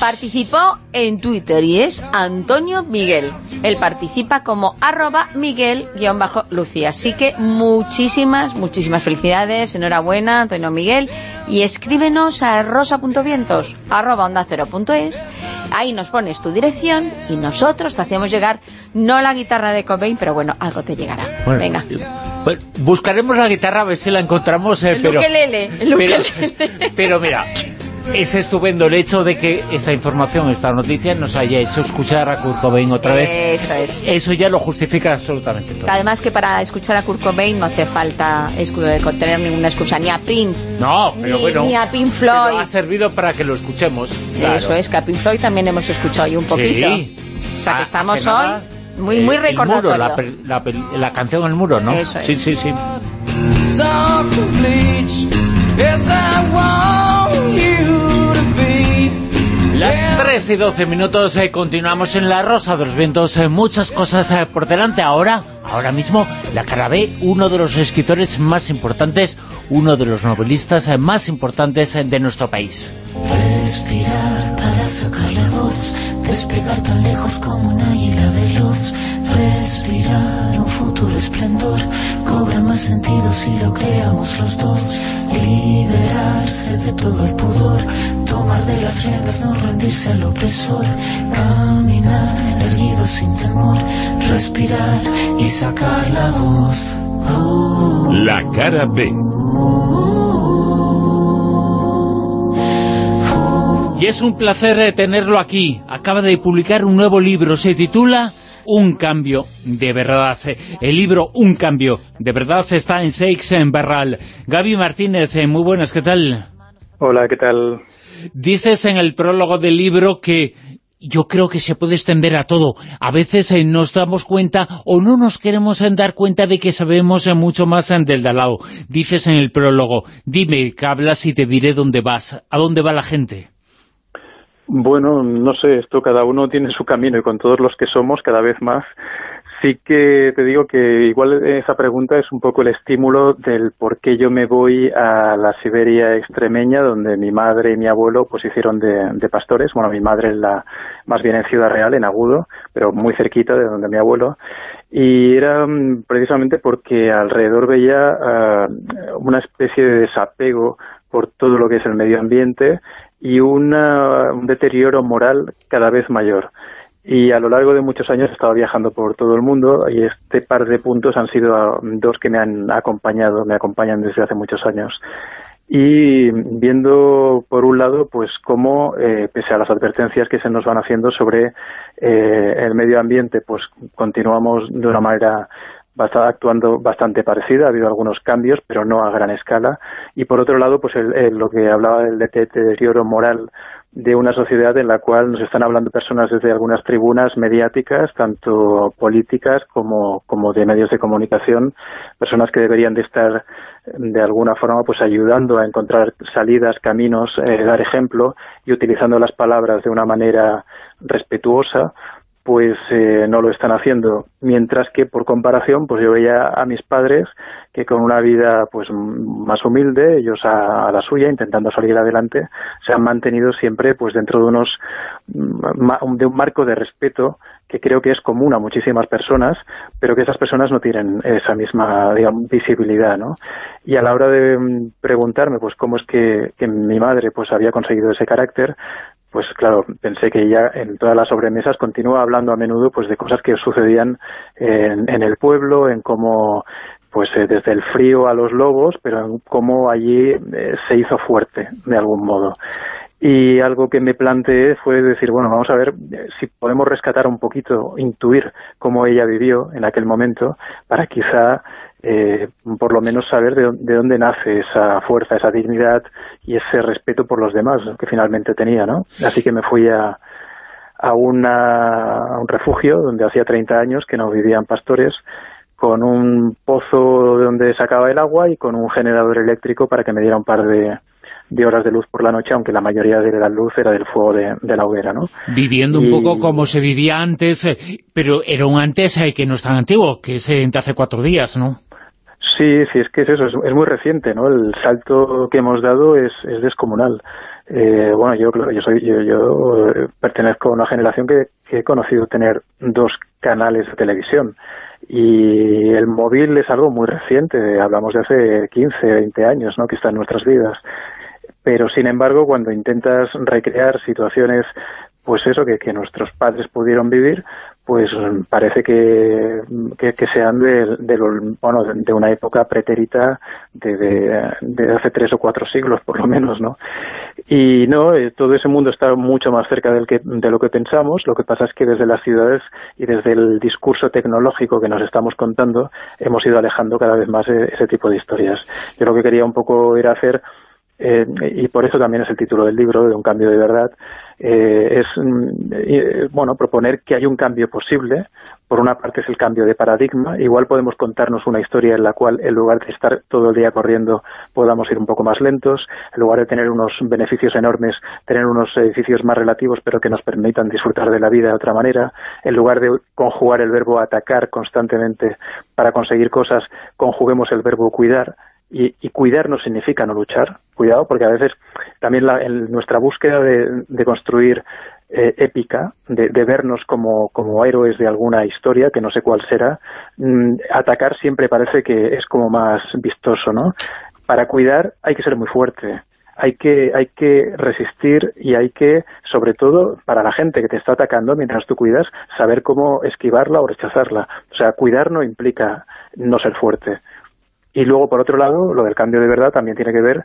Participó en Twitter y es Antonio Miguel. Él participa como arroba Miguel-Lucía. Así que muchísimas, muchísimas felicidades, enhorabuena Antonio Miguel y escríbenos a rosa.vientos arroba onda Ahí nos pones tu dirección y nosotros te hacemos llegar, no la guitarra de Cobain, pero bueno, algo te llegará. Venga. buscaremos la guitarra a ver si la encontramos, eh, pero, pero mira, es estupendo el hecho de que esta información, esta noticia, nos haya hecho escuchar a Kurt Cobain otra vez. Eso es. Eso ya lo justifica absolutamente todo. Además que para escuchar a Kurt Cobain no hace falta tener ninguna excusa, ni a Prince, no, pero bueno, ni a Pink Floyd. ha servido para que lo escuchemos. Eso es, que a Pink Floyd también hemos escuchado hoy un poquito. Sí. O sea que estamos hoy muy, muy recordatorio. la, la, canción El Muro, ¿no? Eso Sí, sí, sí. Las 3 y 12 minutos eh, continuamos en La Rosa de los Vientos, eh, muchas cosas eh, por delante. Ahora, ahora mismo, la cara B, uno de los escritores más importantes, uno de los novelistas más importantes de nuestro país. Respirar para sacar la voz, despegar tan lejos como un águila veloz, respirar un futuro esplendor cobra más sentido si lo creamos los dos. Liberarse de todo el pudor, tomar de las riendas, no rendirse al opresor, caminar erguido sin temor, respirar y sacar la voz. La cara B. Y es un placer eh, tenerlo aquí. Acaba de publicar un nuevo libro, se titula Un cambio de verdad. El libro Un cambio de verdad está en Seix en Barral. Gaby Martínez, eh, muy buenas, ¿qué tal? Hola, ¿qué tal? Dices en el prólogo del libro que yo creo que se puede extender a todo. A veces eh, nos damos cuenta o no nos queremos dar cuenta de que sabemos mucho más del de al lado. Dices en el prólogo, dime que hablas y te diré dónde vas. ¿A dónde va la gente? Bueno, no sé, esto cada uno tiene su camino y con todos los que somos cada vez más. Sí que te digo que igual esa pregunta es un poco el estímulo del por qué yo me voy a la Siberia extremeña, donde mi madre y mi abuelo pues hicieron de, de pastores. Bueno, mi madre la, más bien en Ciudad Real, en Agudo, pero muy cerquita de donde mi abuelo. Y era mm, precisamente porque alrededor veía uh, una especie de desapego por todo lo que es el medio ambiente y una, un deterioro moral cada vez mayor. Y a lo largo de muchos años he estado viajando por todo el mundo y este par de puntos han sido dos que me han acompañado, me acompañan desde hace muchos años. Y viendo, por un lado, pues cómo, eh, pese a las advertencias que se nos van haciendo sobre eh, el medio ambiente, pues continuamos de una manera está actuando bastante parecida, ha habido algunos cambios, pero no a gran escala. Y por otro lado, pues lo que hablaba del deterioro moral de una sociedad en la cual nos están hablando personas desde algunas tribunas mediáticas, tanto políticas como, como de medios de comunicación, personas que deberían de estar de alguna forma pues ayudando a encontrar salidas, caminos, eh, dar ejemplo y utilizando las palabras de una manera respetuosa, pues eh, no lo están haciendo. Mientras que, por comparación, pues yo veía a mis padres que con una vida pues más humilde, ellos a, la suya, intentando salir adelante, se han mantenido siempre pues dentro de unos de un marco de respeto que creo que es común a muchísimas personas, pero que esas personas no tienen esa misma digamos, visibilidad, ¿no? Y a la hora de mm, preguntarme pues cómo es que, que mi madre pues había conseguido ese carácter, pues claro, pensé que ella en todas las sobremesas continúa hablando a menudo pues de cosas que sucedían en, en el pueblo, en cómo pues eh, desde el frío a los lobos, pero en cómo allí eh, se hizo fuerte de algún modo. Y algo que me planteé fue decir, bueno, vamos a ver eh, si podemos rescatar un poquito, intuir cómo ella vivió en aquel momento, para quizá eh, por lo menos saber de, de, dónde nace esa fuerza, esa dignidad y ese respeto por los demás que finalmente tenía, ¿no? Así que me fui a, a, una, a un refugio donde hacía 30 años que no vivían pastores con un pozo de donde sacaba el agua y con un generador eléctrico para que me diera un par de, de horas de luz por la noche, aunque la mayoría de la luz era del fuego de, de la hoguera, ¿no? Viviendo un poco como se vivía antes, eh, pero era un antes eh, que no es tan antiguo, que es entre hace cuatro días, ¿no? Sí, sí, es que es eso, es, muy reciente, ¿no? El salto que hemos dado es, es descomunal. Eh, bueno, yo, yo, soy, yo, yo pertenezco a una generación que, he conocido tener dos canales de televisión y el móvil es algo muy reciente, hablamos de hace 15, 20 años, ¿no? que está en nuestras vidas. Pero, sin embargo, cuando intentas recrear situaciones pues eso que nuestros padres pudieron vivir, pues parece que, que, sean de, de, bueno, de una época pretérita de, de, hace tres o cuatro siglos, por lo menos, ¿no? Y no, eh, todo ese mundo está mucho más cerca del que, de lo que pensamos, lo que pasa es que desde las ciudades y desde el discurso tecnológico que nos estamos contando, hemos ido alejando cada vez más e, ese tipo de historias. Yo lo que quería un poco era hacer eh, y por eso también es el título del libro, de un cambio de verdad, eh, es eh, bueno proponer que hay un cambio posible, por una parte es el cambio de paradigma, igual podemos contarnos una historia en la cual en lugar de estar todo el día corriendo podamos ir un poco más lentos, en lugar de tener unos beneficios enormes, tener unos edificios más relativos pero que nos permitan disfrutar de la vida de otra manera, en lugar de conjugar el verbo atacar constantemente para conseguir cosas, conjuguemos el verbo cuidar, y, y, cuidar no significa no luchar, cuidado, porque a veces también la, en nuestra búsqueda de, de construir eh, épica, de, vernos como, como héroes de alguna historia, que no sé cuál será, mm, atacar siempre parece que es como más vistoso, ¿no? Para cuidar hay que ser muy fuerte, hay que, hay que resistir y hay que, sobre todo, para la gente que te está atacando mientras tú cuidas, saber cómo esquivarla o rechazarla. O sea, cuidar no implica no ser fuerte. Y luego, por otro lado, lo del cambio de verdad también tiene que ver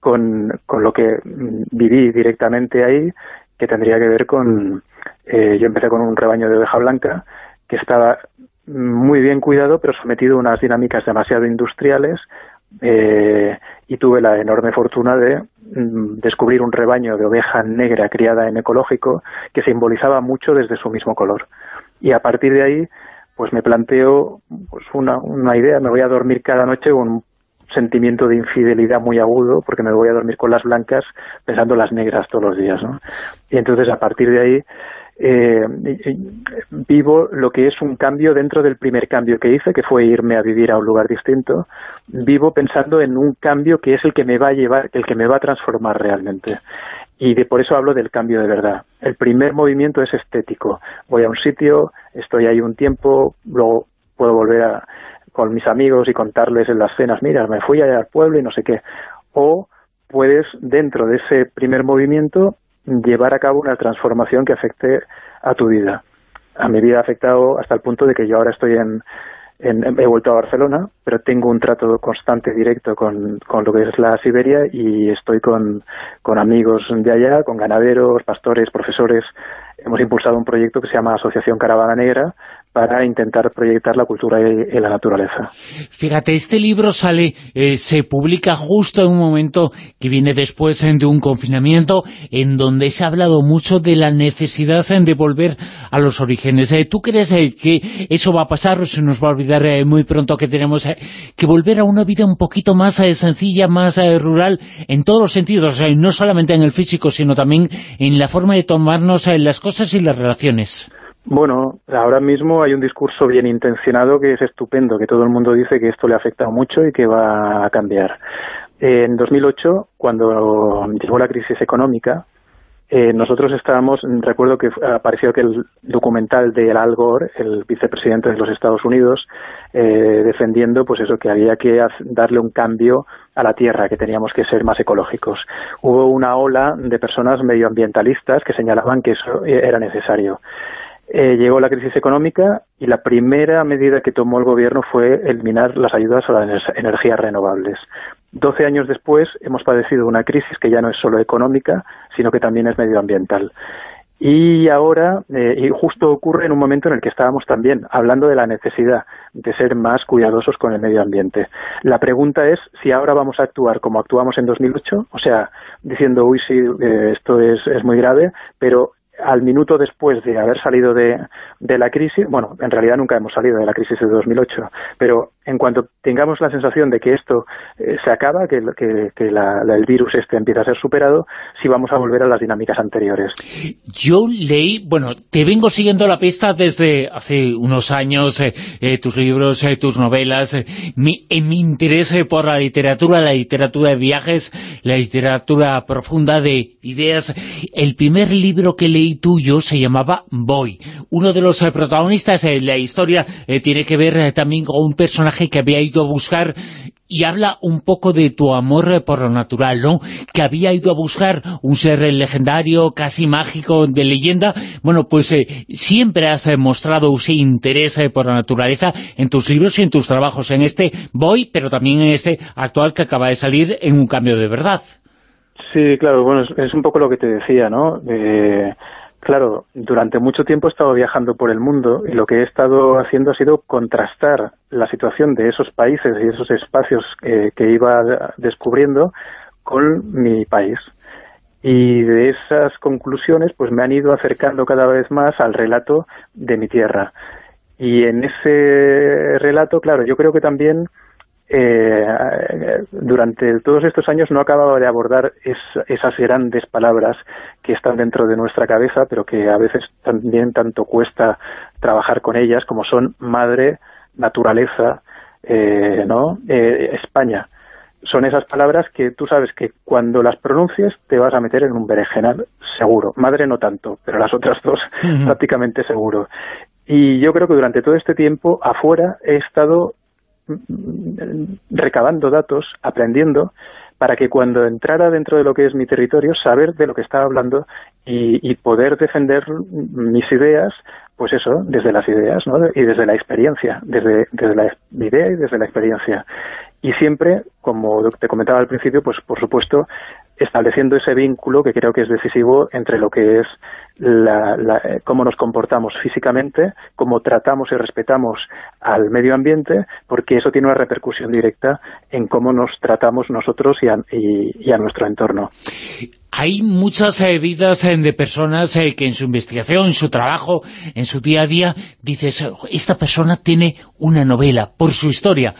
con, con lo que viví directamente ahí que tendría que ver con... Eh, yo empecé con un rebaño de oveja blanca que estaba muy bien cuidado, pero sometido a unas dinámicas demasiado industriales eh, y tuve la enorme fortuna de mm, descubrir un rebaño de oveja negra criada en ecológico que simbolizaba mucho desde su mismo color. Y a partir de ahí, pues me planteo pues una, una idea, me voy a dormir cada noche con un sentimiento de infidelidad muy agudo porque me voy a dormir con las blancas pensando las negras todos los días, ¿no? Y entonces a partir de ahí eh, vivo lo que es un cambio dentro del primer cambio que hice, que fue irme a vivir a un lugar distinto, vivo pensando en un cambio que es el que me va a llevar, el que me va a transformar realmente. Y de, por eso hablo del cambio de verdad. El primer movimiento es estético. Voy a un sitio, estoy ahí un tiempo, luego puedo volver a, con mis amigos y contarles en las cenas, mira, me fui allá al pueblo y no sé qué. O puedes, dentro de ese primer movimiento, llevar a cabo una transformación que afecte a tu vida. A mi vida ha afectado hasta el punto de que yo ahora estoy en, he vuelto a Barcelona, pero tengo un trato constante, directo con, con lo que es la Siberia y estoy con, con amigos de allá, con ganaderos, pastores, profesores. Hemos impulsado un proyecto que se llama Asociación Caravana Negra, para intentar proyectar la cultura y, la naturaleza. Fíjate, este libro sale, eh, se publica justo en un momento que viene después eh, de un confinamiento en donde se ha hablado mucho de la necesidad eh, de volver a los orígenes. ¿Tú crees que eso va a pasar o se nos va a olvidar muy pronto que tenemos que volver a una vida un poquito más sencilla, más rural, en todos los sentidos, no solamente en el físico, sino también en la forma de tomarnos las cosas y las relaciones? Bueno, ahora mismo hay un discurso bien intencionado que es estupendo, que todo el mundo dice que esto le ha afectado mucho y que va a cambiar. En 2008, cuando llegó la crisis económica, eh, nosotros estábamos, recuerdo que apareció el documental de Al Gore, el vicepresidente de los Estados Unidos, eh, defendiendo pues eso, que había que darle un cambio a la tierra, que teníamos que ser más ecológicos. Hubo una ola de personas medioambientalistas que señalaban que eso era necesario. Eh, llegó la crisis económica y la primera medida que tomó el gobierno fue eliminar las ayudas a las energías renovables. Doce años después hemos padecido una crisis que ya no es solo económica, sino que también es medioambiental. Y ahora, eh, y justo ocurre en un momento en el que estábamos también hablando de la necesidad de ser más cuidadosos con el medio ambiente. La pregunta es si ahora vamos a actuar como actuamos en 2008, o sea, diciendo, uy, sí, eh, esto es, es muy grave, pero al minuto después de haber salido de, de, la crisis, bueno, en realidad nunca hemos salido de la crisis de 2008, pero en cuanto tengamos la sensación de que esto eh, se acaba, que, que, el virus este empieza a ser superado, sí vamos a volver a las dinámicas anteriores. Yo leí, bueno, te vengo siguiendo la pista desde hace unos años, eh, eh, tus libros, tus novelas, mi, en mi interés por la literatura, la literatura de viajes, la literatura profunda de ideas. El primer libro que leí tuyo se llamaba Boy. Uno de los protagonistas en la historia tiene que ver también con un personaje que había ido a buscar y habla un poco de tu amor por lo natural, ¿no? Que había ido a buscar un ser legendario, casi mágico, de leyenda. Bueno, pues eh, siempre has eh, mostrado ese interés eh, por la naturaleza en tus libros y en tus trabajos, en este Voy, pero también en este actual que acaba de salir en Un cambio de verdad. Sí, claro, bueno, es, un poco lo que te decía, ¿no? Claro, durante mucho tiempo he estado viajando por el mundo y lo que he estado haciendo ha sido contrastar la situación de esos países y esos espacios que iba descubriendo con mi país. Y de esas conclusiones pues me han ido acercando cada vez más al relato de mi tierra. Y en ese relato, claro, yo creo que también eh, durante todos estos años no acababa de abordar esas grandes palabras que están dentro de nuestra cabeza, pero que a veces también tanto cuesta trabajar con ellas, como son madre, naturaleza, eh, ¿no? Eh, España. son esas palabras que tú sabes que cuando las pronuncies te vas a meter en un berenjenal seguro. Madre no tanto, pero las otras dos prácticamente seguro. Y yo creo que durante todo este tiempo afuera he estado recabando datos, aprendiendo, para que cuando entrara dentro de lo que es mi territorio, saber de lo que estaba hablando y, poder defender mis ideas, pues eso, desde las ideas ¿no? y desde la experiencia, desde, desde la idea y desde la experiencia. Y siempre, como te comentaba al principio, pues por supuesto, estableciendo ese vínculo que creo que es decisivo entre lo que es la, eh, cómo nos comportamos físicamente, cómo tratamos y respetamos al medio ambiente, porque eso tiene una repercusión directa en cómo nos tratamos nosotros y a, nuestro entorno. Hay muchas eh, vidas eh, de personas que en su investigación, en su trabajo, en su día a día, dices, esta persona tiene una novela por su historia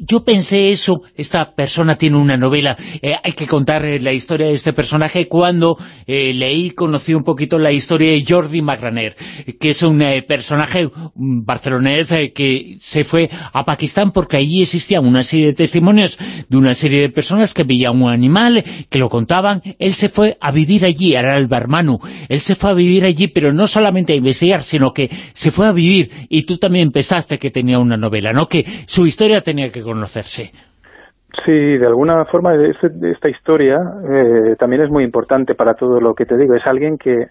yo pensé eso, esta persona tiene una novela, eh, hay que contar eh, la historia de este personaje cuando eh, leí, conocí un poquito la historia de Jordi Magraner, que es un personaje barcelonés que se fue a Pakistán porque allí existían una serie de testimonios de una serie de personas que veían un animal, que lo contaban, él se fue a vivir allí, era el barmanu, él se fue a vivir allí, pero no solamente a investigar, sino que se fue a vivir, y tú también pensaste que tenía una novela, ¿no? Que su historia tenía que conocerse. Sí, de alguna forma este, esta historia eh, también es muy importante para todo lo que te digo. Es alguien que,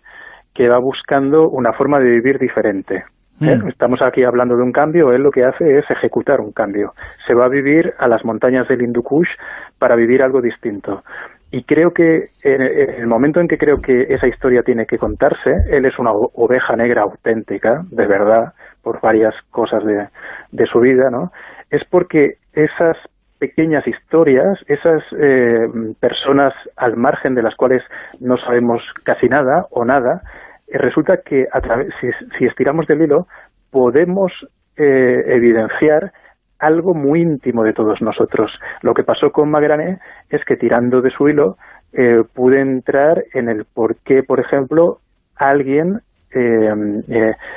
que va buscando una forma de vivir diferente. ¿eh? Mm. Estamos aquí hablando de un cambio, él lo que hace es ejecutar un cambio. Se va a vivir a las montañas del Hindu Kush para vivir algo distinto. Y creo que en el momento en que creo que esa historia tiene que contarse, él es una oveja negra auténtica, de verdad, por varias cosas de, de su vida, ¿no? es porque esas pequeñas historias, esas eh, personas al margen de las cuales no sabemos casi nada o nada, eh, resulta que a través, si, estiramos del hilo podemos eh, evidenciar algo muy íntimo de todos nosotros. Lo que pasó con Magrané es que tirando de su hilo pude entrar en el por qué, por ejemplo, alguien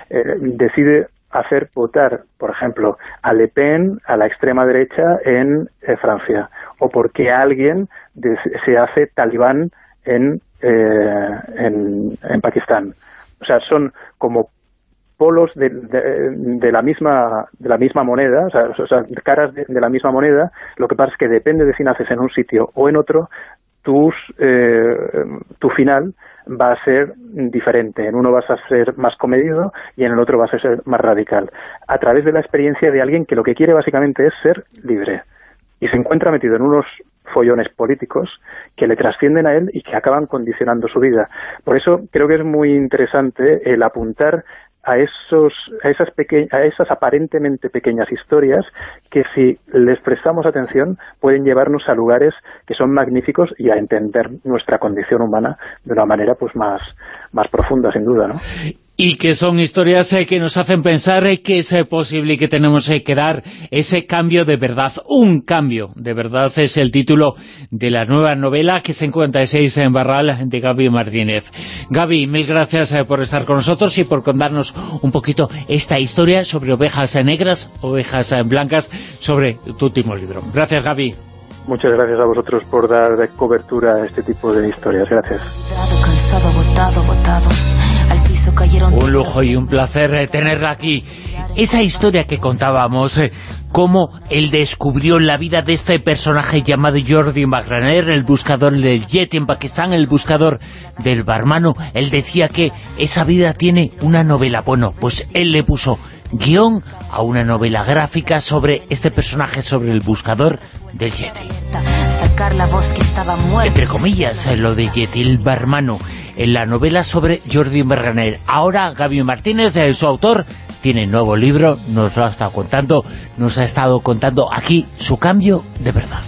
decide hacer votar, por ejemplo, a Le Pen a la extrema derecha en eh, Francia, o porque alguien se hace talibán en, eh, en, Pakistán. O sea, son como polos de, de, la misma de la misma moneda, o sea, caras de, la misma moneda, lo que pasa es que depende de si naces en un sitio o en otro, tus, eh, tu final va a ser diferente. En uno vas a ser más comedido y en el otro vas a ser más radical. A través de la experiencia de alguien que lo que quiere básicamente es ser libre. Y se encuentra metido en unos follones políticos que le trascienden a él y que acaban condicionando su vida. Por eso creo que es muy interesante el apuntar a esos a esas a esas aparentemente pequeñas historias que si les prestamos atención pueden llevarnos a lugares que son magníficos y a entender nuestra condición humana de una manera pues más más profunda sin duda, ¿no? Y que son historias eh, que nos hacen pensar eh, que es eh, posible y que tenemos que dar ese cambio de verdad. Un cambio de verdad es el título de la nueva novela que se encuentra en Barral de Gaby Martínez. Gaby, mil gracias por estar con nosotros y por contarnos un poquito esta historia sobre ovejas negras, ovejas blancas, sobre tu último libro. Gracias, Gaby. Muchas gracias a vosotros por dar cobertura a este tipo de historias. Gracias. Un lujo y un placer eh, tenerla aquí. Esa historia que contábamos, eh, cómo él descubrió la vida de este personaje llamado Jordi Magraner, el buscador del Yeti en Pakistán, el buscador del barmano, él decía que esa vida tiene una novela. Bueno, pues él le puso guion a una novela gráfica sobre este personaje, sobre el buscador del Yeti. Entre comillas, eh, lo de Yeti, el barmano en la novela sobre Jordi Berganer. Ahora Gaby Martínez, su autor, tiene nuevo libro, nos lo ha estado contando, nos ha estado contando aquí su cambio de verdad.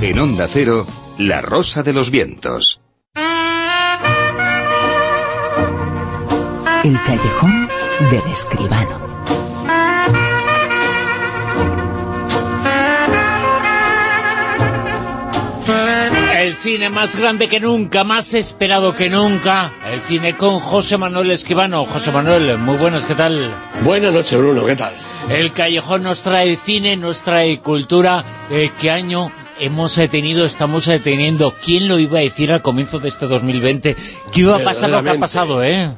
En Onda Cero, La Rosa de los Vientos. El callejón del escribano. El cine más grande que nunca, más esperado que nunca. El cine con José Manuel Esquivano. José Manuel, muy buenas, ¿qué tal? Buenas noches, Bruno, ¿qué tal? El Callejón nos trae cine, nos trae cultura. Eh, ¿Qué año hemos tenido, estamos teniendo? ¿Quién lo iba a decir al comienzo de este 2020? ¿Qué iba a pasar lo que ha pasado, eh?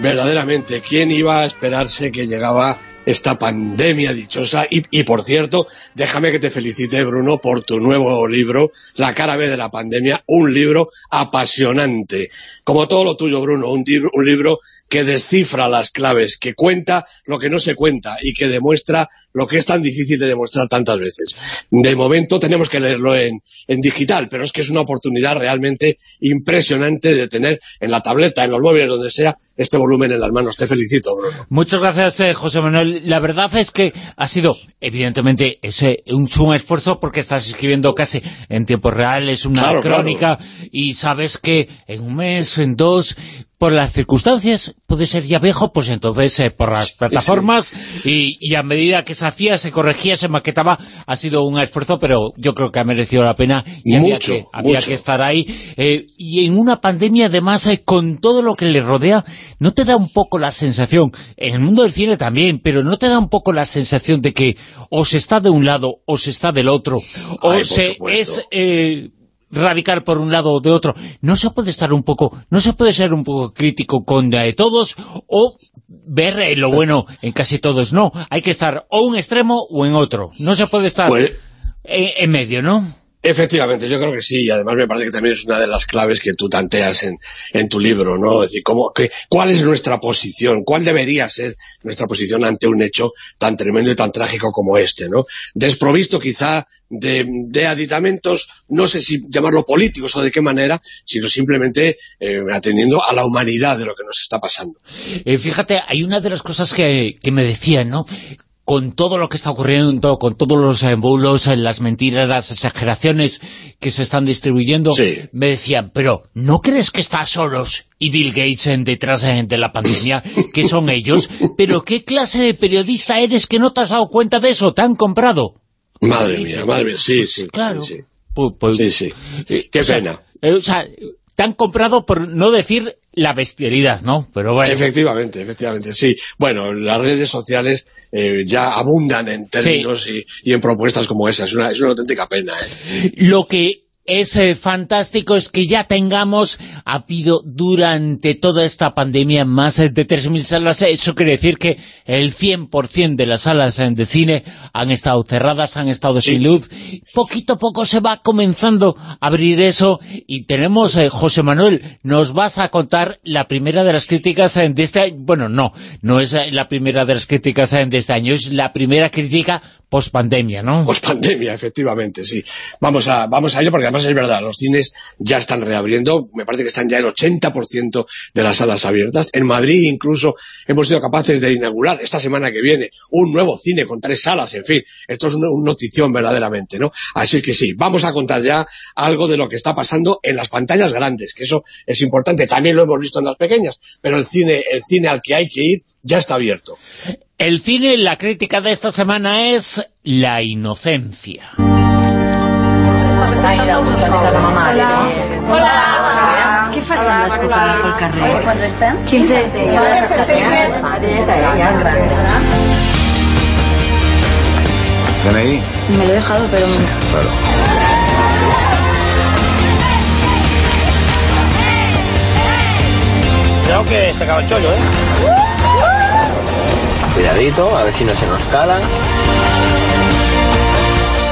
Verdaderamente, ¿quién iba a esperarse que llegaba esta pandemia dichosa. Y, por cierto, déjame que te felicite, Bruno, por tu nuevo libro, La cara B de la pandemia, un libro apasionante. Como todo lo tuyo, Bruno, un, un libro que descifra las claves, que cuenta lo que no se cuenta y que demuestra lo que es tan difícil de demostrar tantas veces. De momento tenemos que leerlo en, en digital, pero es que es una oportunidad realmente impresionante de tener en la tableta, en los móviles, donde sea, este volumen en las manos. Te felicito, Bruno. Muchas gracias, eh, José Manuel la verdad es que ha sido, evidentemente, ese, un, un esfuerzo porque estás escribiendo casi en tiempo real, es una crónica y sabes que en un mes, en dos, por las circunstancias, puede ser ya viejo, pues entonces eh, por las plataformas Y, a medida que se hacía, se corregía, se maquetaba, ha sido un esfuerzo, pero yo creo que ha merecido la pena y había, que, había que estar ahí. Eh, y en una pandemia, además, eh, con todo lo que le rodea, ¿no te da un poco la sensación, en el mundo del cine también, pero no te da un poco la sensación de que o se está de un lado o se está del otro, o se es radical por un lado o de otro. No se puede estar un poco, no se puede ser un poco crítico con de todos o ver lo bueno en casi todos. No, hay que estar o un extremo o en otro. No se puede estar pues en medio, ¿no? Efectivamente, yo creo que sí, y además me parece que también es una de las claves que tú tanteas en, en tu libro, ¿no? Es decir, ¿cómo, qué, ¿cuál es nuestra posición? ¿Cuál debería ser nuestra posición ante un hecho tan tremendo y tan trágico como este, ¿no? Desprovisto quizá de, de aditamentos, no sé si llamarlo políticos o de qué manera, sino simplemente eh, atendiendo a la humanidad de lo que nos está pasando. Eh, fíjate, hay una de las cosas que, que me decían, ¿no? Con todo lo que está ocurriendo, con todos los embulos, las mentiras, las exageraciones que se están distribuyendo, me decían, pero ¿no crees que está Soros y Bill Gates detrás de la pandemia, que son ellos? ¿Pero qué clase de periodista eres que no te has dado cuenta de eso? ¿Te han comprado? Madre mía, madre mía, sí, sí. Claro. Sí, sí. sí, eh, Qué pena. Eh, o sea, te han comprado por no decir la bestialidad, ¿no? Pero bueno. Efectivamente, efectivamente, sí. Bueno, las redes sociales eh, ya abundan en términos y, y, en propuestas como esa. Es una, es una auténtica pena, ¿eh? Lo que es eh, fantástico es que ya tengamos, ha habido durante toda esta pandemia más de 3.000 salas, eso quiere decir que el 100% de las salas de cine han estado cerradas, han estado sin luz, poquito a poco se va comenzando a abrir eso y tenemos, eh, José Manuel, nos vas a contar la primera de las críticas de este año, bueno, no, no es la primera de las críticas de este año, es la primera crítica post-pandemia, ¿no? Post-pandemia, efectivamente, sí. Vamos a, vamos a ello porque además es verdad, los cines ya están reabriendo, me parece que están ya el 80% de las salas abiertas. En Madrid incluso hemos sido capaces de inaugurar esta semana que viene un nuevo cine con tres salas, en fin, esto es una, notición verdaderamente, ¿no? Así es que sí, vamos a contar ya algo de lo que está pasando en las pantallas grandes, que eso es importante, también lo hemos visto en las pequeñas, pero el cine, el cine al que hay que ir ya está abierto. El cine, la crítica de esta semana es La inocencia. Hola. Hola. Què fas tan descocada pel carrer? Quants estem? 15. ahí? Me lo he dejado, pero... Claro. Cuidado que se acaba el chollo, ¿eh? Cuidadito, a ver si no se nos cala.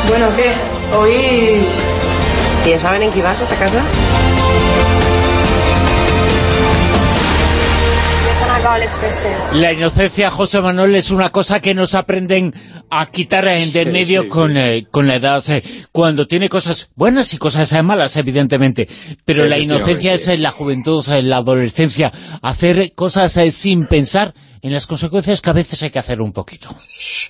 Bueno, ¿qué? Hoy ¿Ya saben en qué vas a esta casa? La inocencia, José Manuel, es una cosa que nos aprenden a quitar en de medio con, eh, con, la edad. Eh, cuando tiene cosas buenas y cosas eh, malas, evidentemente. Pero la inocencia es en la juventud, en la adolescencia. Hacer cosas sin pensar en las consecuencias que a veces hay que hacer un poquito.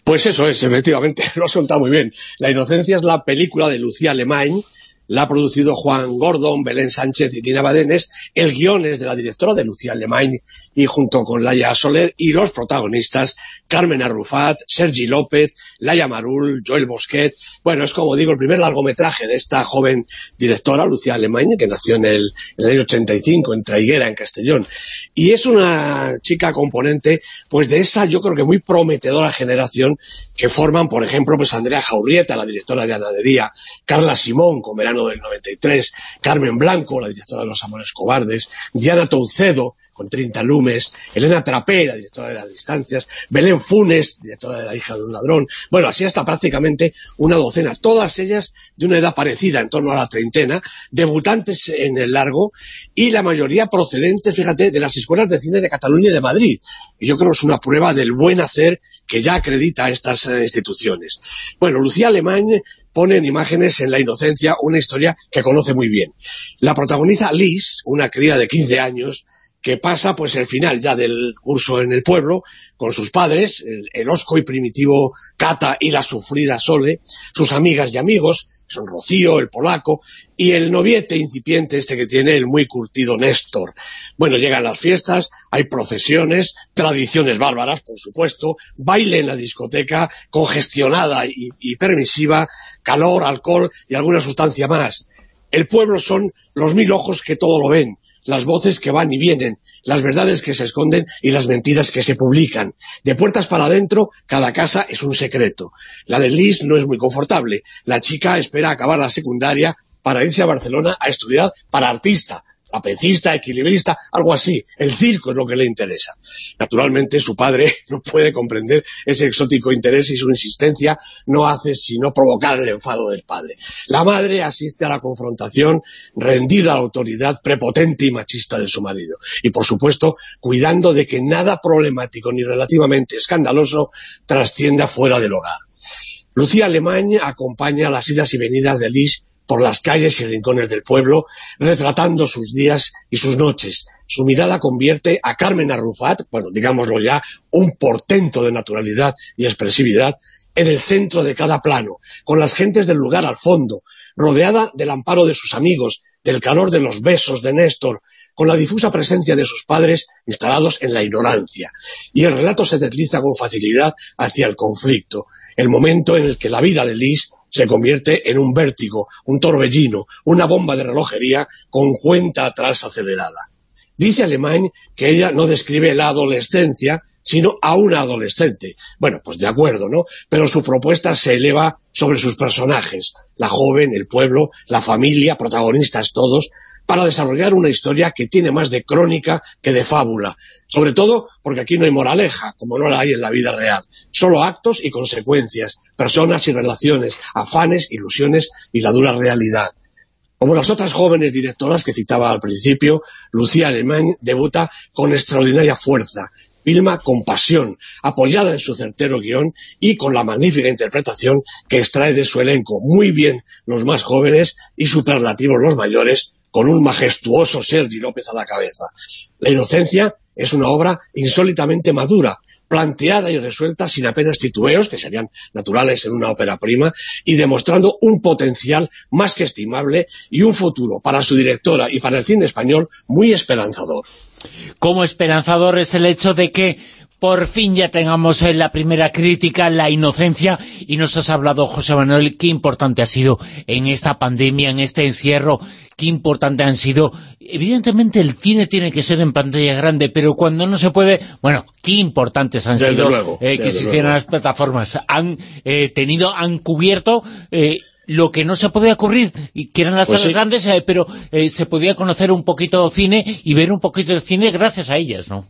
Pues eso es, efectivamente. Lo has contado muy bien. La inocencia es la película de Lucía Alemán la ha producido Juan Gordon, Belén Sánchez y Tina Badenes, el guion es de la directora de Lucía Lemain y junto con Laia Soler y los protagonistas Carmen Arrufat, Sergi López, Laia Marul, Joel Bosquet, bueno, es como digo el primer largometraje de esta joven directora, Lucía Lemain, que nació en el, en el año 85 en Traiguera, en Castellón, y es una chica componente pues de esa yo creo que muy prometedora generación que forman, por ejemplo, pues Andrea Jaurrieta, la directora de Anadería, Carla Simón, con verano del 93, Carmen Blanco, la directora de Los Amores Cobardes, Diana Toucedo, con 30 lumes, Elena Trapera, directora de Las Distancias, Belén Funes, directora de La hija de un ladrón, bueno, así hasta prácticamente una docena, todas ellas de una edad parecida, en torno a la treintena, debutantes en el largo, y la mayoría procedentes, fíjate, de las escuelas de cine de Cataluña y de Madrid. Y yo creo que es una prueba del buen hacer que ya acredita estas eh, instituciones. Bueno, Lucía Alemán pone en imágenes en La Inocencia una historia que conoce muy bien. La protagoniza Liz, una cría de 15 años, que pasa pues el final ya del curso en el pueblo, con sus padres, el, el osco y primitivo Cata y la sufrida Sole, sus amigas y amigos, son Rocío, el polaco, y el noviete incipiente este que tiene el muy curtido Néstor. Bueno, llegan las fiestas, hay procesiones, tradiciones bárbaras, por supuesto, baile en la discoteca, congestionada y, y permisiva, calor, alcohol y alguna sustancia más. El pueblo son los mil ojos que todo lo ven, las voces que van y vienen, las verdades que se esconden y las mentiras que se publican. De puertas para adentro, cada casa es un secreto. La de Liz no es muy confortable. La chica espera acabar la secundaria para irse a Barcelona a estudiar para artista, trapecista, equilibrista, algo así. El circo es lo que le interesa. Naturalmente, su padre no puede comprender ese exótico interés y su insistencia no hace sino provocar el enfado del padre. La madre asiste a la confrontación rendida a la autoridad prepotente y machista de su marido. Y, por supuesto, cuidando de que nada problemático ni relativamente escandaloso trascienda fuera del hogar. Lucía Alemán acompaña las idas y venidas de Liz por las calles y rincones del pueblo, retratando sus días y sus noches. Su mirada convierte a Carmen Arrufat, bueno, digámoslo ya, un portento de naturalidad y expresividad, en el centro de cada plano, con las gentes del lugar al fondo, rodeada del amparo de sus amigos, del calor de los besos de Néstor, con la difusa presencia de sus padres instalados en la ignorancia. Y el relato se desliza con facilidad hacia el conflicto, el momento en el que la vida de Liz se convierte en un vértigo, un torbellino, una bomba de relojería con cuenta atrás acelerada. Dice Alemán que ella no describe la adolescencia, sino a una adolescente. Bueno, pues de acuerdo, ¿no? Pero su propuesta se eleva sobre sus personajes, la joven, el pueblo, la familia, protagonistas todos, para desarrollar una historia que tiene más de crónica que de fábula, sobre todo porque aquí no hay moraleja, como no la hay en la vida real, solo actos y consecuencias, personas y relaciones, afanes, ilusiones y la dura realidad. Como las otras jóvenes directoras que citaba al principio, Lucía Alemán debuta con extraordinaria fuerza, filma con pasión, apoyada en su certero guion y con la magnífica interpretación que extrae de su elenco. Muy bien los más jóvenes y superlativos los mayores, con un majestuoso Sergi López a la cabeza. La inocencia es una obra insólitamente madura, planteada y resuelta sin apenas titubeos, que serían naturales en una ópera prima, y demostrando un potencial más que estimable y un futuro para su directora y para el cine español muy esperanzador. Como esperanzador es el hecho de que por fin ya tengamos eh, la primera crítica, la inocencia, y nos has hablado, José Manuel, qué importante ha sido en esta pandemia, en este encierro, qué importante han sido. Evidentemente el cine tiene que ser en pantalla grande, pero cuando no se puede, bueno, qué importantes han Desde sido luego, eh, que desde se hicieran luego. las plataformas. Han eh, tenido, han cubierto... eh, lo que no se podía ocurrir, y que eran las Pues salas sí. grandes, pero eh, se podía conocer un poquito de cine y ver un poquito de cine gracias a ellas, ¿no?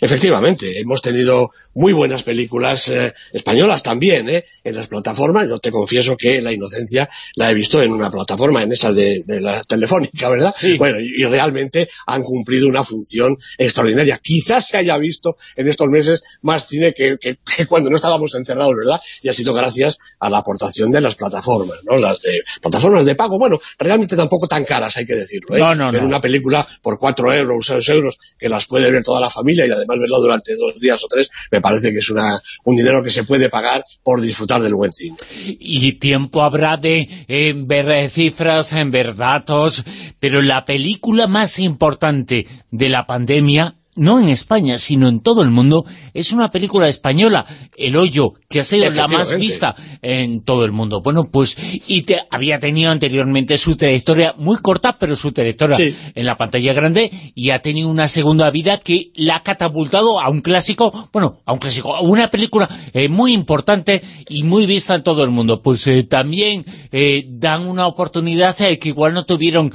Efectivamente, hemos tenido muy buenas películas eh, españolas también, ¿eh? en las plataformas. Yo te confieso que La Inocencia la he visto en una plataforma, en esa de, de la telefónica, ¿verdad? Bueno, y, y realmente han cumplido una función extraordinaria. Quizás se haya visto en estos meses más cine que, que- que cuando no estábamos encerrados, ¿verdad? Y ha sido gracias a la aportación de las plataformas, ¿no? Las de plataformas de pago, bueno, realmente tampoco tan caras, hay que decirlo, ¿eh? No, no, Ver no. una película por cuatro euros, seis euros, que las puede ver toda la familia y además verlo durante dos días o tres, me parece que es una, un dinero que se puede pagar por disfrutar del buen cine. Y tiempo habrá de eh, ver eh, cifras, en ver datos, pero la película más importante de la pandemia no en España, sino en todo el mundo, es una película española, El Hoyo, que ha sido la más vista en todo el mundo. Bueno, pues, y te, había tenido anteriormente su trayectoria muy corta, pero su trayectoria en la pantalla grande, y ha tenido una segunda vida que la ha catapultado a un clásico, bueno, a un clásico, a una película eh, muy importante y muy vista en todo el mundo. Pues eh, también eh, dan una oportunidad que igual no tuvieron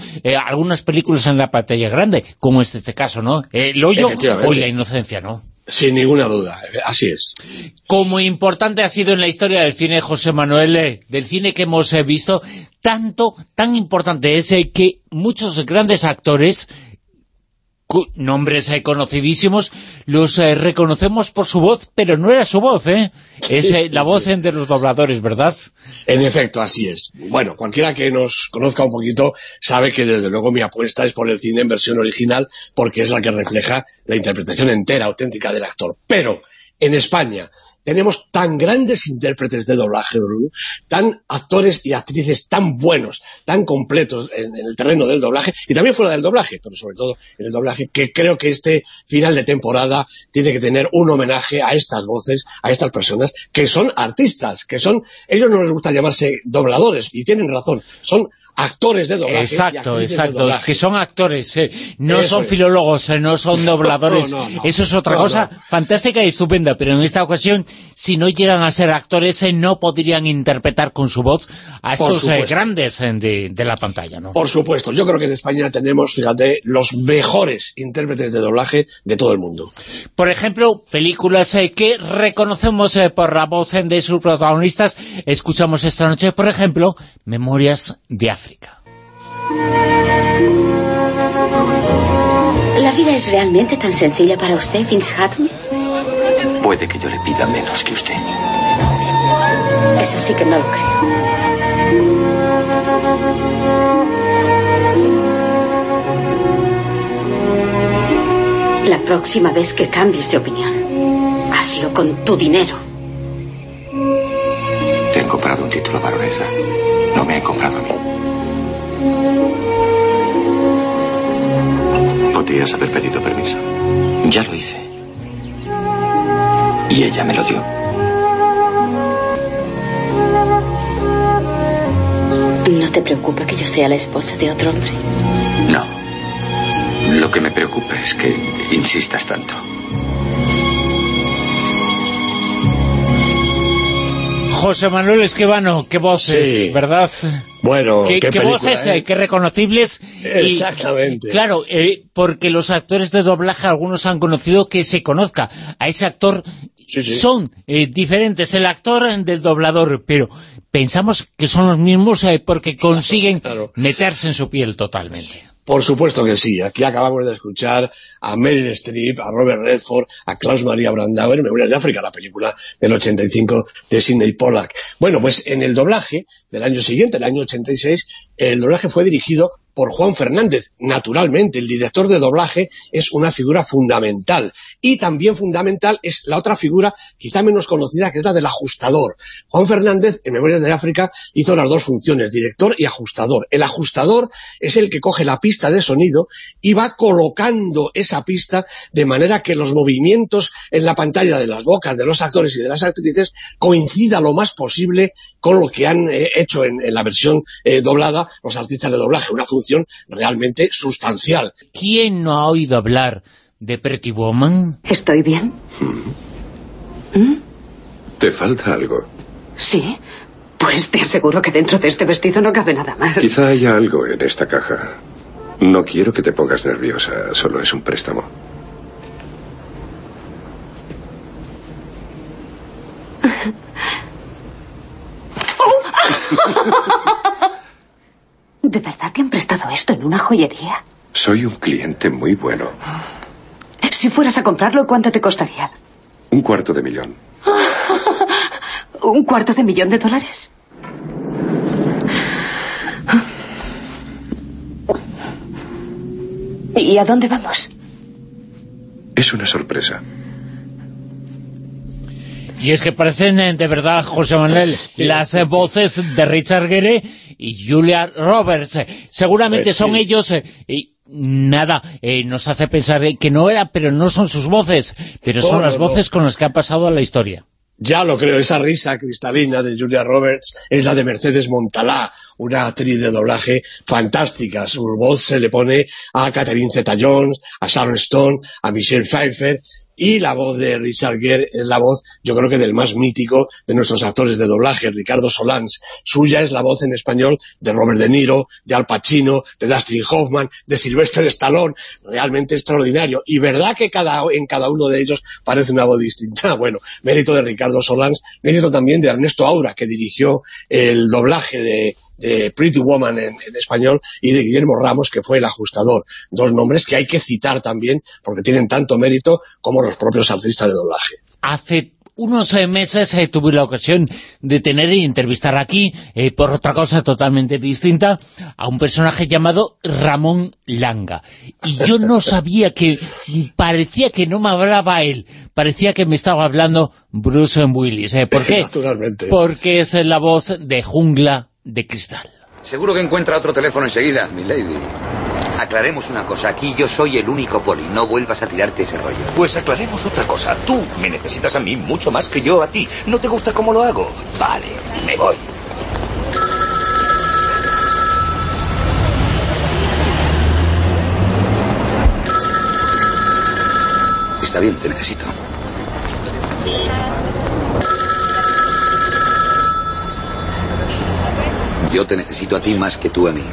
algunas películas en la pantalla grande, como es este caso, ¿no? El Hoyo Hoy la inocencia, ¿no? Sin ninguna duda, así es. Como importante ha sido en la historia del cine, José Manuel, eh, del cine que hemos eh, visto, tanto, tan importante es eh, que muchos grandes actores nombres eh, conocidísimos, los eh, reconocemos por su voz, pero no era su voz, ¿eh? Es eh, la voz de los dobladores, ¿verdad? En efecto, así es. Bueno, cualquiera que nos conozca un poquito sabe que desde luego mi apuesta es por el cine en versión original, porque es la que refleja la interpretación entera, auténtica del actor. Pero, en España, tenemos tan grandes intérpretes de doblaje, tan actores y actrices tan buenos, tan completos en, el terreno del doblaje, y también fuera del doblaje, pero sobre todo en el doblaje, que creo que este final de temporada tiene que tener un homenaje a estas voces, a estas personas, que son artistas, que son, ellos no les gusta llamarse dobladores, y tienen razón, son actores de doblaje. Exacto, exacto, que son actores, eh. no son filólogos, eh, no son dobladores. Eso es otra cosa fantástica y estupenda, pero en esta ocasión, si no llegan a ser actores, eh, no podrían interpretar con su voz a estos grandes de, de, la pantalla, ¿no? Por supuesto, yo creo que en España tenemos, fíjate, los mejores intérpretes de doblaje de todo el mundo. Por ejemplo, películas que reconocemos por la voz de sus protagonistas, escuchamos esta noche, por ejemplo, Memorias de África. ¿La vida es realmente tan sencilla para usted, Vince Hatton? Puede que yo le pida menos que usted. Eso sí que no lo creo. La próxima vez que cambies de opinión, hazlo con tu dinero. Te han comprado un título, baronesa. No me han comprado a mí. Podrías haber pedido permiso. Ya lo hice. Y ella me lo dio. ¿No te preocupa que yo sea la esposa de otro hombre? No. Lo que me preocupa es que insistas tanto. José Manuel Esquivano, qué voces, ¿verdad? Bueno, qué, qué, voces, ¿eh? qué reconocibles. Exactamente. Y, claro, eh, porque los actores de doblaje, algunos han conocido que se conozca a ese actor. Sí, sí. Son eh, diferentes, el actor del doblador, pero pensamos que son los mismos eh, porque consiguen claro. meterse en su piel totalmente. Por supuesto que sí. Aquí acabamos de escuchar a Meryl Streep, a Robert Redford, a Klaus Maria Brandauer en Memorias de África, la película del 85 de Sidney Pollack. Bueno, pues en el doblaje del año siguiente, el año 86, el doblaje fue dirigido por Juan Fernández. Naturalmente, el director de doblaje es una figura fundamental. Y también fundamental es la otra figura, quizá menos conocida, que es la del ajustador. Juan Fernández, en Memorias de África, hizo las dos funciones, director y ajustador. El ajustador es el que coge la pista de sonido y va colocando esa pista de manera que los movimientos en la pantalla de las bocas de los actores y de las actrices coincida lo más posible con lo que han eh, hecho en, la versión eh, doblada los artistas de doblaje. Realmente sustancial. ¿Quién no ha oído hablar de Pretty Woman? ¿Estoy bien? ¿Mm? ¿Te falta algo? Sí. Pues te aseguro que dentro de este vestido no cabe nada más. Quizá haya algo en esta caja. No quiero que te pongas nerviosa, solo es un préstamo. ¿De verdad te han prestado esto en una joyería? Soy un cliente muy bueno. Si fueras a comprarlo, ¿cuánto te costaría? Un cuarto de millón. ¿Un cuarto de millón de dólares? ¿Y a dónde vamos? Es una sorpresa. Y es que parecen eh, de verdad, José Manuel, las eh, voces de Richard Gere y Julia Roberts. Eh, Seguramente Pues son ellos... y nada, eh, nos hace pensar que no era, pero no son sus voces, pero son las no. voces con las que ha pasado a la historia. Ya lo creo, esa risa cristalina de Julia Roberts es la de Mercedes Montalá, una actriz de doblaje fantástica. Su voz se le pone a Catherine Zeta-Jones, a Sharon Stone, a Michelle Pfeiffer y la voz de Richard Gere es la voz, yo creo que del más mítico de nuestros actores de doblaje, Ricardo Solans. Suya es la voz en español de Robert De Niro, de Al Pacino, de Dustin Hoffman, de Sylvester Stallone. Realmente extraordinario. Y verdad que cada, en cada uno de ellos parece una voz distinta. Bueno, mérito de Ricardo Solans, mérito también de Ernesto Aura, que dirigió el doblaje de, de Pretty Woman en, en español, y de Guillermo Ramos, que fue el ajustador. Dos nombres que hay que citar también, porque tienen tanto mérito como los propios artistas de doblaje. Hace unos eh, meses eh, tuve la ocasión de tener y entrevistar aquí, eh, por otra cosa totalmente distinta, a un personaje llamado Ramón Langa. Y yo no sabía que, parecía que no me hablaba él, parecía que me estaba hablando Bruce Willis. Eh, ¿Por qué? Naturalmente. Porque es la voz de Jungla de Cristal. Seguro que encuentra otro teléfono enseguida, mi lady. Aclaremos una cosa, aquí yo soy el único poli, no vuelvas a tirarte ese rollo. Pues aclaremos otra cosa. Tú me necesitas a mí mucho más que yo a ti. ¿No te gusta cómo lo hago? Vale, me voy. Está bien, te necesito. Yo te necesito a ti más que tú a mí.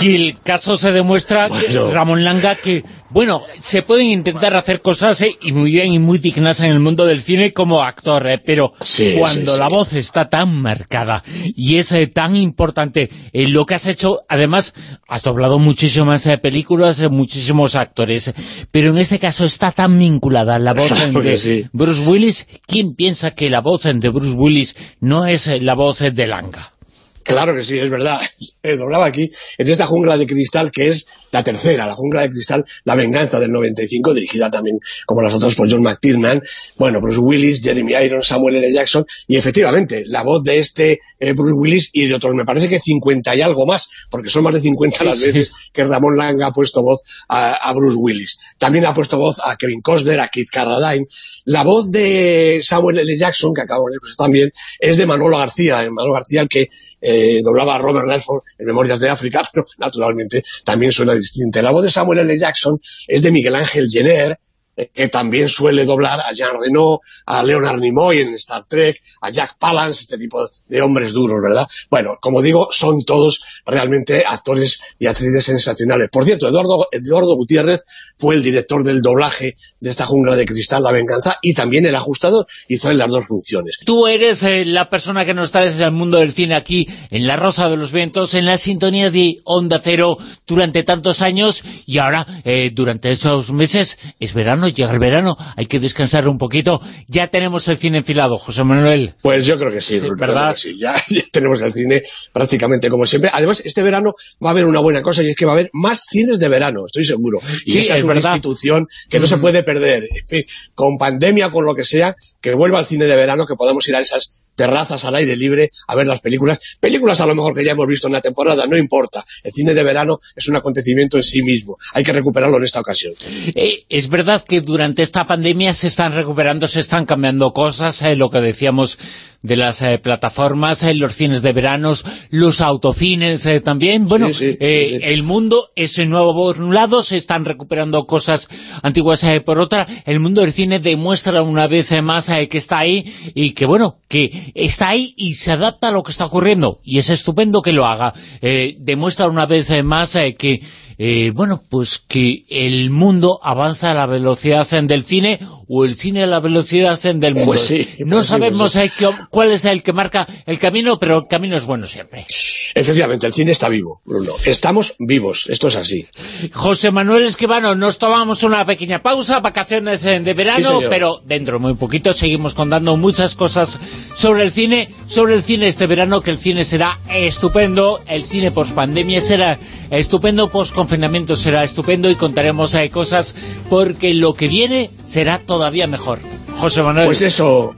Que el caso se demuestra, Ramón Langa, que, bueno, se pueden intentar hacer cosas eh, y muy bien y muy dignas en el mundo del cine como actor, eh, pero Sí, cuando sí, la sí. voz está tan marcada y es eh, tan importante eh, lo que has hecho, además, has doblado muchísimas eh, películas, muchísimos actores, pero en este caso está tan vinculada la voz Claro de. Bruce Willis, ¿quién piensa que la voz de Bruce Willis no es la voz de Langa? Claro que sí, es verdad. Doblaba aquí en esta jungla de cristal que es la tercera, la jungla de cristal, La venganza del 95, dirigida también como las otras por John McTiernan. Bueno, Bruce Willis, Jeremy Irons, Samuel L. Jackson y efectivamente la voz de este eh, Bruce Willis y de otros, me parece que 50 y algo más, porque son más de 50 las veces que Ramón Langa ha puesto voz a, a Bruce Willis. También ha puesto voz a Kevin Costner, a Keith Carradine. La voz de Samuel L. Jackson, que acabo de escuchar también, es de Manolo García, Manolo García el que eh, doblaba a Robert Redford en Memorias de África, pero naturalmente también suena distinta. La voz de Samuel L. Jackson es de Miguel Ángel Jenner, que también suele doblar a Jean Reno, a Leonard Nimoy en Star Trek, a Jack Palance, este tipo de hombres duros, ¿verdad? Bueno, como digo, son todos realmente actores y actrices sensacionales. Por cierto, Eduardo, Eduardo Gutiérrez fue el director del doblaje de esta jungla de cristal, La Venganza, y también el ajustador, hizo en las dos funciones. Tú eres eh, la persona que nos traes al mundo del cine aquí, en La Rosa de los Vientos, en la sintonía de Onda Cero durante tantos años y ahora, eh, durante esos meses, es verano, llega el verano, hay que descansar un poquito. Ya tenemos el cine enfilado, José Manuel. Pues yo creo que sí, Sí, ¿verdad? que sí. Ya, ya tenemos el cine prácticamente como siempre. Además, este verano va a haber una buena cosa y es que va a haber más cines de verano, estoy seguro. Y Sí, esa es, es una verdad. institución que no se puede perder. En fin, con pandemia, con lo que sea, que vuelva al cine de verano, que podamos ir a esas terrazas al aire libre a ver las películas. Películas a lo mejor que ya hemos visto en la temporada, no importa. El cine de verano es un acontecimiento en sí mismo. Hay que recuperarlo en esta ocasión. Eh, es verdad que durante esta pandemia se están recuperando, se están cambiando cosas, eh, lo que decíamos de las eh, plataformas, eh, los cines de veranos, los autocines también. Bueno, Sí, sí, sí, sí. el mundo es nuevo por un lado, se están recuperando cosas antiguas por otra. El mundo del cine demuestra una vez más eh, que está ahí y que, bueno, que está ahí y se adapta a lo que está ocurriendo. Y es estupendo que lo haga. Eh, demuestra una vez más eh, que, eh, bueno, pues que el mundo avanza a la velocidad eh, del cine o el cine a la velocidad eh, del mundo. Pues sí, no pues sí, sabemos pues eh, cuál es el que marca el camino, pero el camino es bueno siempre. Efectivamente, el cine está vivo, Bruno. Estamos vivos, esto es así. José Manuel Esquivano, nos tomamos una pequeña pausa, vacaciones eh, de verano, pero dentro de muy poquito seguimos contando muchas cosas sobre el cine, sobre el cine este verano, que el cine será estupendo, el cine post pandemia será estupendo, post confinamiento será estupendo y contaremos eh, cosas porque lo que viene será todavía mejor. José Manuel. Pues eso,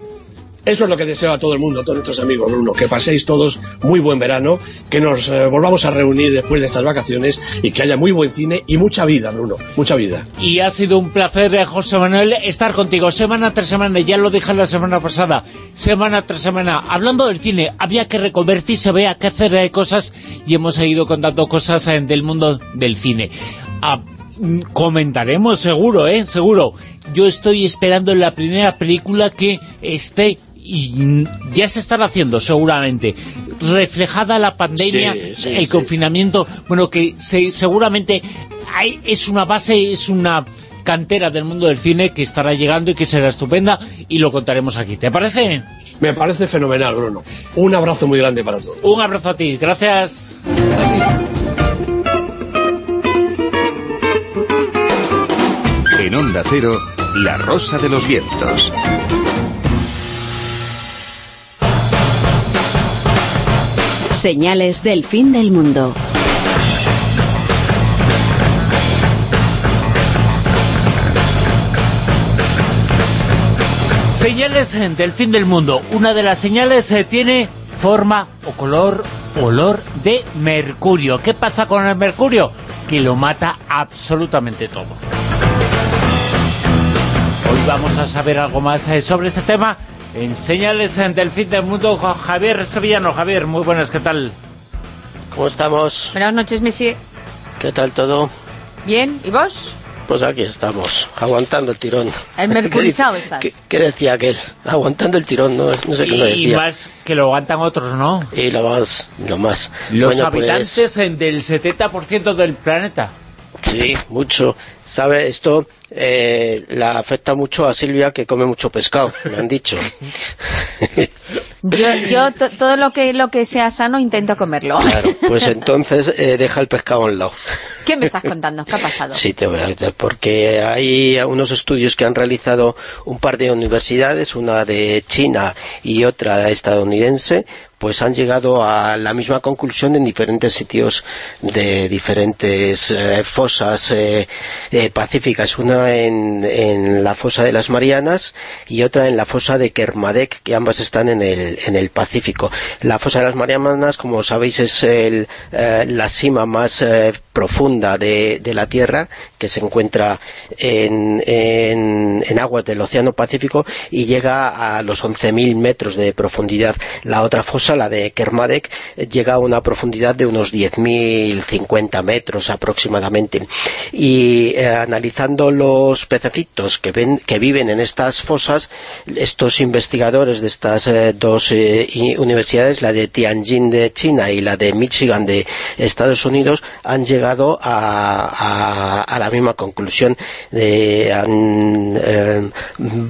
eso es lo que deseo a todo el mundo, a todos nuestros amigos, Bruno, que paséis todos muy buen verano, que nos eh, volvamos a reunir después de estas vacaciones y que haya muy buen cine y mucha vida, Bruno, mucha vida. Y ha sido un placer, eh, José Manuel, estar contigo semana tras semana, ya lo dije la semana pasada, semana tras semana, hablando del cine, había que reconvertirse, había que hacer eh, cosas y hemos ido contando cosas del mundo del cine. Ah, mm, comentaremos seguro, ¿eh? Seguro. Yo estoy esperando la primera película que esté y ya se están haciendo seguramente reflejada la pandemia, el confinamiento, bueno, que seguramente hay, es una base, es una cantera del mundo del cine que estará llegando y que será estupenda y lo contaremos aquí. ¿Te parece? Me parece fenomenal, Bruno. Un abrazo muy grande para todos. Un abrazo a ti. Gracias. En Onda Cero, La Rosa de los Vientos. Señales del fin del mundo. Señales del fin del mundo. Una de las señales eh, tiene forma o color, olor de mercurio. ¿Qué pasa con el mercurio? Que lo mata absolutamente todo. Hoy vamos a saber algo más eh, sobre este tema en Señales del Fin del Mundo, Javier Sevillano. Javier, muy buenas, ¿qué tal? ¿Cómo estamos? Buenas noches, Messi. ¿Qué tal todo? Bien, ¿y vos? Pues aquí estamos, aguantando el tirón. El mercurizado estás. ¿Qué, decía aquel? Aguantando el tirón, no, no sé qué lo decía. Y más que lo aguantan otros, ¿no? Y lo más, lo más. Los pues habitantes del 70% del planeta. Sí, mucho. ¿Sabe? Esto eh, la afecta mucho a Silvia, que come mucho pescado, me han dicho. yo, todo lo que lo que sea sano intento comerlo. Claro, pues entonces eh, deja el pescado a un lado. ¿Qué me estás contando? ¿Qué ha pasado? Sí, te voy a decir, porque hay unos estudios que han realizado un par de universidades, una de China y otra estadounidense, pues han llegado a la misma conclusión en diferentes sitios de diferentes eh, fosas eh, eh, pacíficas. Una en, la fosa de las Marianas y otra en la fosa de Kermadec, que ambas están en el, en el Pacífico. La fosa de las Marianas, como sabéis, es el, la cima más profunda de, la Tierra, que se encuentra en, en, aguas del Océano Pacífico y llega a los 11.000 metros de profundidad. La otra fosa la de Kermadec, llega a una profundidad de unos 10.050 metros aproximadamente. Y eh, analizando los pececitos que, ven, que viven en estas fosas, estos investigadores de estas eh, dos eh, universidades, la de Tianjin de China y la de Michigan de Estados Unidos, han llegado a, a, la misma conclusión. han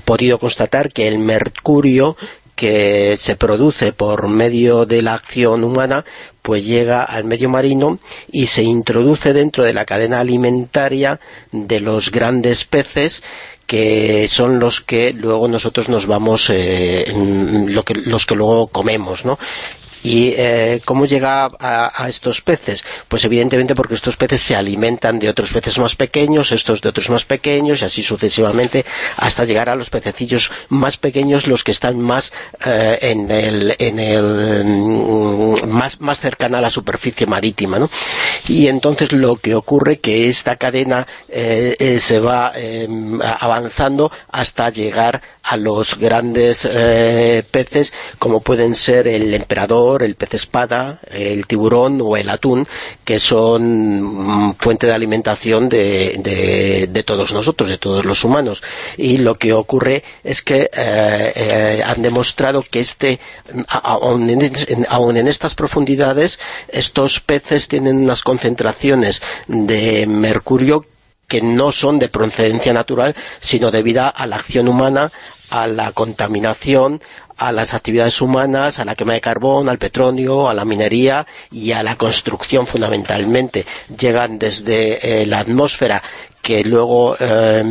podido constatar que el mercurio que se produce por medio de la acción humana, pues llega al medio marino y se introduce dentro de la cadena alimentaria de los grandes peces que son los que luego nosotros nos vamos, eh, lo que, los que luego comemos, ¿no? ¿Y eh, cómo llega a, estos peces? Pues evidentemente porque estos peces se alimentan de otros peces más pequeños, estos de otros más pequeños y así sucesivamente hasta llegar a los pececillos más pequeños, los que están más eh, en el, mm, más, más cercana a la superficie marítima, ¿no? Y entonces lo que ocurre que esta cadena eh, se va em, avanzando hasta llegar a los grandes peces como pueden ser el emperador el pez espada, el tiburón o el atún, que son mm, fuente de alimentación de, todos nosotros, de todos los humanos. Y lo que ocurre es que eh, eh, han demostrado que este, aun en, estas profundidades, estos peces tienen unas concentraciones de mercurio que no son de procedencia natural, sino debido a la acción humana, a la contaminación, a las actividades humanas, a la quema de carbón, al petróleo, a la minería y a la construcción fundamentalmente. Llegan desde eh, la atmósfera que luego eh,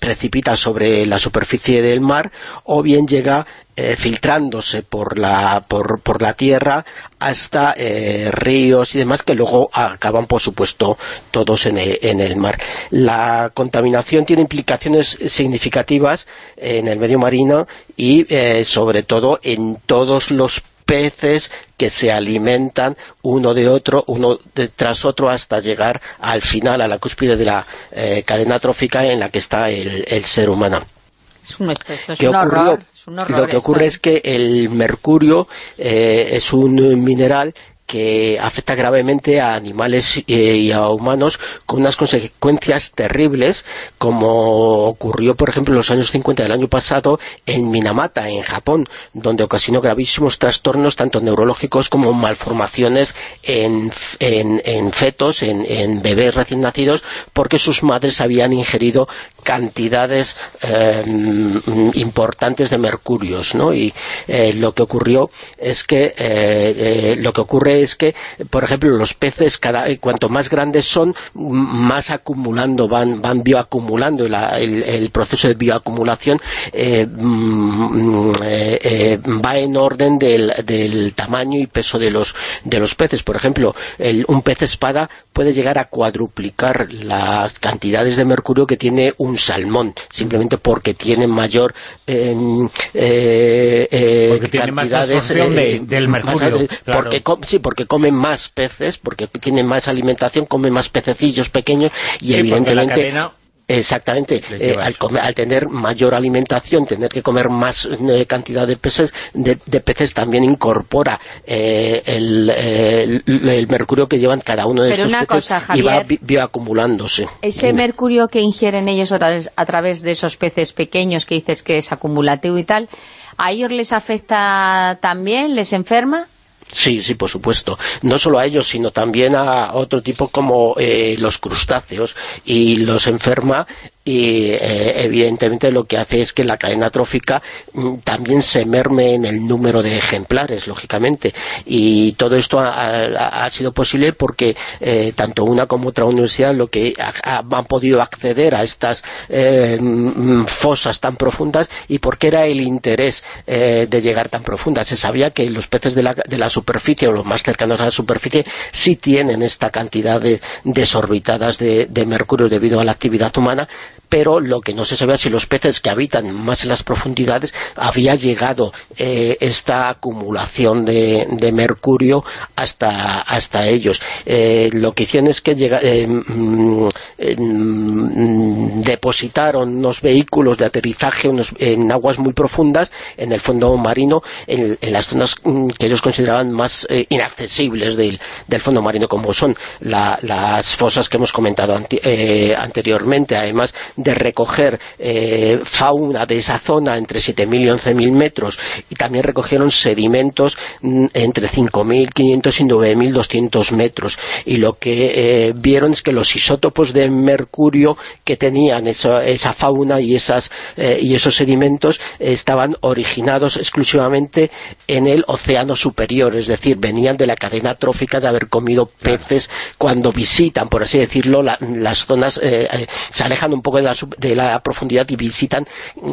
precipita sobre la superficie del mar o bien llega eh, filtrándose por la, por, por la tierra hasta eh, ríos y demás que luego acaban por supuesto todos en el, en el mar. La contaminación tiene implicaciones significativas en el medio marino y eh, sobre todo en todos los peces que se alimentan uno de otro, uno de, tras otro, hasta llegar al final, a la cúspide de la eh, cadena trófica en la que está el, el ser humano. Es un, esto es ¿Qué un ocurrió? horror. Es un horror Lo que esto, ocurre ¿eh? es que el mercurio eh, es un mineral que afecta gravemente a animales eh, y a humanos con unas consecuencias terribles como ocurrió por ejemplo en los años 50 del año pasado en Minamata, en Japón donde ocasionó gravísimos trastornos tanto neurológicos como malformaciones en, en, fetos, en, bebés recién nacidos porque sus madres habían ingerido cantidades mm, importantes de mercurios, ¿no? Y eh, lo que ocurrió es que eh, lo que ocurre es que, por ejemplo, los peces cada cuanto más grandes son, más acumulando, van van bioacumulando, la- el, el proceso de bioacumulación eh, mm, eh, eh, va en orden del, del tamaño y peso de los de los peces. Por ejemplo, el- un pez espada puede llegar a cuadruplicar las cantidades de mercurio que tiene un salmón, simplemente porque tiene mayor eh, Porque tiene más absorción de- del más mercurio, ade- claro. porque sí, porque comen más peces, porque tienen más alimentación, comen más pececillos pequeños y Sí, evidentemente Exactamente, eh, al, comer- al tener mayor alimentación, tener que comer más eh, cantidad de peces, de, de peces también incorpora eh, el, eh, el- el mercurio que llevan cada uno de Pero estos una peces cosa, y va bioacumulándose. Ese mercurio que ingieren ellos a través, a través de esos peces pequeños que dices que es acumulativo y tal, ¿a ellos les afecta también? ¿Les enferma? Sí, sí, por supuesto. No solo a ellos, sino también a otro tipo como eh, los crustáceos y los enferma y eh, evidentemente lo que hace es que la cadena trófica mm, también se merme en el número de ejemplares, lógicamente. Y todo esto ha, sido posible porque eh, tanto una como otra universidad lo que ha- ha- han podido acceder a estas eh, mm, fosas tan profundas y porque era el interés de llegar tan profunda. Se sabía que los peces de la, de la superficie o los más cercanos a la superficie sí tienen esta cantidad de desorbitadas de, de mercurio debido a la actividad humana, pero lo que no se sabía si los peces que habitan más en las profundidades había llegado eh, esta acumulación de, mercurio hasta, hasta ellos. Eh, lo que hicieron es que eh, mm, mm, depositaron unos vehículos de aterrizaje en aguas muy profundas en el fondo marino, en, las zonas mm, que ellos consideraban más inaccesibles del, del fondo marino, como son la- las fosas que hemos comentado anteriormente, además de recoger eh, fauna de esa zona entre 7.000 y 11.000 metros, y también recogieron sedimentos mm, entre 5.500 y 9.200 metros, y lo que eh, vieron es que los isótopos de mercurio que tenían esa, esa fauna y, esas, eh, y esos sedimentos estaban originados exclusivamente en el océano superior, es decir, venían de la cadena trófica de haber comido peces cuando visitan, por así decirlo, la- las zonas, se alejan un poco de la, de la profundidad y visitan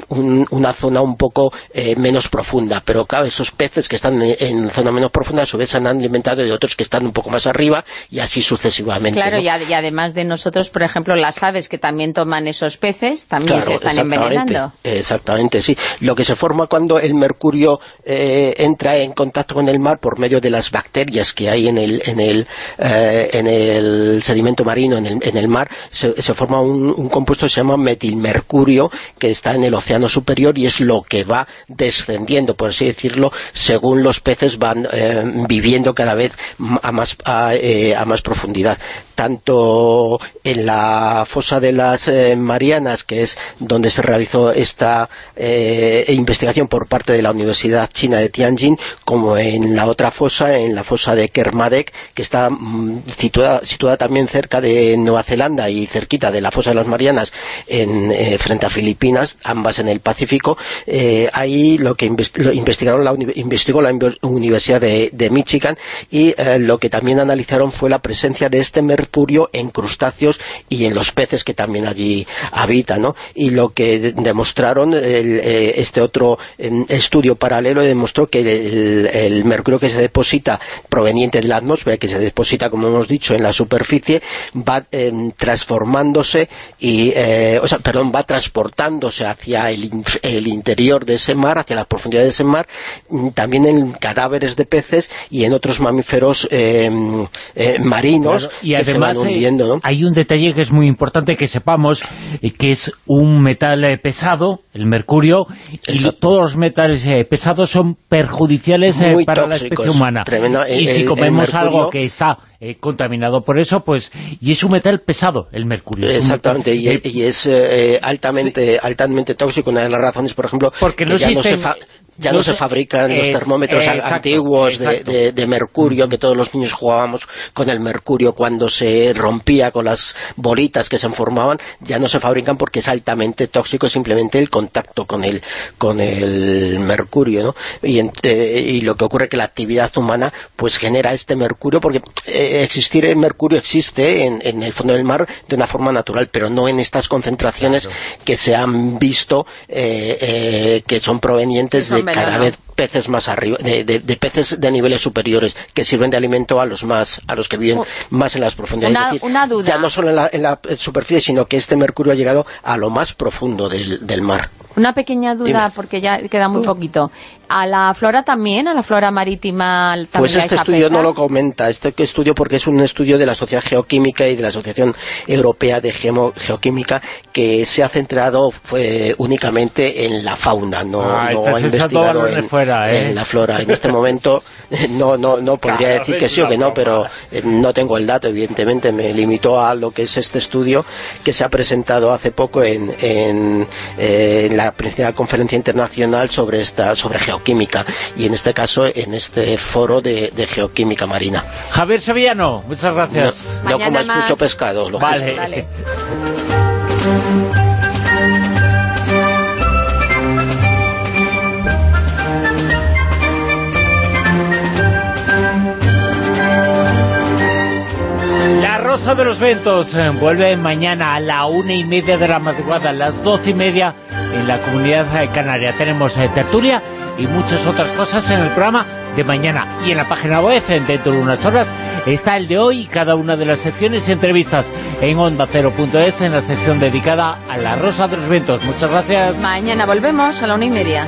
un- una zona un poco eh, menos profunda, pero claro, esos peces que están en, en zona menos profunda a su vez se han alimentado de otros que están un poco más arriba y así sucesivamente. Claro, ¿no? y, ad- y además de nosotros, por ejemplo, las aves que también toman esos peces, también Claro, se están exactamente, envenenando. Exactamente, sí. Lo que se forma cuando el mercurio eh, entra en contacto con el mar por medio de las bacterias que hay en el, en el, eh, en el sedimento marino, en el, en el mar, se, se forma un, un compuesto que se llama metilmercurio, que está en el océano superior y es lo que va descendiendo, por así decirlo, según los peces van eh, viviendo cada vez a más, a, eh, a más profundidad. Tanto en la fosa de las eh, Marianas, que es donde se realizó esta eh, investigación por parte de la Universidad China de Tianjin, como en la otra fosa, en la fosa de Kermadec, que está mm, situada, también cerca de Nueva Zelanda y cerquita de la fosa de las Marianas, en, eh, frente a Filipinas, ambas en el Pacífico. ahí lo que investigaron la, investigó la Universidad de, de Michigan y lo que también analizaron fue la presencia de este mercurio en crustáceos y en los peces que también allí habitan, ¿no? Y lo que demostraron, eh, este otro em, estudio paralelo demostró que el, mercurio que se deposita proveniente de la atmósfera, que se deposita, como hemos dicho, en la superficie, va em, transformándose y, eh, o sea, perdón, va transportándose hacia el, el interior de ese mar, hacia la profundidad de ese mar, mm, también en cadáveres de peces y en otros mamíferos em, eh, marinos y además, eh, hay un detalle que es muy importante que sepamos, eh, que es un metal eh, pesado, el mercurio, y todos los metales pesados son perjudiciales para la especie humana. y si comemos algo que está contaminado por eso, pues y es un metal pesado, el mercurio. Exactamente, y, es altamente altamente tóxico. Una de las razones, por ejemplo, porque no existe ya no, se fabrican los termómetros antiguos de, mercurio, que todos los niños jugábamos con el mercurio cuando se rompía con las bolitas que se formaban, ya no se fabrican porque es altamente tóxico simplemente el contacto con el, con el mercurio, ¿no? Y, eh, y lo que ocurre es que la actividad humana pues genera este mercurio, porque eh, existir el mercurio existe en, en, el fondo del mar de una forma natural, pero no en estas concentraciones que se han visto eh, que son provenientes de cada vez peces más arriba, de, peces de niveles superiores que sirven de alimento a los más a los que viven más en las profundidades. Una, duda. Ya no solo en la, superficie, sino que este mercurio ha llegado a lo más profundo del mar. Una pequeña duda, porque ya queda muy poquito. ¿A la flora también? ¿A la flora marítima también Pues este estudio no lo comenta, este estudio porque es un estudio de la Sociedad Geoquímica y de la Asociación Europea de Geoquímica que se ha centrado únicamente en la fauna, no, ah, ha investigado en, fuera, ¿eh? en, la flora. En este momento no, no, no podría decir que sí o que no, pero eh, no tengo el dato, evidentemente me limitó a lo que es este estudio que se ha presentado hace poco en, en, eh, en la la principal conferencia internacional sobre esta sobre geoquímica y en este caso en este foro de, geoquímica marina. Javier Sevillano, muchas gracias. No, comas mucho pescado. Lo vale. Rosa de los Ventos eh, vuelve mañana a la una y media de la madrugada, a las doce y media en la comunidad canaria. Tenemos eh, tertulia y muchas otras cosas en el programa de mañana. Y en la página web, dentro de unas horas, está el de hoy cada una de las secciones y entrevistas en onda0.es en la sección dedicada a la Rosa de los Ventos. Muchas gracias. Mañana volvemos a la una y media.